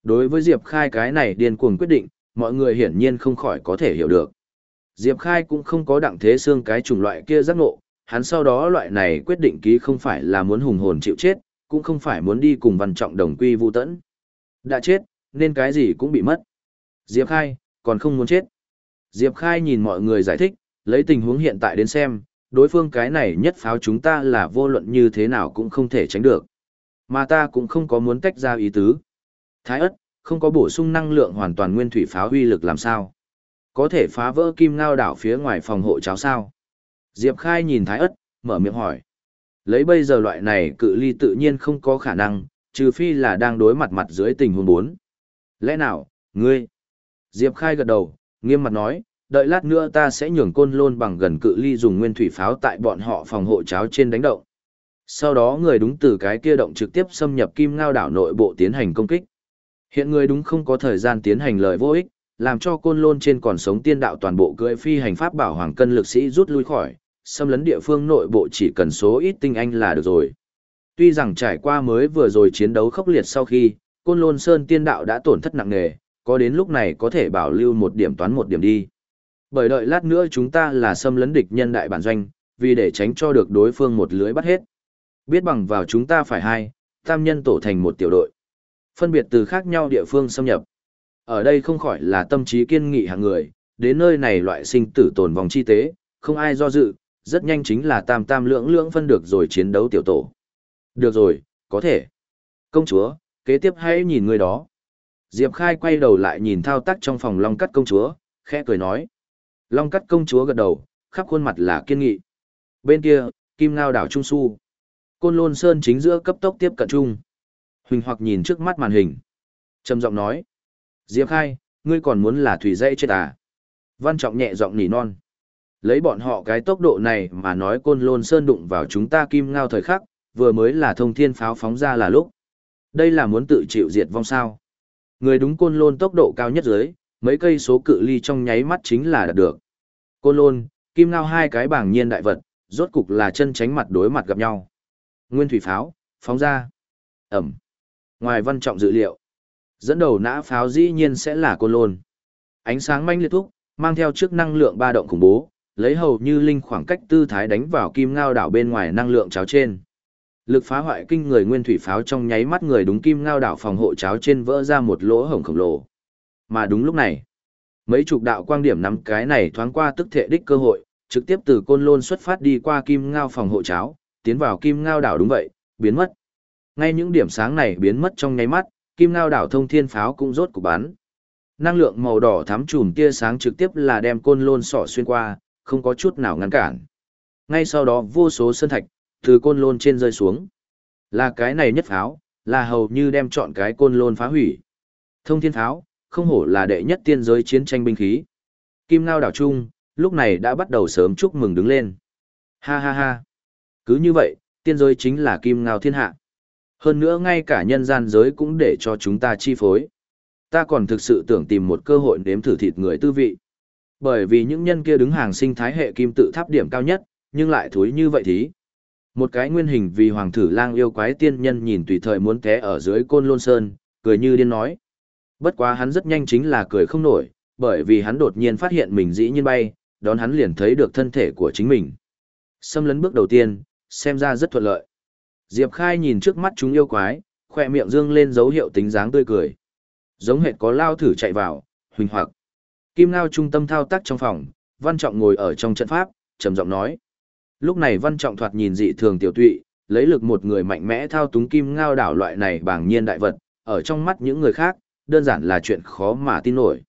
Đối với Diệp Khai cái này điên cuồng quyết định, mọi người hiển nhiên không khỏi có thể hiểu được. Diệp Khai cũng không có đặng thế xương cái chủng loại kia giác ngộ, hắn sau đó loại này quyết định ký không phải là muốn hùng hồn chịu chết, cũng không phải muốn đi cùng văn trọng đồng quy vu tẫn. Đã chết, nên cái gì cũng bị mất. Diệp Khai, còn không muốn chết. Diệp Khai nhìn mọi người giải thích, lấy tình huống hiện tại đến xem, đối phương cái này nhất pháo chúng ta là vô luận như thế nào cũng không thể tránh được. Mà ta cũng không có muốn tách ra ý tứ. Thái ất, không có bổ sung năng lượng hoàn toàn nguyên thủy pháo huy lực làm sao. Có thể phá vỡ kim ngao đảo phía ngoài phòng hộ cháo sao. Diệp Khai nhìn Thái ất, mở miệng hỏi. Lấy bây giờ loại này cự ly tự nhiên không có khả năng, trừ phi là đang đối mặt mặt dưới tình huống bốn. Lẽ nào, ngươi? Diệp Khai gật đầu, nghiêm mặt nói, đợi lát nữa ta sẽ nhường côn lôn bằng gần cự ly dùng nguyên thủy pháo tại bọn họ phòng hộ cháo trên đánh động. Sau đó người đúng từ cái kia động trực tiếp xâm nhập kim ngao đảo nội bộ tiến hành công kích. Hiện người đúng không có thời gian tiến hành lời vô ích, làm cho côn lôn trên còn sống tiên đạo toàn bộ cưỡi phi hành pháp bảo hoàng cân lực sĩ rút lui khỏi, xâm lấn địa phương nội bộ chỉ cần số ít tinh anh là được rồi. Tuy rằng trải qua mới vừa rồi chiến đấu khốc liệt sau khi, côn lôn sơn tiên đạo đã tổn thất nặng nề, có đến lúc này có thể bảo lưu một điểm toán một điểm đi. Bởi đợi lát nữa chúng ta là xâm lấn địch nhân đại bản doanh, vì để tránh cho được đối phương một lưới bắt hết. Biết bằng vào chúng ta phải hai, tam nhân tổ thành một tiểu đội. Phân biệt từ khác nhau địa phương xâm nhập. Ở đây không khỏi là tâm trí kiên nghị hàng người, đến nơi này loại sinh tử tồn vòng chi tế, không ai do dự, rất nhanh chính là tam tam lưỡng lưỡng phân được rồi chiến đấu tiểu tổ. Được rồi, có thể. Công chúa, kế tiếp hãy nhìn người đó. Diệp Khai quay đầu lại nhìn thao tác trong phòng Long Cắt công chúa, khẽ cười nói. Long Cắt công chúa gật đầu, khắp khuôn mặt là kiên nghị. Bên kia, Kim Ngao đảo Trung Su. Côn Lôn Sơn chính giữa cấp tốc tiếp cận trung. Huỳnh hoặc nhìn trước mắt màn hình. trầm giọng nói. Diệp Khai, ngươi còn muốn là thủy dây chết à? Văn Trọng nhẹ giọng nỉ non. Lấy bọn họ cái tốc độ này mà nói Côn Lôn Sơn đụng vào chúng ta Kim Ngao thời khắc, vừa mới là thông thiên pháo phóng ra là lúc. Đây là muốn tự chịu diệt vong sao. Người đúng côn lôn tốc độ cao nhất dưới, mấy cây số cự ly trong nháy mắt chính là đạt được. Côn lôn, kim ngao hai cái bảng nhiên đại vật, rốt cục là chân tránh mặt đối mặt gặp nhau. Nguyên thủy pháo, phóng ra. Ẩm. Ngoài văn trọng dự liệu, dẫn đầu nã pháo dĩ nhiên sẽ là côn lôn. Ánh sáng manh liệt thúc, mang theo chức năng lượng ba động khủng bố, lấy hầu như linh khoảng cách tư thái đánh vào kim ngao đảo bên ngoài năng lượng cháo trên. Lực phá hoại kinh người nguyên thủy pháo trong nháy mắt người đúng kim ngao đảo phòng hộ cháo trên vỡ ra một lỗ hổng khổng lồ. Mà đúng lúc này, mấy chục đạo quang điểm nắm cái này thoáng qua tức thệ đích cơ hội, trực tiếp từ côn lôn xuất phát đi qua kim ngao phòng hộ cháo, tiến vào kim ngao đảo đúng vậy, biến mất. Ngay những điểm sáng này biến mất trong nháy mắt, kim ngao đảo thông thiên pháo cũng rốt cục bắn. Năng lượng màu đỏ thắm chùm tia sáng trực tiếp là đem côn lôn sỏ xuyên qua, không có chút nào ngăn cản. Ngay sau đó vô số sơn thạch, từ côn lôn trên rơi xuống. Là cái này nhất pháo, là hầu như đem chọn cái côn lôn phá hủy. Thông thiên pháo, không hổ là đệ nhất tiên giới chiến tranh binh khí. Kim Ngao đảo Trung, lúc này đã bắt đầu sớm chúc mừng đứng lên. Ha ha ha. Cứ như vậy, tiên giới chính là Kim Ngao thiên hạ. Hơn nữa ngay cả nhân gian giới cũng để cho chúng ta chi phối. Ta còn thực sự tưởng tìm một cơ hội nếm thử thịt người tư vị. Bởi vì những nhân kia đứng hàng sinh thái hệ kim tự tháp điểm cao nhất, nhưng lại thối như vậy thì. Một cái nguyên hình vì hoàng thử lang yêu quái tiên nhân nhìn tùy thời muốn té ở dưới côn lôn sơn, cười như điên nói. Bất quá hắn rất nhanh chính là cười không nổi, bởi vì hắn đột nhiên phát hiện mình dĩ nhiên bay, đón hắn liền thấy được thân thể của chính mình. Xâm lấn bước đầu tiên, xem ra rất thuận lợi. Diệp Khai nhìn trước mắt chúng yêu quái, khỏe miệng dương lên dấu hiệu tính dáng tươi cười. Giống hệt có lao thử chạy vào, huỳnh hoặc. Kim Ngao trung tâm thao tác trong phòng, Văn Trọng ngồi ở trong trận pháp, trầm giọng nói. Lúc này Văn Trọng thoạt nhìn dị thường tiểu tụy, lấy lực một người mạnh mẽ thao túng kim ngao đảo loại này bảng nhiên đại vật, ở trong mắt những người khác, đơn giản là chuyện khó mà tin nổi.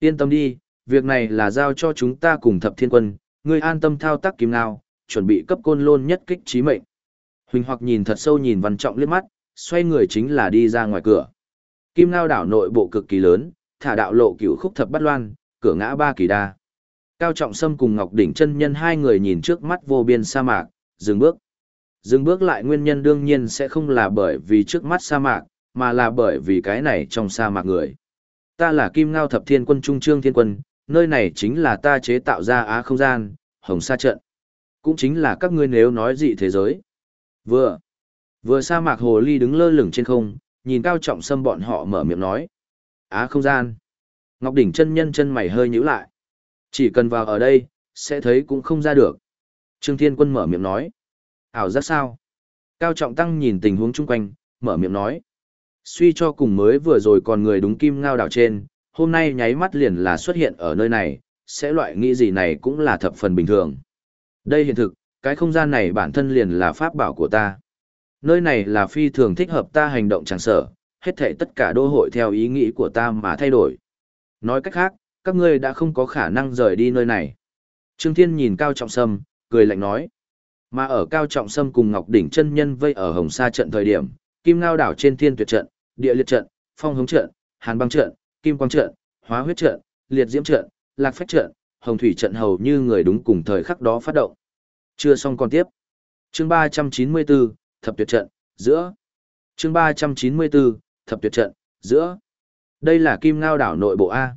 Yên tâm đi, việc này là giao cho chúng ta cùng thập thiên quân, ngươi an tâm thao tác kim ngao, chuẩn bị cấp côn lôn nhất kích trí mệnh. Huỳnh hoặc nhìn thật sâu nhìn văn trọng liếc mắt, xoay người chính là đi ra ngoài cửa. Kim Ngao đảo nội bộ cực kỳ lớn, thả đạo lộ cửu khúc thập bát loan, cửa ngã ba kỳ đa. Cao Trọng Sâm cùng Ngọc Đỉnh chân nhân hai người nhìn trước mắt vô biên sa mạc, dừng bước. Dừng bước lại nguyên nhân đương nhiên sẽ không là bởi vì trước mắt sa mạc, mà là bởi vì cái này trong sa mạc người. Ta là Kim Ngao Thập Thiên Quân Trung Trương Thiên Quân, nơi này chính là ta chế tạo ra á không gian, hồng sa trận. Cũng chính là các ngươi nếu nói dị thế giới. Vừa, vừa sa mạc hồ ly đứng lơ lửng trên không, nhìn Cao Trọng Sâm bọn họ mở miệng nói. Á không gian. Ngọc Đỉnh chân nhân chân mày hơi nhíu lại. Chỉ cần vào ở đây, sẽ thấy cũng không ra được. Trương Thiên Quân mở miệng nói. Ảo giác sao? Cao Trọng Tăng nhìn tình huống chung quanh, mở miệng nói. Suy cho cùng mới vừa rồi còn người đúng kim ngao đảo trên, hôm nay nháy mắt liền là xuất hiện ở nơi này, sẽ loại nghĩ gì này cũng là thập phần bình thường. Đây hiện thực, cái không gian này bản thân liền là pháp bảo của ta. Nơi này là phi thường thích hợp ta hành động chẳng sở, hết thảy tất cả đô hội theo ý nghĩ của ta mà thay đổi. Nói cách khác, các ngươi đã không có khả năng rời đi nơi này. Trương Thiên nhìn Cao Trọng Sâm, cười lạnh nói. Mà ở Cao Trọng Sâm cùng Ngọc Đỉnh chân nhân vây ở Hồng Sa trận thời điểm, Kim Ngao đảo trên thiên tuyệt trận, địa liệt trận, phong hống trận, hàn băng trận, kim quang trận, hóa huyết trận, liệt diễm trận, lạc phách trận, hồng thủy trận hầu như người đúng cùng thời khắc đó phát động. Chưa xong còn tiếp. Chương 394, thập tuyệt trận, giữa. Chương 394, thập tuyệt trận, giữa. Đây là Kim Ngao đảo nội bộ A.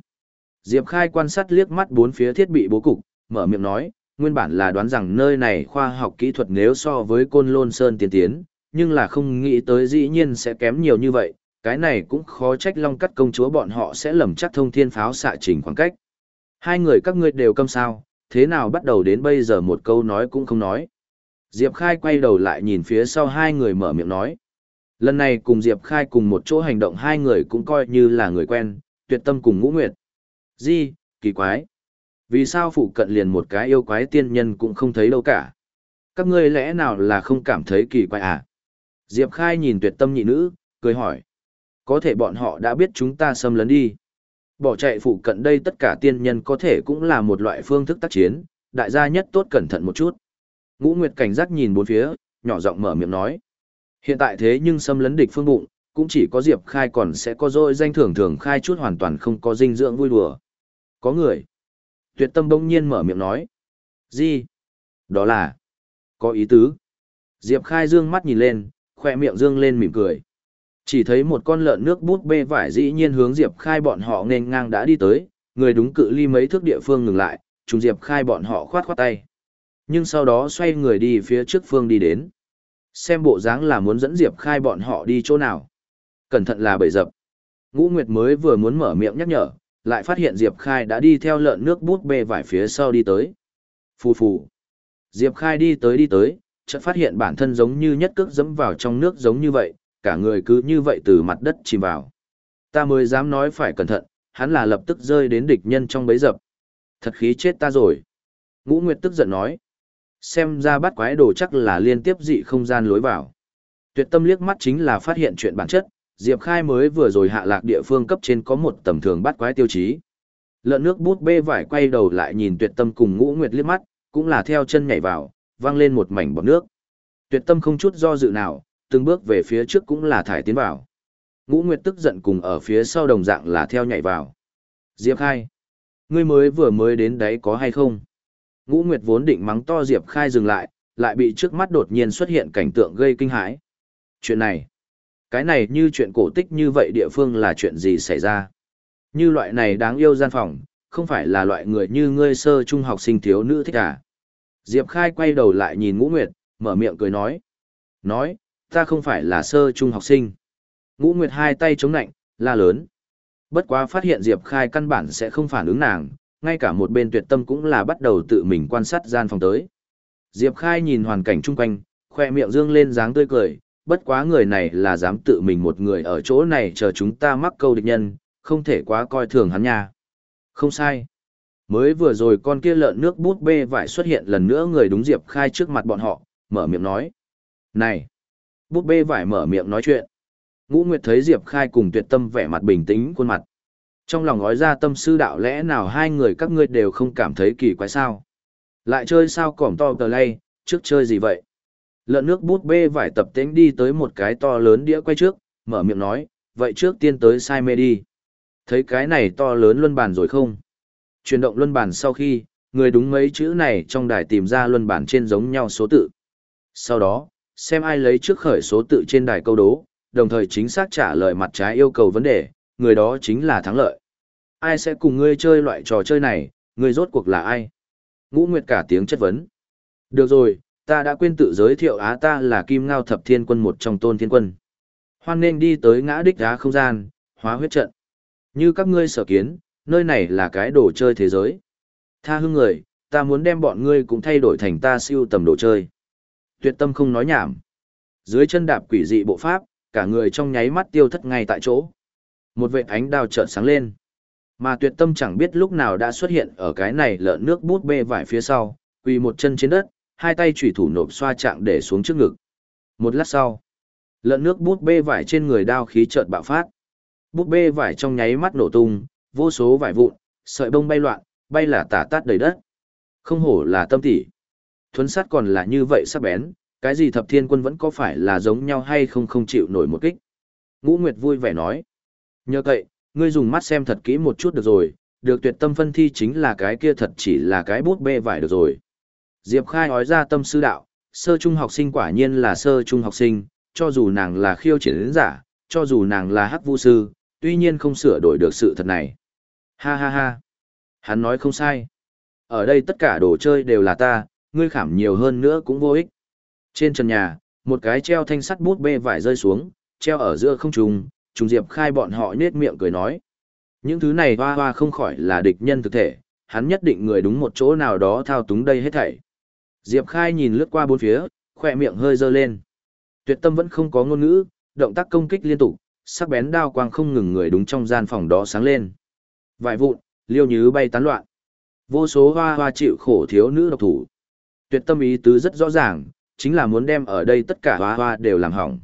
Diệp Khai quan sát liếc mắt bốn phía thiết bị bố cục, mở miệng nói, nguyên bản là đoán rằng nơi này khoa học kỹ thuật nếu so với Côn Lôn Sơn tiên tiến, nhưng là không nghĩ tới dĩ nhiên sẽ kém nhiều như vậy, cái này cũng khó trách long cắt công chúa bọn họ sẽ lầm chắc thông thiên pháo xạ trình khoảng cách. Hai người các ngươi đều câm sao, thế nào bắt đầu đến bây giờ một câu nói cũng không nói. Diệp Khai quay đầu lại nhìn phía sau hai người mở miệng nói. Lần này cùng Diệp Khai cùng một chỗ hành động hai người cũng coi như là người quen, tuyệt tâm cùng ngũ nguyệt. Di, kỳ quái. Vì sao phụ cận liền một cái yêu quái tiên nhân cũng không thấy đâu cả? Các ngươi lẽ nào là không cảm thấy kỳ quái à? Diệp Khai nhìn tuyệt tâm nhị nữ, cười hỏi. Có thể bọn họ đã biết chúng ta xâm lấn đi. Bỏ chạy phụ cận đây tất cả tiên nhân có thể cũng là một loại phương thức tác chiến, đại gia nhất tốt cẩn thận một chút. Ngũ Nguyệt cảnh giác nhìn bốn phía, nhỏ giọng mở miệng nói. Hiện tại thế nhưng xâm lấn địch phương bụng, cũng chỉ có Diệp Khai còn sẽ có dôi danh thưởng thường khai chút hoàn toàn không có dinh dưỡng vui đùa. Có người. Tuyệt tâm đông nhiên mở miệng nói. Gì? Đó là. Có ý tứ. Diệp Khai dương mắt nhìn lên, khỏe miệng dương lên mỉm cười. Chỉ thấy một con lợn nước bút bê vải dĩ nhiên hướng Diệp Khai bọn họ nên ngang đã đi tới, người đúng cự ly mấy thước địa phương ngừng lại, chúng Diệp Khai bọn họ khoát khoát tay. Nhưng sau đó xoay người đi phía trước phương đi đến. Xem bộ dáng là muốn dẫn Diệp Khai bọn họ đi chỗ nào. Cẩn thận là bầy dập. Ngũ Nguyệt mới vừa muốn mở miệng nhắc nhở, lại phát hiện Diệp Khai đã đi theo lợn nước bút bê vải phía sau đi tới. Phù phù. Diệp Khai đi tới đi tới, chợt phát hiện bản thân giống như nhất cước dẫm vào trong nước giống như vậy, cả người cứ như vậy từ mặt đất chìm vào. Ta mới dám nói phải cẩn thận, hắn là lập tức rơi đến địch nhân trong bấy dập. Thật khí chết ta rồi. Ngũ Nguyệt tức giận nói. Xem ra bắt quái đồ chắc là liên tiếp dị không gian lối vào. Tuyệt tâm liếc mắt chính là phát hiện chuyện bản chất, Diệp Khai mới vừa rồi hạ lạc địa phương cấp trên có một tầm thường bắt quái tiêu chí. Lợn nước bút bê vải quay đầu lại nhìn tuyệt tâm cùng ngũ nguyệt liếc mắt, cũng là theo chân nhảy vào, văng lên một mảnh bọt nước. Tuyệt tâm không chút do dự nào, từng bước về phía trước cũng là thải tiến vào. Ngũ Nguyệt tức giận cùng ở phía sau đồng dạng là theo nhảy vào. Diệp Khai, ngươi mới vừa mới đến đấy có hay không? Ngũ Nguyệt vốn định mắng to Diệp Khai dừng lại, lại bị trước mắt đột nhiên xuất hiện cảnh tượng gây kinh hãi. Chuyện này, cái này như chuyện cổ tích như vậy địa phương là chuyện gì xảy ra? Như loại này đáng yêu gian phòng, không phải là loại người như ngươi sơ trung học sinh thiếu nữ thích à? Diệp Khai quay đầu lại nhìn Ngũ Nguyệt, mở miệng cười nói. Nói, ta không phải là sơ trung học sinh. Ngũ Nguyệt hai tay chống nạnh, la lớn. Bất quá phát hiện Diệp Khai căn bản sẽ không phản ứng nàng, ngay cả một bên tuyệt tâm cũng là bắt đầu tự mình quan sát gian phòng tới. Diệp Khai nhìn hoàn cảnh chung quanh, khoe miệng dương lên dáng tươi cười, bất quá người này là dám tự mình một người ở chỗ này chờ chúng ta mắc câu địch nhân, không thể quá coi thường hắn nha. Không sai. Mới vừa rồi con kia lợn nước bút bê vải xuất hiện lần nữa người đúng Diệp Khai trước mặt bọn họ, mở miệng nói. Này! Bút bê vải mở miệng nói chuyện. Ngũ Nguyệt thấy Diệp Khai cùng tuyệt tâm vẻ mặt bình tĩnh khuôn mặt. Trong lòng nói ra tâm sư đạo lẽ nào hai người các ngươi đều không cảm thấy kỳ quái sao. Lại chơi sao cỏm to tờ lay, trước chơi gì vậy? Lợn nước bút bê vải tập tính đi tới một cái to lớn đĩa quay trước, mở miệng nói, vậy trước tiên tới sai mê đi. Thấy cái này to lớn luân bàn rồi không? Chuyển động luân bàn sau khi, người đúng mấy chữ này trong đài tìm ra luân bàn trên giống nhau số tự. Sau đó, xem ai lấy trước khởi số tự trên đài câu đố, đồng thời chính xác trả lời mặt trái yêu cầu vấn đề, người đó chính là thắng lợi. Ai sẽ cùng ngươi chơi loại trò chơi này, ngươi rốt cuộc là ai? Ngũ Nguyệt cả tiếng chất vấn. Được rồi, ta đã quên tự giới thiệu á ta là Kim Ngao Thập Thiên Quân một trong tôn thiên quân. Hoan nên đi tới ngã đích đá không gian, hóa huyết trận. Như các ngươi sở kiến, nơi này là cái đồ chơi thế giới. Tha hương người, ta muốn đem bọn ngươi cũng thay đổi thành ta siêu tầm đồ chơi. Tuyệt tâm không nói nhảm. Dưới chân đạp quỷ dị bộ pháp, cả người trong nháy mắt tiêu thất ngay tại chỗ. Một vệ ánh đao chợt sáng lên. Mà tuyệt tâm chẳng biết lúc nào đã xuất hiện ở cái này lợn nước bút bê vải phía sau, quỳ một chân trên đất, hai tay chủy thủ nộp xoa trạng để xuống trước ngực. Một lát sau, lợn nước bút bê vải trên người đao khí chợt bạo phát. Bút bê vải trong nháy mắt nổ tung, vô số vải vụn, sợi bông bay loạn, bay là tả tát đầy đất. Không hổ là tâm tỷ. Thuấn sát còn là như vậy sắc bén, cái gì thập thiên quân vẫn có phải là giống nhau hay không không chịu nổi một kích. Ngũ Nguyệt vui vẻ nói. Nhờ cậy, ngươi dùng mắt xem thật kỹ một chút được rồi, được tuyệt tâm phân thi chính là cái kia thật chỉ là cái bút bê vải được rồi. Diệp Khai nói ra tâm sư đạo, sơ trung học sinh quả nhiên là sơ trung học sinh, cho dù nàng là khiêu triển giả, cho dù nàng là hắc vu sư, tuy nhiên không sửa đổi được sự thật này. Ha ha ha. Hắn nói không sai. Ở đây tất cả đồ chơi đều là ta, ngươi khảm nhiều hơn nữa cũng vô ích. Trên trần nhà, một cái treo thanh sắt bút bê vải rơi xuống, treo ở giữa không trùng, trùng diệp khai bọn họ nết miệng cười nói. Những thứ này hoa hoa không khỏi là địch nhân thực thể, hắn nhất định người đúng một chỗ nào đó thao túng đây hết thảy. Diệp khai nhìn lướt qua bốn phía, khỏe miệng hơi dơ lên. Tuyệt tâm vẫn không có ngôn ngữ, động tác công kích liên tục, sắc bén đao quang không ngừng người đúng trong gian phòng đó sáng lên. Vài vụn, liêu nhứ bay tán loạn. Vô số hoa hoa chịu khổ thiếu nữ độc thủ. Tuyệt tâm ý tứ rất rõ ràng, chính là muốn đem ở đây tất cả hoa hoa đều làm hỏng.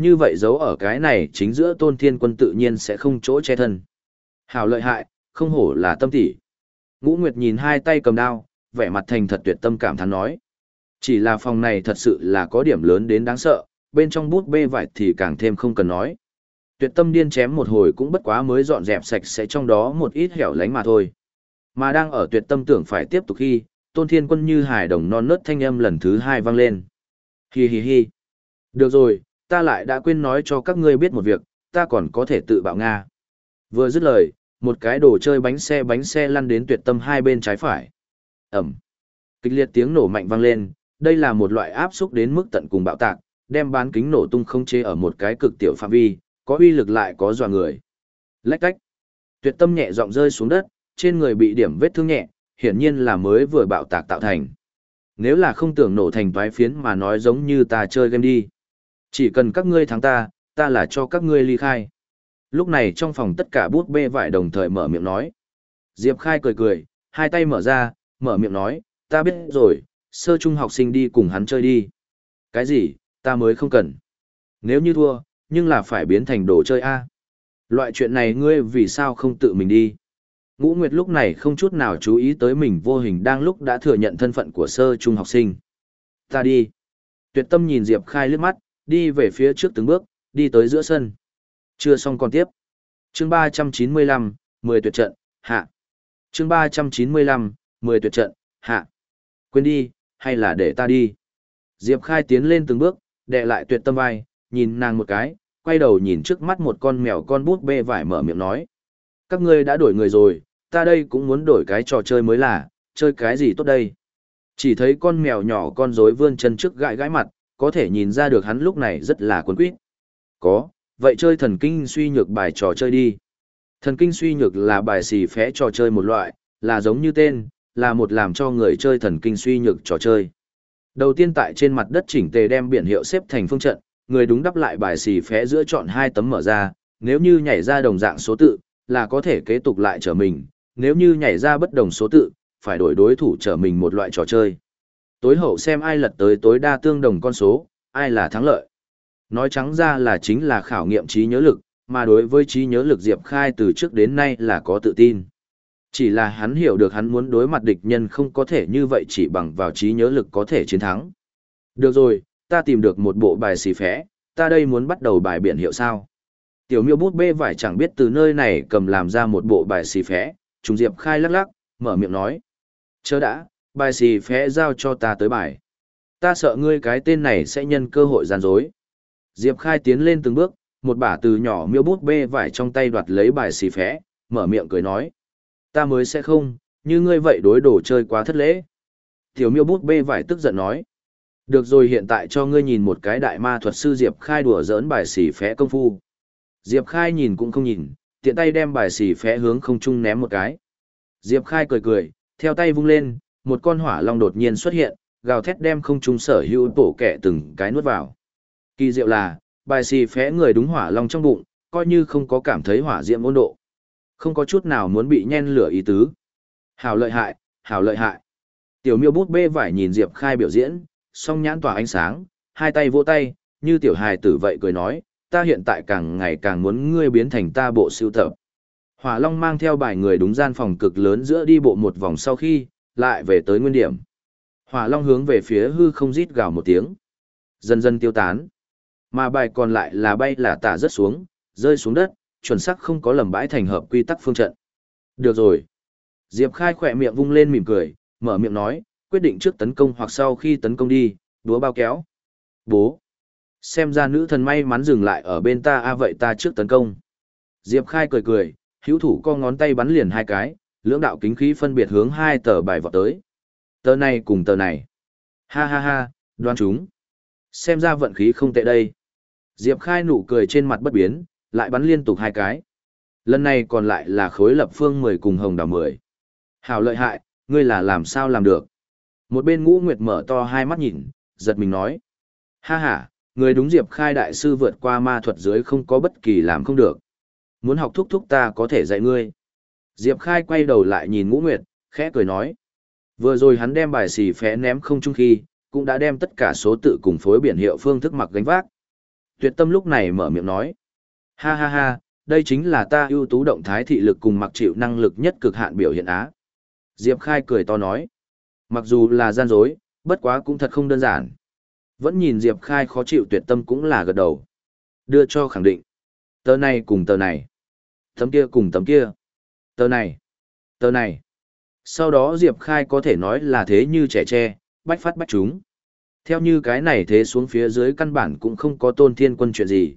Như vậy giấu ở cái này chính giữa tôn thiên quân tự nhiên sẽ không chỗ che thân. Hào lợi hại, không hổ là tâm tỷ. Ngũ Nguyệt nhìn hai tay cầm đao, vẻ mặt thành thật tuyệt tâm cảm thán nói. Chỉ là phòng này thật sự là có điểm lớn đến đáng sợ, bên trong bút bê vải thì càng thêm không cần nói. Tuyệt tâm điên chém một hồi cũng bất quá mới dọn dẹp sạch sẽ trong đó một ít hẻo lánh mà thôi. Mà đang ở tuyệt tâm tưởng phải tiếp tục khi, tôn thiên quân như hài đồng non nớt thanh âm lần thứ hai vang lên. Hi hi hi. Được rồi, ta lại đã quên nói cho các ngươi biết một việc, ta còn có thể tự bạo Nga. Vừa dứt lời, một cái đồ chơi bánh xe bánh xe lăn đến tuyệt tâm hai bên trái phải. Ẩm. Kịch liệt tiếng nổ mạnh vang lên, đây là một loại áp xúc đến mức tận cùng bạo tạc, đem bán kính nổ tung không chế ở một cái cực tiểu phạm vi, có uy lực lại có dọa người. Lách cách. Tuyệt tâm nhẹ giọng rơi xuống đất, trên người bị điểm vết thương nhẹ, hiển nhiên là mới vừa bạo tạc tạo thành. Nếu là không tưởng nổ thành toái phiến mà nói giống như ta chơi game đi. Chỉ cần các ngươi thắng ta, ta là cho các ngươi ly khai. Lúc này trong phòng tất cả bút bê vải đồng thời mở miệng nói. Diệp Khai cười cười, hai tay mở ra, mở miệng nói, ta biết rồi, sơ trung học sinh đi cùng hắn chơi đi. Cái gì, ta mới không cần. Nếu như thua, nhưng là phải biến thành đồ chơi A. Loại chuyện này ngươi vì sao không tự mình đi? Ngũ Nguyệt lúc này không chút nào chú ý tới mình vô hình đang lúc đã thừa nhận thân phận của sơ trung học sinh. Ta đi. Tuyệt tâm nhìn Diệp Khai lướt mắt, đi về phía trước từng bước, đi tới giữa sân. Chưa xong còn tiếp. Chương 395, 10 tuyệt trận, hạ. Chương 395, 10 tuyệt trận, hạ. Quên đi, hay là để ta đi. Diệp Khai tiến lên từng bước, đè lại tuyệt tâm vai, nhìn nàng một cái, quay đầu nhìn trước mắt một con mèo con bút bê vải mở miệng nói. Các ngươi đã đổi người rồi, ta đây cũng muốn đổi cái trò chơi mới là, chơi cái gì tốt đây. Chỉ thấy con mèo nhỏ con rối vươn chân trước gãi gãi mặt, có thể nhìn ra được hắn lúc này rất là cuốn quýt. Có, vậy chơi thần kinh suy nhược bài trò chơi đi. Thần kinh suy nhược là bài xì phé trò chơi một loại, là giống như tên, là một làm cho người chơi thần kinh suy nhược trò chơi. Đầu tiên tại trên mặt đất chỉnh tề đem biển hiệu xếp thành phương trận, người đúng đắp lại bài xì phé giữa chọn hai tấm mở ra, nếu như nhảy ra đồng dạng số tự, là có thể kế tục lại trở mình, nếu như nhảy ra bất đồng số tự, phải đổi đối thủ trở mình một loại trò chơi. Tối hậu xem ai lật tới tối đa tương đồng con số, ai là thắng lợi. Nói trắng ra là chính là khảo nghiệm trí nhớ lực, mà đối với trí nhớ lực Diệp Khai từ trước đến nay là có tự tin. Chỉ là hắn hiểu được hắn muốn đối mặt địch nhân không có thể như vậy chỉ bằng vào trí nhớ lực có thể chiến thắng. Được rồi, ta tìm được một bộ bài xì phé, ta đây muốn bắt đầu bài biển hiệu sao. Tiểu miêu bút bê vải chẳng biết từ nơi này cầm làm ra một bộ bài xì phé, trùng Diệp Khai lắc lắc, mở miệng nói. Chớ đã, bài xì phé giao cho ta tới bài. Ta sợ ngươi cái tên này sẽ nhân cơ hội gian dối. Diệp Khai tiến lên từng bước, một bả từ nhỏ miêu bút bê vải trong tay đoạt lấy bài xì phé, mở miệng cười nói. Ta mới sẽ không, như ngươi vậy đối đồ chơi quá thất lễ. Tiểu miêu bút bê vải tức giận nói. Được rồi hiện tại cho ngươi nhìn một cái đại ma thuật sư Diệp Khai đùa giỡn bài xì phé công phu. Diệp Khai nhìn cũng không nhìn, tiện tay đem bài xì phé hướng không trung ném một cái. Diệp Khai cười cười, theo tay vung lên, một con hỏa long đột nhiên xuất hiện, gào thét đem không trung sở hữu tổ kẻ từng cái nuốt vào. Kỳ diệu là, bài xì phé người đúng hỏa long trong bụng, coi như không có cảm thấy hỏa diễm ôn độ. Không có chút nào muốn bị nhen lửa ý tứ. Hào lợi hại, hào lợi hại. Tiểu miêu bút bê vải nhìn Diệp Khai biểu diễn, song nhãn tỏa ánh sáng, hai tay vỗ tay, như tiểu hài tử vậy cười nói, ta hiện tại càng ngày càng muốn ngươi biến thành ta bộ siêu tập. Hỏa Long mang theo bài người đúng gian phòng cực lớn giữa đi bộ một vòng sau khi, lại về tới nguyên điểm. Hỏa Long hướng về phía hư không rít gào một tiếng. Dần dần tiêu tán. Mà bài còn lại là bay là tả rất xuống, rơi xuống đất, chuẩn xác không có lầm bãi thành hợp quy tắc phương trận. Được rồi. Diệp Khai khỏe miệng vung lên mỉm cười, mở miệng nói, quyết định trước tấn công hoặc sau khi tấn công đi, đúa bao kéo. Bố. Xem ra nữ thần may mắn dừng lại ở bên ta a vậy ta trước tấn công. Diệp Khai cười cười, hữu thủ co ngón tay bắn liền hai cái, lưỡng đạo kính khí phân biệt hướng hai tờ bài vọt tới. Tờ này cùng tờ này. Ha ha ha, đoán chúng. Xem ra vận khí không tệ đây. Diệp Khai nụ cười trên mặt bất biến, lại bắn liên tục hai cái. Lần này còn lại là khối lập phương 10 cùng hồng đảo 10. Hảo lợi hại, ngươi là làm sao làm được. Một bên ngũ nguyệt mở to hai mắt nhìn, giật mình nói. Ha ha, người đúng Diệp Khai đại sư vượt qua ma thuật dưới không có bất kỳ làm không được. Muốn học thúc thúc ta có thể dạy ngươi. Diệp Khai quay đầu lại nhìn ngũ nguyệt, khẽ cười nói. Vừa rồi hắn đem bài xì phé ném không chung khi, cũng đã đem tất cả số tự cùng phối biển hiệu phương thức mặc gánh vác. Tuyệt tâm lúc này mở miệng nói. Ha ha ha, đây chính là ta ưu tú động thái thị lực cùng mặc chịu năng lực nhất cực hạn biểu hiện á. Diệp Khai cười to nói. Mặc dù là gian dối, bất quá cũng thật không đơn giản. Vẫn nhìn Diệp Khai khó chịu tuyệt tâm cũng là gật đầu. Đưa cho khẳng định. Tờ này cùng tờ này. Tấm kia cùng tấm kia. Tờ này. Tờ này. Sau đó Diệp Khai có thể nói là thế như trẻ tre, bách phát bách chúng. Theo như cái này thế xuống phía dưới căn bản cũng không có tôn thiên quân chuyện gì.